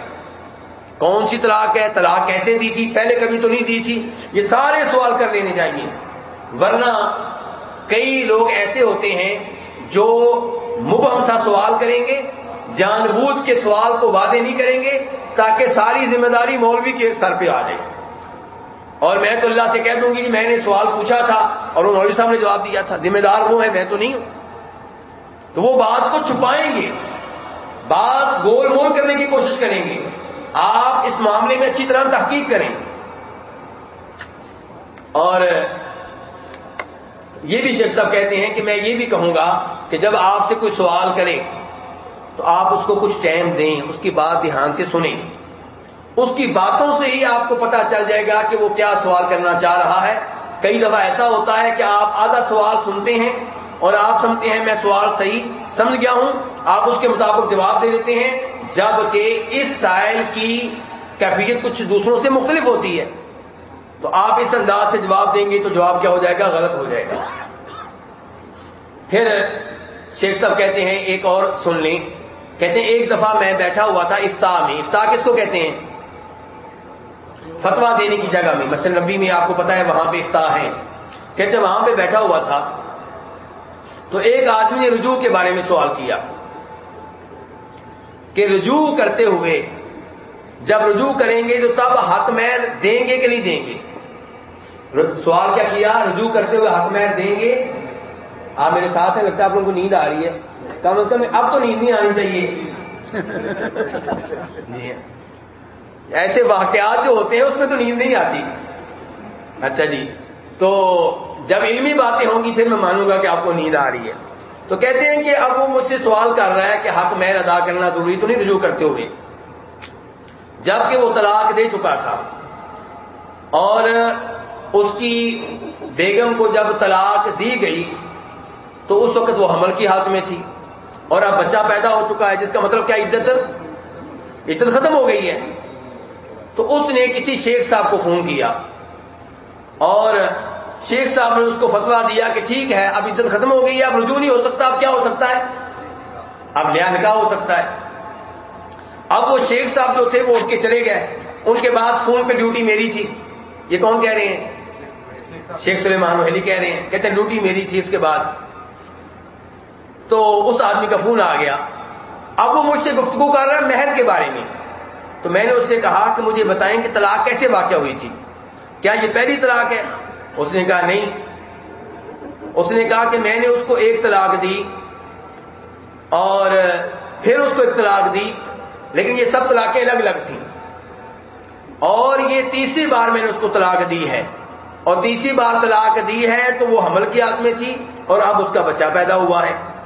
B: کون سی طلاق ہے؟ طلاق کیسے دی تھی؟ پہلے کبھی تو نہیں دی تھی۔ یہ سارے سوال کر لینے چاہیے۔ ورنہ کئی لوگ ایسے ہوتے ہیں جو مبہم سا سوال کریں گے جان بوجھ کے سوال کو وعدے نہیں کریں گے تاکہ ساری ذمہ داری مولوی کے سر پہ آ جائے۔ اور میں تو اللہ سے کہہ دوں گی کہ میں نے سوال پوچھا تھا اور وہ مولوی صاحب نے جواب دیا تھا، ذمہ دار وہ ہے میں تو نہیں ہوں۔ تو وہ بات کو چھپائیں گے۔ بات گول مول کرنے کی کوشش کریں گے۔ آپ اس معاملے میں اچھی طرح تحقیق کریں۔ اور یہ بھی شیخ صاحب کہتے ہیں کہ میں یہ بھی کہوں گا کہ جب آپ سے کوئی سوال کرے تو آپ اس کو کچھ ٹائم دیں، اس کی بات دھیان سے سنیں۔ اس کی باتوں سے ہی آپ کو پتا چل جائے گا کہ وہ کیا سوال کرنا چاہ رہا ہے۔ کئی دفعہ ایسا ہوتا ہے کہ آپ آدھا سوال سنتے ہیں اور آپ سمجھتے ہیں میں سوال صحیح سمجھ گیا ہوں۔ آپ اس کے مطابق جواب دے دیتے ہیں، جبکہ اس سائل کی کیفیت کچھ دوسروں سے مختلف ہوتی ہے۔ تو آپ اس انداز سے جواب دیں گے تو جواب کیا ہو جائے گا؟ غلط ہو جائے گا۔ پھر شیخ صاحب کہتے ہیں، ایک اور سن لیں۔ کہتے ہیں، ایک دفعہ میں بیٹھا ہوا تھا افطار میں۔ افطار کس کو کہتے ہیں؟ فتوا دینے کی جگہ میں۔ مثلا نبی میں آپ کو پتا ہے، وہاں پہ افطار ہیں کہتے ہیں، وہاں پہ بیٹھا ہوا تھا۔ تو ایک آدمی نے رجوع کے بارے میں سوال کیا کہ رجوع کرتے ہوئے جب رجوع کریں گے تو تب حق میر دیں گے کہ نہیں دیں گے؟ سوال کیا کیا؟ رجوع کرتے ہوئے حق میر دیں گے آپ میرے ساتھ ہیں لگتا ہے آپ لوگوں کو نیند آ رہی ہے۔ کم از کم اب تو نیند نہیں آنی چاہیے۔ جی ہاں۔ ایسے واقعات جو ہوتے ہیں اس میں تو نیند نہیں آتی۔ اچھا جی۔ تو جب علمی باتیں ہوں گی پھر میں مانوں گا کہ آپ کو نیند آ رہی ہے۔ تو کہتے ہیں کہ اب وہ مجھ سے سوال کر رہا ہے کہ حق میر ادا کرنا ضروری تو نہیں رجوع کرتے ہوئے۔ جبکہ وہ طلاق دے چکا تھا۔ اور اس کی بیگم کو جب طلاق دی گئی تو اس وقت وہ حمل کی حالت میں تھی اور اب بچہ پیدا ہو چکا ہے، جس کا مطلب کیا عزت عزت ختم ہو گئی ہے۔ تو اس نے کسی شیخ صاحب کو فون کیا اور شیخ صاحب نے اس کو فتوا دیا کہ ٹھیک ہے، اب عزت ختم ہو گئی ہے، اب رجوع نہیں ہو سکتا، اب کیا ہو سکتا ہے؟ اب نیا نکاح ہو سکتا ہے۔ اب وہ شیخ صاحب جو تھے وہ اٹھ کے چلے گئے۔ ان کے بعد فون پہ ڈیوٹی میری تھی۔ یہ کون کہہ رہے ہیں؟ شیخ سلیمان وحلی کہہ رہے ہیں۔ کہتے ہیں ڈیوٹی میری تھی اس کے بعد۔ تو اس آدمی کا فون آ گیا۔ اب وہ مجھ سے گفتگو کر رہا ہے مہر کے بارے میں۔ تو میں نے اس سے کہا کہ مجھے بتائیں کہ طلاق کیسے واقع ہوئی تھی۔ کیا یہ پہلی طلاق ہے؟ اس نے کہا نہیں۔ اس نے کہا کہ میں نے اس کو ایک طلاق دی اور پھر اس کو ایک طلاق دی، لیکن یہ سب طلاقیں الگ الگ تھیں۔ اور یہ تیسری بار میں نے اس کو طلاق دی ہے۔ اور تیسری بار طلاق دی ہے تو وہ حمل کی حالت میں تھی اور اب اس کا بچہ پیدا ہوا ہے۔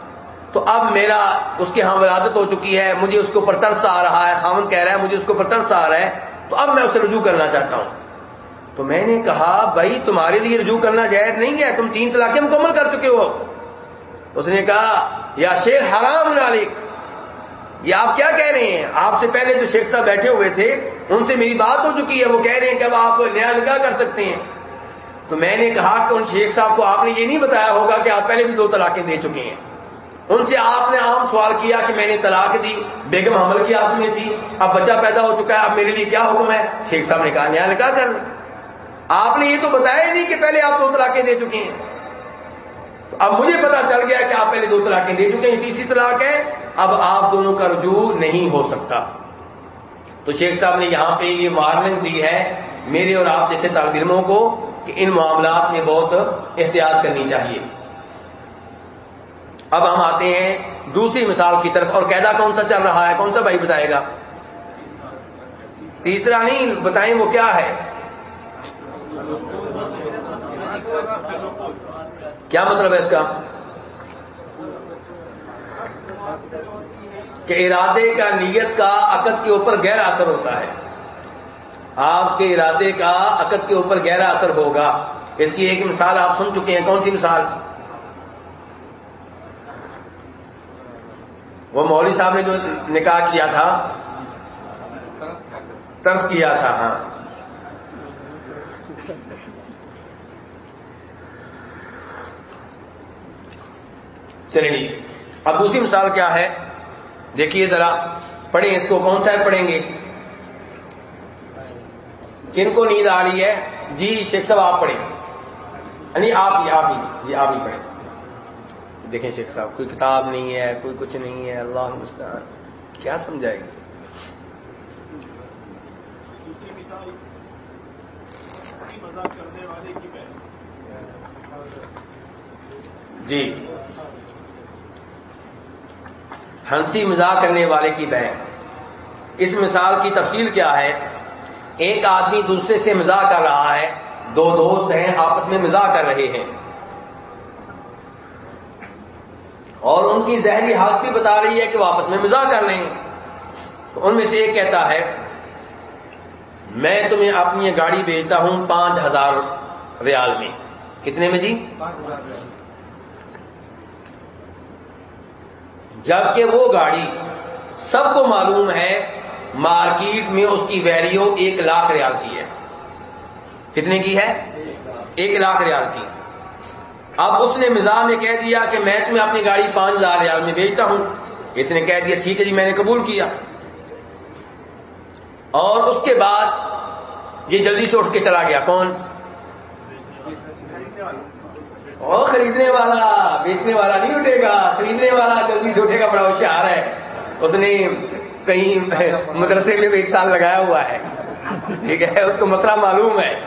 B: تو اب میرا اس کی ہاں ولادت ہو چکی ہے، مجھے اس کے اوپر ترس آ رہا ہے خامن کہہ رہا ہے، مجھے اس کے اوپر ترس آ رہا ہے، تو اب میں اسے رجوع کرنا چاہتا ہوں۔ تو میں نے کہا، بھائی، تمہارے لیے رجوع کرنا جائز نہیں ہے، تم تین طلاقیں مکمل کر چکے ہو۔ اس نے کہا، یا شیخ، حرام نالک یہ آپ کیا کہہ رہے ہیں؟ آپ سے پہلے جو شیخ صاحب بیٹھے ہوئے تھے، ان سے میری بات ہو چکی ہے، وہ کہہ رہے ہیں کہ اب آپ نیا نکاح کر سکتے ہیں۔ تو میں نے کہا کہ ان شیخ صاحب کو آپ نے یہ نہیں بتایا ہوگا کہ آپ پہلے بھی دو طلاقیں دے چکے ہیں۔ ان سے آپ نے عام سوال کیا کہ میں نے طلاق دی، بیگم حمل کی آدمی تھی، اب بچہ پیدا ہو چکا ہے، اب میرے لیے کیا حکم ہے؟ شیخ صاحب نے کہا، نیا نکاح کر آپ نے یہ تو بتایا ہی نہیں کہ پہلے آپ دو طلاقیں دے چکے ہیں۔ تو اب مجھے پتا چل گیا کہ آپ پہلے دو طلاقیں دے چکے ہیں تیسری طلاق ہے۔ اب آپ دونوں کا رجوع نہیں ہو سکتا۔ تو شیخ صاحب نے یہاں پہ یہ وارننگ دی ہے میرے اور آپ جیسے طالب علموں کو کہ ان معاملات میں بہت احتیاط کرنی چاہیے۔ اب ہم آتے ہیں دوسری مثال کی طرف، اور قیدا کون سا چل رہا ہے؟ کون سا بھائی بتائے گا؟ تیسرا نہیں، بتائیں وہ کیا ہے؟ کیا مطلب ہے اس کا؟ کہ ارادے کا نیت کا عقد کے اوپر گہرا اثر ہوتا ہے۔ آپ کے ارادے کا عقد کے اوپر گہرا اثر ہوگا۔ اس کی ایک مثال آپ سن چکے ہیں۔ کون سی مثال؟ وہ مولوی صاحب نے جو نکاح کیا تھا ترس کیا تھا ہاں۔ چلیے اب دوسری مثال کیا ہے؟ دیکھیے ذرا، پڑھیں اس کو، کون سا پڑھیں گے؟ کن کو نیند آ رہی ہے؟ جی شیخ صاحب، آپ پڑھیں۔ یعنی آپ ہی آپ ہی جی آپ ہی پڑھیں۔ دیکھیں شیخ صاحب، کوئی کتاب نہیں ہے، کوئی کچھ نہیں ہے، اللہ مستعان۔ کیا سمجھائے گی؟ جی۔ ہنسی مزاح کرنے والے کی بہ اس مثال کی تفصیل کیا ہے؟ ایک آدمی دوسرے سے مزاح کر رہا ہے، دو دوست ہیں، آپس میں مزاح کر رہے ہیں۔ اور ان کی ذہنی حالت بھی بتا رہی ہے کہ وہ آپس میں مزاح کر رہے ہیں تو ان میں سے ایک کہتا ہے، میں تمہیں اپنی گاڑی بھیجتا ہوں پانچ ہزار ریال میں۔ کتنے میں جی؟ جبکہ وہ گاڑی سب کو معلوم ہے، مارکیٹ میں اس کی ویلیو ایک لاکھ ریال کی ہے۔ کتنے کی ہے؟ ایک لاکھ ریال کی۔ اب اس نے مزاح میں کہہ دیا کہ میں تمہیں اپنی گاڑی پانچ ہزار ریال میں بھیجتا ہوں۔ اس نے کہہ دیا، ٹھیک ہے جی میں نے قبول کیا۔ اور اس کے بعد یہ جلدی سے اٹھ کے چلا گیا۔ کون؟ اور خریدنے والا، بیچنے والا نہیں اٹھے گا۔ خریدنے والا جلدی سے اٹھے گا، بڑا ہوشیار ہے۔ اس نے کہیں مدرسے میں بھی ایک سال لگایا ہوا ہے۔ ٹھیک ہے، اس کو مسئلہ معلوم ہے۔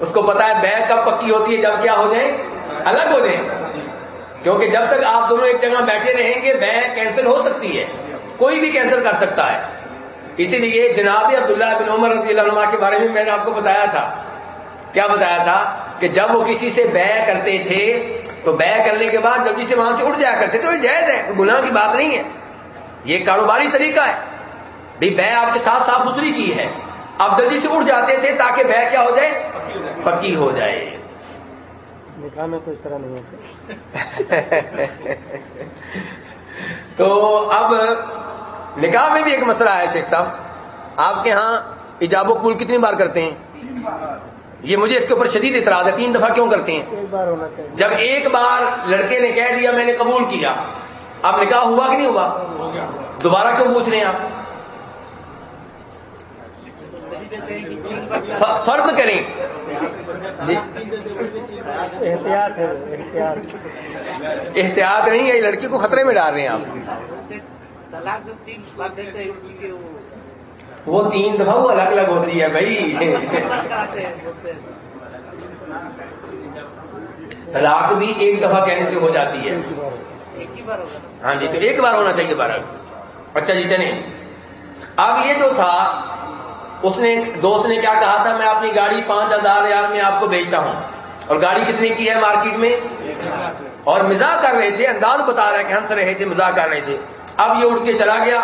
B: اس کو پتا ہے بیگ کب پکی ہوتی ہے، جب کیا ہو جائے۔ الگ ہو جائیں۔ کیونکہ جب تک آپ دونوں ایک جگہ بیٹھے رہیں گے بیگ کینسل ہو سکتی ہے۔ کوئی بھی کینسل کر سکتا ہے۔ اسی لیے جناب عبداللہ بن عمر رضی اللہ عنہ کے بارے میں میں نے آپ کو بتایا تھا۔ کیا بتایا تھا؟ کہ جب وہ کسی سے بے کرتے تھے، تو بے کرنے کے بعد جلدی سے وہاں سے اٹھ جایا کرتے تو یہ جائز ہے گناہ کی بات نہیں ہے۔ یہ کاروباری طریقہ ہے۔ بھائی بے آپ کے ساتھ صاف ستھری کی ہے۔ آپ جلدی سے اٹھ جاتے تھے تاکہ بے کیا ہو جائے؟ پکی ہو جائے۔
F: نکاح میں تو اس طرح نہیں ہوتا۔
B: تو اب نکاح میں بھی ایک مسئلہ ہے شیخ صاحب۔ آپ کے ہاں ایجاب و قبول کتنی بار کرتے ہیں؟ یہ مجھے اس کے اوپر شدید اعتراض ہے۔ تین دفعہ کیوں کرتے ہیں؟
F: ایک بار ہونا چاہیے۔
B: جب ایک بار لڑکے نے کہہ دیا میں نے قبول کیا اب نکاح ہوا کہ نہیں ہوا؟ دوبارہ کیوں پوچھ رہے ہیں آپ؟ فرض کریں۔ جی۔
F: احتیاط
B: نہیں ہے یہ لڑکی کو خطرے میں ڈال رہے ہیں آپ۔
C: وہ
B: تین دفعہ وہ الگ الگ ہوتی ہے بھائی۔ طلاق بھی ایک دفعہ کہنے سے ہو جاتی ہے۔ ہاں جی تو ایک بار ہونا چاہیے بارہ۔ اچھا جی چلیں۔ اب یہ جو تھا اس نے دوست نے کیا کہا تھا، میں اپنی گاڑی پانچ ہزار یار میں آپ کو بھیجتا ہوں۔ اور گاڑی کتنے کی ہے مارکیٹ میں؟ اور مزاح کر رہے تھے، انداز بتا رہے کہ ہنس رہے تھے مزاح کر رہے تھے۔ اب یہ اٹھ کے چلا گیا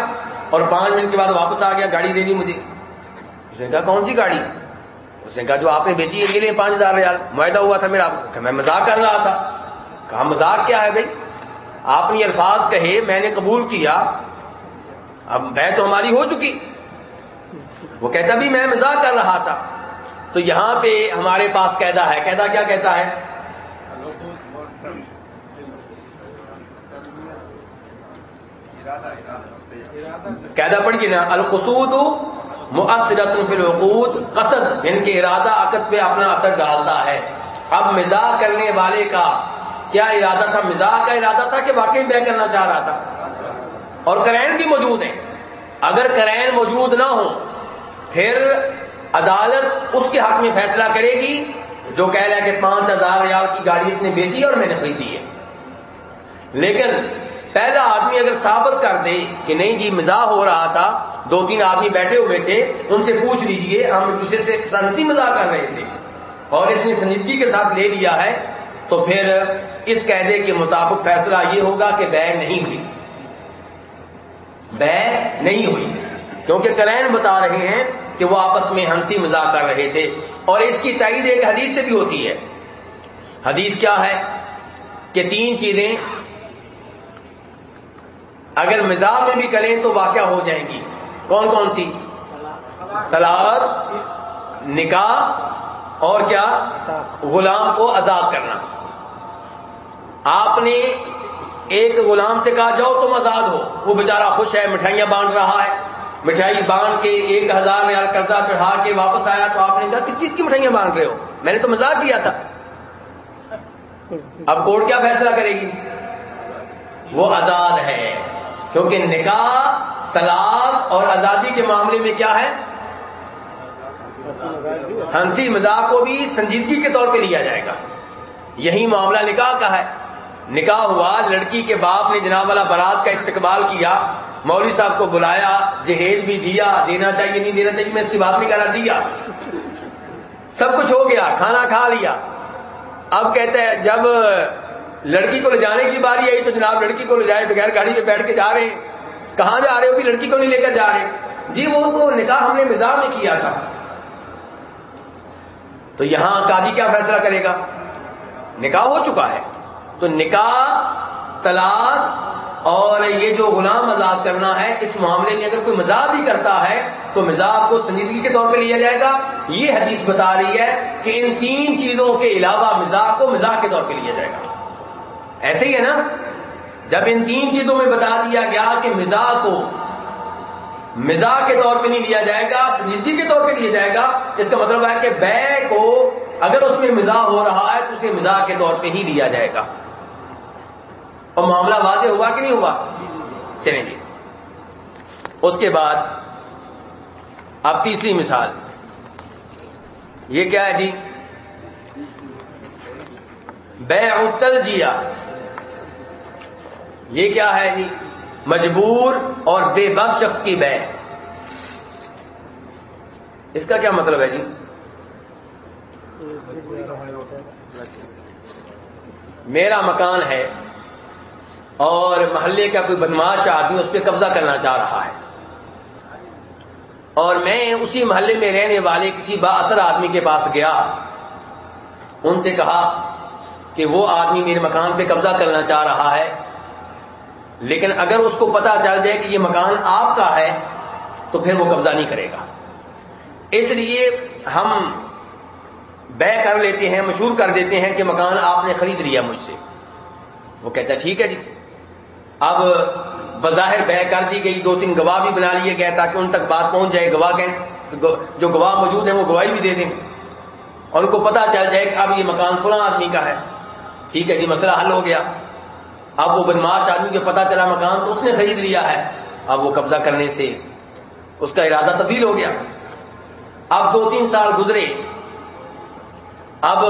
B: اور پانچ منٹ کے بعد واپس آ گیا، گاڑی دے دی مجھے۔ اس نے کہا، کون سی گاڑی? اس نے کہا، جو آپ نے بیچی ہے لیے پانچ ہزار ریال۔ معاہدہ ہوا تھا میرا۔ کہ میں مزاق کر رہا تھا۔ کہا، مزاق کیا ہے بھائی؟ آپ نے الفاظ کہے، میں نے قبول کیا۔ اب بہ تو ہماری ہو چکی۔ وہ کہتا بھی میں مزاق کر رہا تھا۔ تو یہاں پہ ہمارے پاس قیدا ہے۔ قیدا کیا کہتا ہے؟ قیدا پڑھ کے نا، القصود مؤثرت فی العقود، قصد یعنی ان کے ارادہ عقد پہ اپنا اثر ڈالتا ہے۔ اب مزاح کرنے والے کا کیا ارادہ تھا؟ مزاح کا ارادہ تھا کہ واقعی بے کرنا چاہ رہا تھا۔ اور کرین بھی موجود ہیں۔ اگر کرین موجود نہ ہو پھر عدالت اس کے حق میں فیصلہ کرے گی، جو کہہ رہا ہے کہ پانچ ہزار ریال کی گاڑی اس نے بیچی اور میں نے خریدی ہے۔ لیکن پہلا آدمی اگر ثابت کر دے کہ نہیں جی مزاح ہو رہا تھا، دو تین آدمی بیٹھے ہوئے تھے، ان سے پوچھ لیجیے، ہم ایک دوسرے سے سنسی مزاح کر رہے تھے۔ اور اس نے سنجیدگی کے ساتھ لے لیا ہے، تو پھر اس قاعدے کے مطابق فیصلہ یہ ہوگا کہ بے نہیں ہوئی۔ بے نہیں ہوئی۔ کیونکہ کرین بتا رہے ہیں کہ وہ آپس میں ہنسی مزاح کر رہے تھے اور اس کی تائید ایک حدیث سے بھی ہوتی ہے۔ حدیث کیا ہے کہ تین چیزیں اگر مزاح میں بھی کریں تو واقع ہو جائیں گی۔ کون کون سی؟ طلاق، نکاح اور کیا؟ غلام کو آزاد کرنا۔ آپ نے ایک غلام سے کہا، جاؤ تم آزاد ہو۔ وہ بیچارہ خوش ہے، مٹھائیاں بانٹ رہا ہے۔ مٹھائی باندھ کے ایک ہزار ریال قرضہ چڑھا کے واپس آیا تو آپ نے کہا، کس چیز کی مٹھائیاں باندھ رہے ہو؟ میں نے تو مزاق کیا تھا۔ اب کورٹ کیا فیصلہ کرے گی؟ وہ آزاد ہے۔ کیونکہ نکاح، طلاق اور آزادی کے معاملے میں کیا ہے؟ ہنسی مزاق کو بھی سنجیدگی کے طور پہ لیا جائے گا۔ یہی معاملہ نکاح کا ہے۔ نکاح ہوا، لڑکی کے باپ نے جناب والا برات کا استقبال کیا۔ مولوی صاحب کو بلایا، جہیز بھی دیا، دینا چاہیے، نہیں دینا چاہیے، میں اس کی بات نہیں کرا، دیا۔ سب کچھ ہو گیا، کھانا کھا لیا۔ اب کہتے ہیں جب لڑکی کو لے جانے کی باری آئی تو جناب لڑکی کو لے جائے، بغیر گاڑی پہ بیٹھ کے جا رہے ہیں۔ کہاں جا رہے ہو؟ بھی لڑکی کو نہیں لے کر جا رہے۔ جی وہ تو نکاح ہم نے مزاح میں کیا تھا۔ تو یہاں قاضی کیا فیصلہ کرے گا؟ نکاح ہو چکا ہے۔ تو نکاح، طلاق اور یہ جو غلام آزاد کرنا ہے، اس معاملے میں اگر کوئی مزاح بھی کرتا ہے، تو مزاح کو سنجیدگی کے طور پہ لیا جائے گا۔ یہ حدیث بتا رہی ہے کہ ان تین چیزوں کے علاوہ مزاح کو مزاح کے طور پہ لیا جائے گا۔ ایسے ہی ہے نا؟ جب ان تین چیزوں میں بتا دیا گیا کہ مزاح کو مزاح کے طور پہ نہیں لیا جائے گا، سنجیدگی کے طور پہ لیا جائے گا، اس کا مطلب ہے کہ بے کو اگر اس میں مزاح ہو رہا ہے، تو اسے مزاح کے طور پہ ہی لیا جائے گا۔ اور معاملہ واضح ہوا کہ نہیں ہوا؟ چلیں گے اس کے بعد اب تیسری مثال۔ یہ کیا ہے جی؟ بے اتل جیا یہ کیا ہے جی؟ مجبور اور بے بس شخص کی بے اس کا کیا مطلب ہے جی؟ میرا مکان ہے۔ اور محلے کا کوئی بدماش آدمی اس پہ قبضہ کرنا چاہ رہا ہے۔ اور میں اسی محلے میں رہنے والے کسی با اثر آدمی کے پاس گیا۔ ان سے کہا کہ وہ آدمی میرے مکان پہ قبضہ کرنا چاہ رہا ہے۔ لیکن اگر اس کو پتا چل جائے کہ یہ مکان آپ کا ہے، تو پھر وہ قبضہ نہیں کرے گا۔ اس لیے ہم بے کر لیتے ہیں، مشہور کر دیتے ہیں کہ مکان آپ نے خرید لیا مجھ سے۔ وہ کہتا ٹھیک ہے جی۔ اب بظاہر بے کر دی گئی، دو تین گواہ بھی بنا لیے گئے تاکہ ان تک بات پہنچ جائے، گواہ کہیں جو گواہ موجود ہیں، وہ گواہی بھی دے دیں۔ اور ان کو پتا چل جائے کہ اب یہ مکان فلاں آدمی کا ہے۔ ٹھیک ہے جی مسئلہ حل ہو گیا۔ اب وہ بدماش آدمی کے پتا چلا مکان تو اس نے خرید لیا ہے۔ اب وہ قبضہ کرنے سے اس کا ارادہ تبدیل ہو گیا۔ اب دو تین سال گزرے۔ اب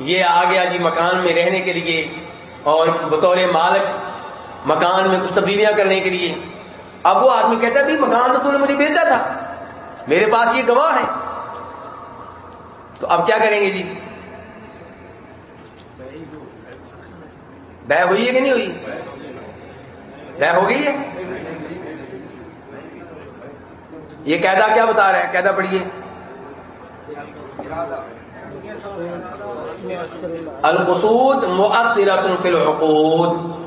B: یہ آ گیا جی مکان میں رہنے کے لیے اور بطور مالک مکان میں کچھ تبدیلیاں کرنے کے لیے۔ اب وہ آدمی کہتا ہے بھائی مکان تو تم نے مجھے بیچا تھا۔ میرے پاس یہ گواہ ہے۔ تو اب کیا کریں گے جی؟ بہ ہوئی ہے کہ نہیں ہوئی؟ بہ ہو گئی ہے۔ یہ قیدا کیا بتا رہا ہے؟ قیدا پڑھیے۔ القصود مؤثرت فی العقود۔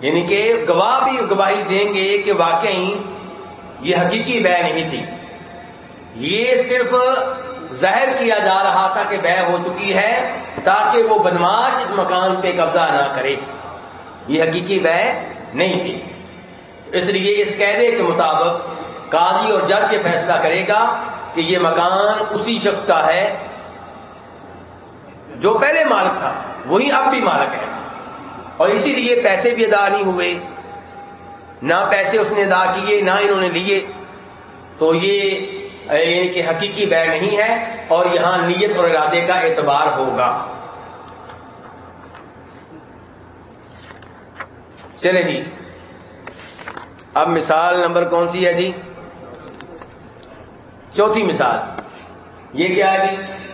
B: یعنی کہ گواہ بھی گواہی دیں گے کہ واقعی یہ حقیقی بے نہیں تھی۔ یہ صرف ظاہر کیا جا رہا تھا کہ بے ہو چکی ہے تاکہ وہ بدماش اس مکان پہ قبضہ نہ کرے۔ یہ حقیقی بے نہیں تھی۔ اس لیے اس قیدے کے مطابق قاضی اور جج یہ فیصلہ کرے گا کہ یہ مکان اسی شخص کا ہے جو پہلے مالک تھا، وہی اب بھی مالک ہے۔ اور اسی لیے پیسے بھی ادا نہیں ہوئے۔ نہ پیسے اس نے ادا کیے، نہ انہوں نے لیے۔ تو یہ یعنی کہ حقیقی بے نہیں ہے اور یہاں نیت اور ارادے کا اعتبار ہوگا۔ چلے جی۔ اب مثال نمبر کون سی ہے جی؟ چوتھی مثال۔ یہ کیا ہے جی؟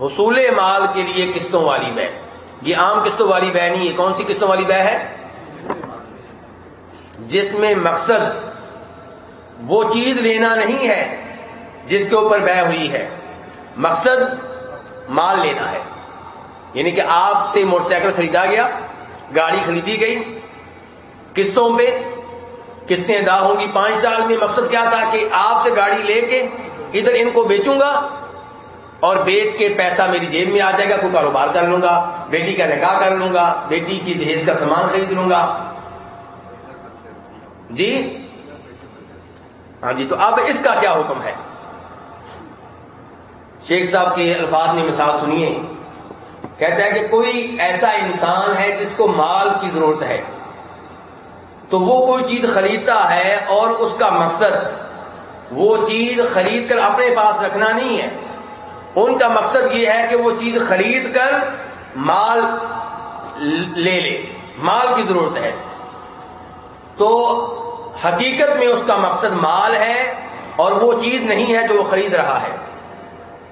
B: حصول مال کے لیے قسطوں والی بے یہ عام قسطوں والی بے نہیں ہے کون سی قسطوں والی بے ہے؟ جس میں مقصد وہ چیز لینا نہیں ہے جس کے اوپر بہ ہوئی ہے. مقصد مال لینا ہے. یعنی کہ آپ سے موٹر سائیکل خریدا گیا، گاڑی خریدی گئی، قسطوں پہ قسطیں ادا ہوں گی. پانچ سال میں مقصد کیا تھا کہ آپ سے گاڑی لے کے ادھر ان کو بیچوں گا اور بیچ کے پیسہ میری جیب میں آ جائے گا، کوئی کاروبار کر لوں گا، بیٹی کا نکاح کر لوں گا، بیٹی کی جہیز کا سامان خرید لوں گا۔ جی؟ ہاں جی تو اب اس کا کیا حکم ہے؟ شیخ صاحب کے الفاظ نے مثال سنیے۔ کہتا ہے کہ کوئی ایسا انسان ہے جس کو مال کی ضرورت ہے، تو وہ کوئی چیز خریدتا ہے اور اس کا مقصد وہ چیز خرید کر اپنے پاس رکھنا نہیں ہے۔ ان کا مقصد یہ ہے کہ وہ چیز خرید کر مال لے لے، مال کی ضرورت ہے۔ تو حقیقت میں اس کا مقصد مال ہے اور وہ چیز نہیں ہے جو وہ خرید رہا ہے۔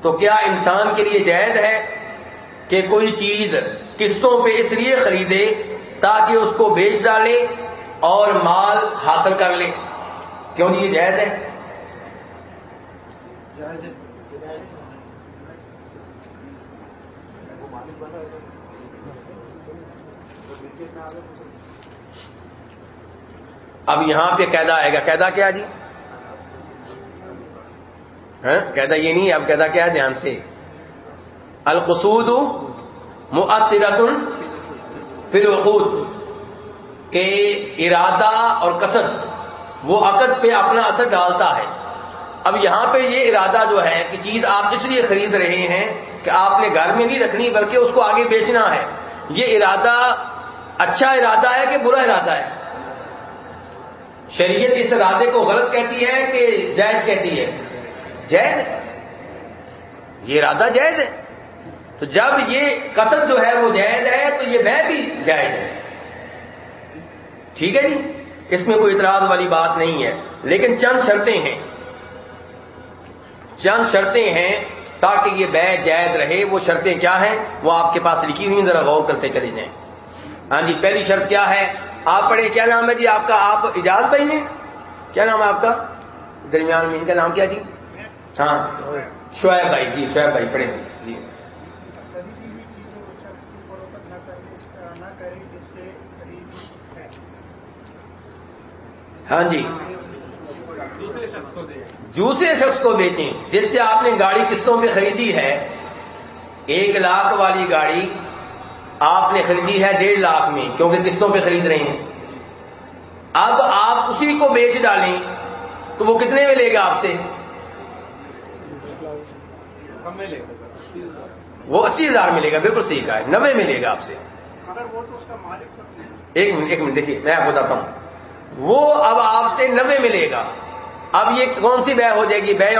B: تو کیا انسان کے لیے جائز ہے کہ کوئی چیز قسطوں پہ اس لیے خریدے تاکہ اس کو بیچ ڈالے اور مال حاصل کر لے؟ کیوں جی یہ جائز ہے؟ اب یہاں پہ قیدا آئے گا. قیدا کیا جی؟ ہاں؟ قیدا یہ نہیں، اب قیدا کیا دھیان سے. القسود مؤثرت فی الوقود. کہ ارادہ اور کثرت وہ عقد پہ اپنا اثر ڈالتا ہے. اب یہاں پہ یہ ارادہ جو ہے کہ چیز آپ اس لیے خرید رہے ہیں کہ آپ نے گھر میں نہیں رکھنی، بلکہ اس کو آگے بیچنا ہے. یہ ارادہ اچھا ارادہ ہے کہ برا ارادہ ہے؟ شریعت اس ارادے کو غلط کہتی ہے کہ جائز کہتی ہے؟ جائز یہ ارادہ جائز ہے۔ تو جب یہ قصد جو ہے وہ جائز ہے، تو یہ بہ بھی جائز ہے۔ ٹھیک ہے جی؟ اس میں کوئی اعتراض والی بات نہیں ہے۔ لیکن چند شرطیں ہیں۔ چند شرطیں ہیں تاکہ یہ بے جائز رہے۔ وہ شرطیں کیا ہیں؟ وہ آپ کے پاس لکھی ہوئی ذرا غور کرتے چلے جائیں۔ ہاں جی پہلی شرط کیا ہے؟ آپ پڑھیں، کیا نام ہے جی؟ آپ کا آپ اجاز بھائی ہیں؟ کیا نام ہے آپ کا؟ درمیان میں ان کا نام کیا جی؟ ہاں شعیب بھائی جی شعیب بھائی، پڑھیں۔ جی۔ ہاں جی۔ دوسرے شخص کو بیچیں، جس سے آپ نے گاڑی قسطوں پہ خریدی ہے، ایک لاکھ والی گاڑی آپ نے خریدی ہے ڈیڑھ لاکھ میں، کیونکہ قسطوں پہ خرید رہے ہیں۔ اب آپ اسی کو بیچ ڈالیں، تو وہ کتنے میں لے گا آپ سے؟ وہ اسی ہزار ملے گا، بالکل صحیح کہا ہے نبے ملے گا آپ سے۔ ایک منٹ ایک منٹ، دیکھیے، میں آپ بتاتا ہوں۔ وہ اب آپ سے نبے ملے گا۔ اب یہ کون سی بے ہو جائے گی؟ بے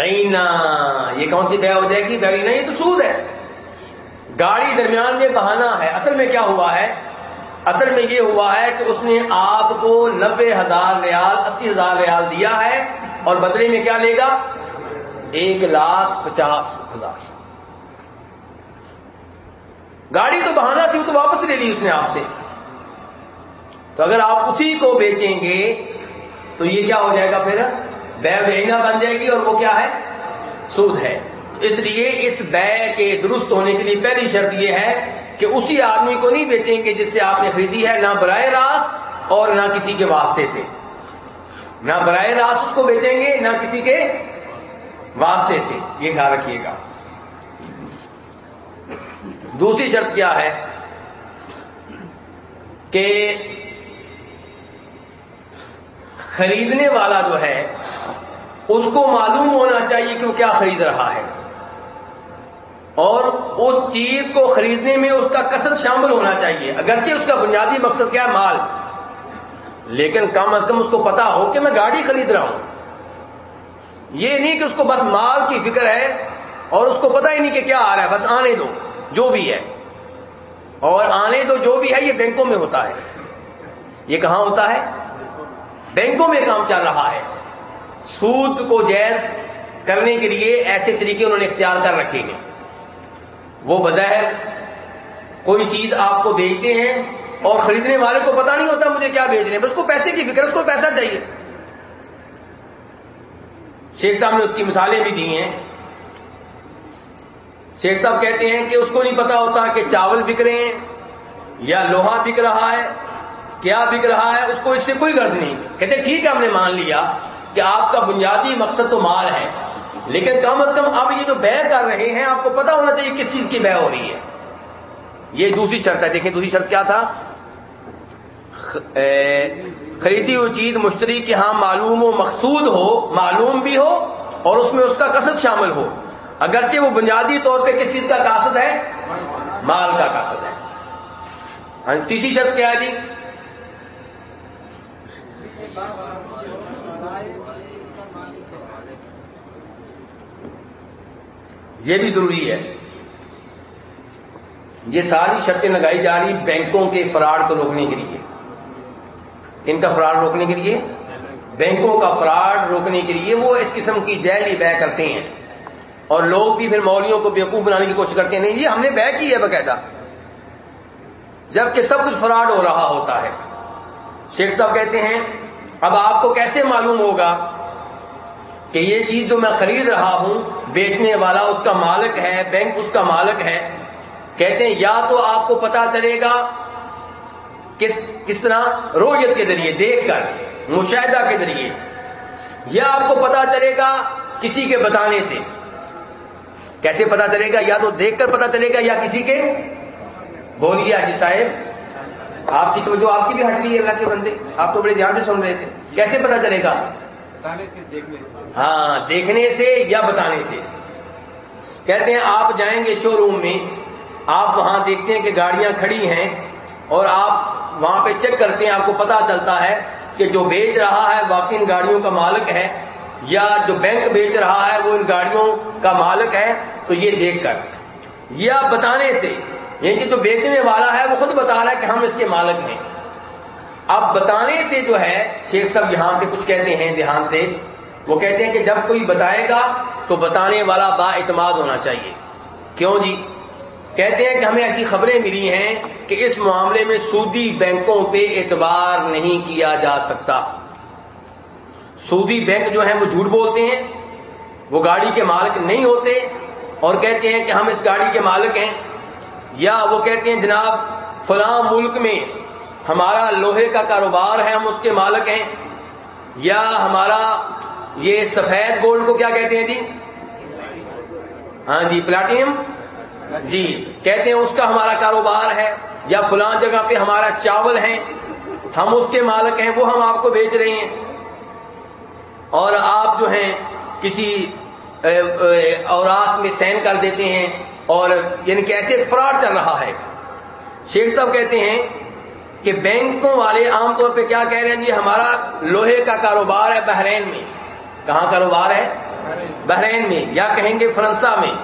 B: اینا یہ کون سی بے ہو جائے گی؟ بے یہ تو سود ہے۔ گاڑی درمیان میں بہانا ہے۔ اصل میں کیا ہوا ہے؟ اصل میں یہ ہوا ہے کہ اس نے آپ کو نبے ہزار ریال، اسی ہزار ریال دیا ہے اور بدلے میں کیا لے گا؟ ایک لاکھ پچاس ہزار۔ گاڑی تو بہانا تھی، وہ تو واپس لے لی اس نے آپ سے۔ تو اگر آپ اسی کو بیچیں گے، تو یہ کیا ہو جائے گا پھر؟ بے بینا بن جائے گی اور وہ کیا ہے؟ سود ہے۔ اس لیے اس بے کے درست ہونے کے لیے پہلی شرط یہ ہے کہ اسی آدمی کو نہیں بیچیں گے جس سے آپ نے خریدی ہے نہ براہ راست اور نہ کسی کے واسطے سے۔ نہ براہ راست اس کو بیچیں گے، نہ کسی کے واسطے سے۔ یہ خیال رکھیے گا۔ دوسری شرط کیا ہے؟ کہ خریدنے والا جو ہے، اس کو معلوم ہونا چاہیے کہ وہ کیا خرید رہا ہے۔ اور اس چیز کو خریدنے میں اس کا کثرت شامل ہونا چاہیے۔ اگرچہ اس کا بنیادی مقصد کیا ہے؟ مال۔ لیکن کم از کم اس کو پتا ہو کہ میں گاڑی خرید رہا ہوں۔ یہ نہیں کہ اس کو بس مال کی فکر ہے اور اس کو پتا ہی نہیں کہ کیا آ رہا ہے۔ بس آنے دو، جو بھی ہے۔ اور آنے دو، جو بھی ہے، یہ بینکوں میں ہوتا ہے۔ یہ کہاں ہوتا ہے؟ بینکوں میں کام چل رہا ہے۔ سود کو جائز کرنے کے لیے ایسے طریقے انہوں نے اختیار کر رکھے ہیں۔ وہ بظاہر کوئی چیز آپ کو بیچتے ہیں اور خریدنے والے کو پتا نہیں ہوتا مجھے کیا بیچ رہے ہیں، بس کو پیسے کی فکر اس کو پیسہ چاہیے۔ شیخ صاحب نے اس کی مثالیں بھی دی ہیں۔ شیخ صاحب کہتے ہیں کہ اس کو نہیں پتا ہوتا کہ چاول بک رہے ہیں یا لوہا بک رہا ہے، کیا بک رہا ہے، اس کو اس سے کوئی غرض نہیں۔ کہتے ٹھیک ہے، ہم نے مان لیا کہ آپ کا بنیادی مقصد تو مال ہے۔ لیکن کم از کم اب یہ جو بے کر رہے ہیں، آپ کو پتا ہونا چاہیے کس چیز کی بے ہو رہی ہے۔ یہ دوسری شرط ہے۔ دیکھیں دوسری شرط کیا تھا؟ خریدی ہوئی چیز مشتری کے ہاں معلوم و مقصود ہو، معلوم بھی ہو اور اس میں اس کا قصد شامل ہو۔ اگرچہ وہ بنیادی طور پہ کس چیز کا قاصد ہے؟ مال کا قاصد ہے۔ ہاں، تیسری شرط کیا ہے جی؟ یہ بھی ضروری ہے۔ یہ ساری شرطیں لگائی جا رہی بینکوں کے فراڈ کو روکنے کے لیے۔ ان کا فراڈ روکنے کے لیے؟ بینکوں کا فراڈ روکنے کے لیے وہ اس قسم کی جیلی بے کرتے ہیں۔ اور لوگ بھی پھر مولیوں کو بیوقوف بنانے کی کوشش کرتے ہیں، نہیں، یہ ہم نے بے کی ہے باقاعدہ۔ جبکہ سب کچھ فراڈ ہو رہا ہوتا ہے۔ شیخ صاحب کہتے ہیں، اب آپ کو کیسے معلوم ہوگا کہ یہ چیز جو میں خرید رہا ہوں، بیچنے والا اس کا مالک ہے، بینک اس کا مالک ہے، کہتے ہیں یا تو آپ کو پتا چلے گا کس کس طرح رویت کے ذریعے، دیکھ کر، مشاہدہ کے ذریعے۔ یا آپ کو پتا چلے گا کسی کے بتانے سے۔ کیسے پتا چلے گا؟ یا تو دیکھ کر پتا چلے گا یا کسی کے؟ بولیے حاجی صاحب، آپ کی تو جو آپ کی بھی ہٹ گئی اللہ کے بندے، آپ تو بڑے دھیان سے سن رہے تھے۔ کیسے پتا چلے گا؟ ہاں دیکھنے سے یا بتانے سے۔ کہتے ہیں آپ جائیں گے شو روم میں، آپ وہاں دیکھتے ہیں کہ گاڑیاں کھڑی ہیں اور آپ وہاں پہ چیک کرتے ہیں، آپ کو پتا چلتا ہے کہ جو بیچ رہا ہے واقعی ان گاڑیوں کا مالک ہے، یا جو بینک بیچ رہا ہے وہ ان گاڑیوں کا مالک ہے، تو یہ دیکھ کر۔ یا بتانے سے یعنی کہ جو بیچنے والا ہے وہ خود بتا رہا ہے کہ ہم اس کے مالک ہیں۔ اب بتانے سے جو ہے، شیخ صاحب یہاں پہ کچھ کہتے ہیں دھیان سے۔ وہ کہتے ہیں کہ جب کوئی بتائے گا تو بتانے والا با اعتماد ہونا چاہیے۔ کیوں جی؟ کہتے ہیں کہ ہمیں ایسی خبریں ملی ہیں کہ اس معاملے میں سودی بینکوں پہ اعتبار نہیں کیا جا سکتا۔ سودی بینک جو ہیں، وہ جھوٹ بولتے ہیں۔ وہ گاڑی کے مالک نہیں ہوتے اور کہتے ہیں کہ ہم اس گاڑی کے مالک ہیں۔ یا وہ کہتے ہیں جناب، فلاں ملک میں ہمارا لوہے کا کاروبار ہے، ہم اس کے مالک ہیں۔ یا ہمارا یہ سفید گولڈ کو کیا کہتے ہیں جی؟ ہاں جی پلاٹینم جی کہتے ہیں اس کا ہمارا کاروبار ہے۔ یا فلاں جگہ پہ ہمارا چاول ہے ہم اس کے مالک ہیں، وہ ہم آپ کو بیچ رہے ہیں۔ اور آپ جو ہیں، کسی اوراق میں سین کر دیتے ہیں اور یعنی کہ ایسے فراڈ چل رہا ہے۔ شیخ صاحب کہتے ہیں کہ بینکوں والے عام طور پہ کیا کہہ رہے ہیں جی ہمارا لوہے کا کاروبار ہے بحرین میں۔ کہاں کاروبار ہے؟ بحرین میں یا کہیں گے فرنسا میں۔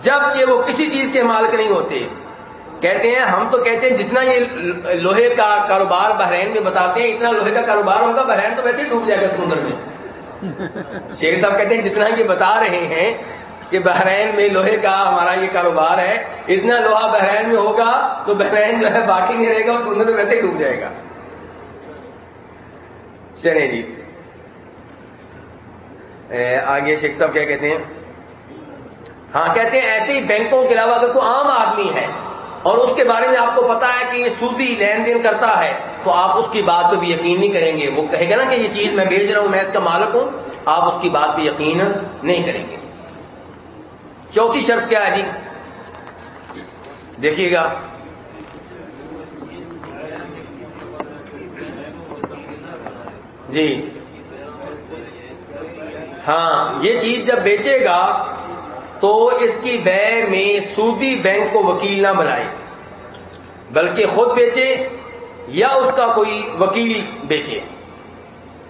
B: جبکہ وہ کسی چیز کے مالک نہیں ہوتے۔ کہتے ہیں ہم تو کہتے ہیں جتنا یہ لوہے کا کاروبار بحرین میں بتاتے ہیں اتنا لوہے کا کاروبار ہوگا بحرین تو ویسے ہی ڈوب جائے گا سمندر میں۔ شیخ صاحب کہتے ہیں جتنا یہ بتا رہے ہیں کہ بحرین میں لوہے کا ہمارا یہ کاروبار ہے، اتنا لوہا بحرین میں ہوگا تو بحرین جو ہے باقی نہیں رہے گا، اس سمندر میں ویسے ہی ڈوب جائے گا۔ چلے جی۔ آگے شیخ صاحب کیا کہتے ہیں؟ ہاں کہتے ہیں ایسے ہی بینکوں کے علاوہ اگر کوئی عام آدمی ہے اور اس کے بارے میں آپ کو پتا ہے کہ یہ سودی لین دین کرتا ہے، تو آپ اس کی بات پہ بھی یقین نہیں کریں گے۔ وہ کہے گا نا کہ یہ چیز میں بیچ رہا ہوں، میں اس کا مالک ہوں، آپ اس کی بات پہ یقین نہیں کریں گے۔ چوتھی شرط کیا ہے جی؟ دیکھیے گا۔ جی۔ ہاں یہ چیز جب بیچے گا تو اس کی بے میں سودی بینک کو وکیل نہ بنائے۔ بلکہ خود بیچے یا اس کا کوئی وکیل بیچے۔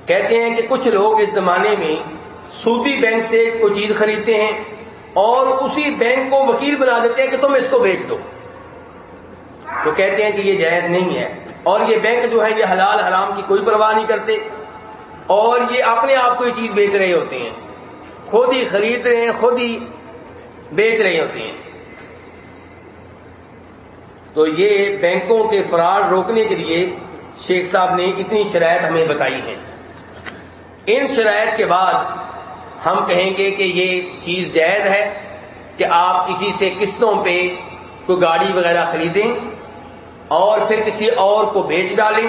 B: کہتے ہیں کہ کچھ لوگ اس زمانے میں سودی بینک سے کوئی چیز خریدتے ہیں۔ اور اسی بینک کو وکیل بنا دیتے ہیں کہ تم اس کو بیچ دو۔ تو کہتے ہیں کہ یہ جائز نہیں ہے۔ اور یہ بینک جو ہے یہ حلال حرام کی کوئی پرواہ نہیں کرتے۔ اور یہ اپنے آپ کو یہ چیز بیچ رہے ہوتے ہیں۔ خود ہی خرید رہے ہیں، خود ہی بیچ رہے ہوتے ہیں۔ تو یہ بینکوں کے فراڈ روکنے کے لیے شیخ صاحب نے اتنی شرائط ہمیں بتائی ہیں۔ ان شرائط کے بعد ہم کہیں گے کہ یہ چیز جائز ہے کہ آپ کسی سے قسطوں پہ کوئی گاڑی وغیرہ خریدیں اور پھر کسی اور کو بیچ ڈالیں۔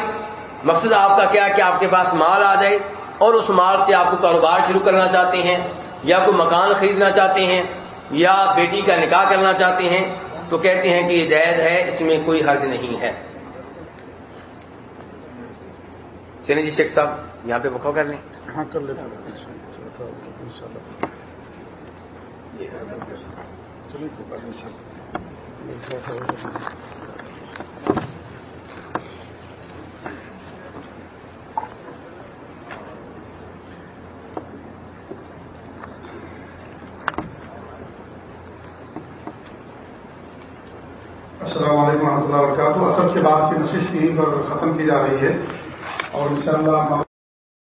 B: مقصد آپ کا کیا کہ آپ کے پاس مال آ جائے اور اس مال سے آپ کو کاروبار شروع کرنا چاہتے ہیں یا کوئی مکان خریدنا چاہتے ہیں یا بیٹی کا نکاح کرنا چاہتے ہیں تو کہتے ہیں کہ یہ جائز ہے، اس میں کوئی حرج نہیں ہے۔ چلیں جی شیخ صاحب، یہاں پہ بکھو کر لیں۔
A: ہاں کر لیتے السلام علیکم ورحمۃ اللہ وبرکاتہ۔ اصل سے بات کی نشش یہیں پر ختم کی جا رہی ہے اور انشاءاللہ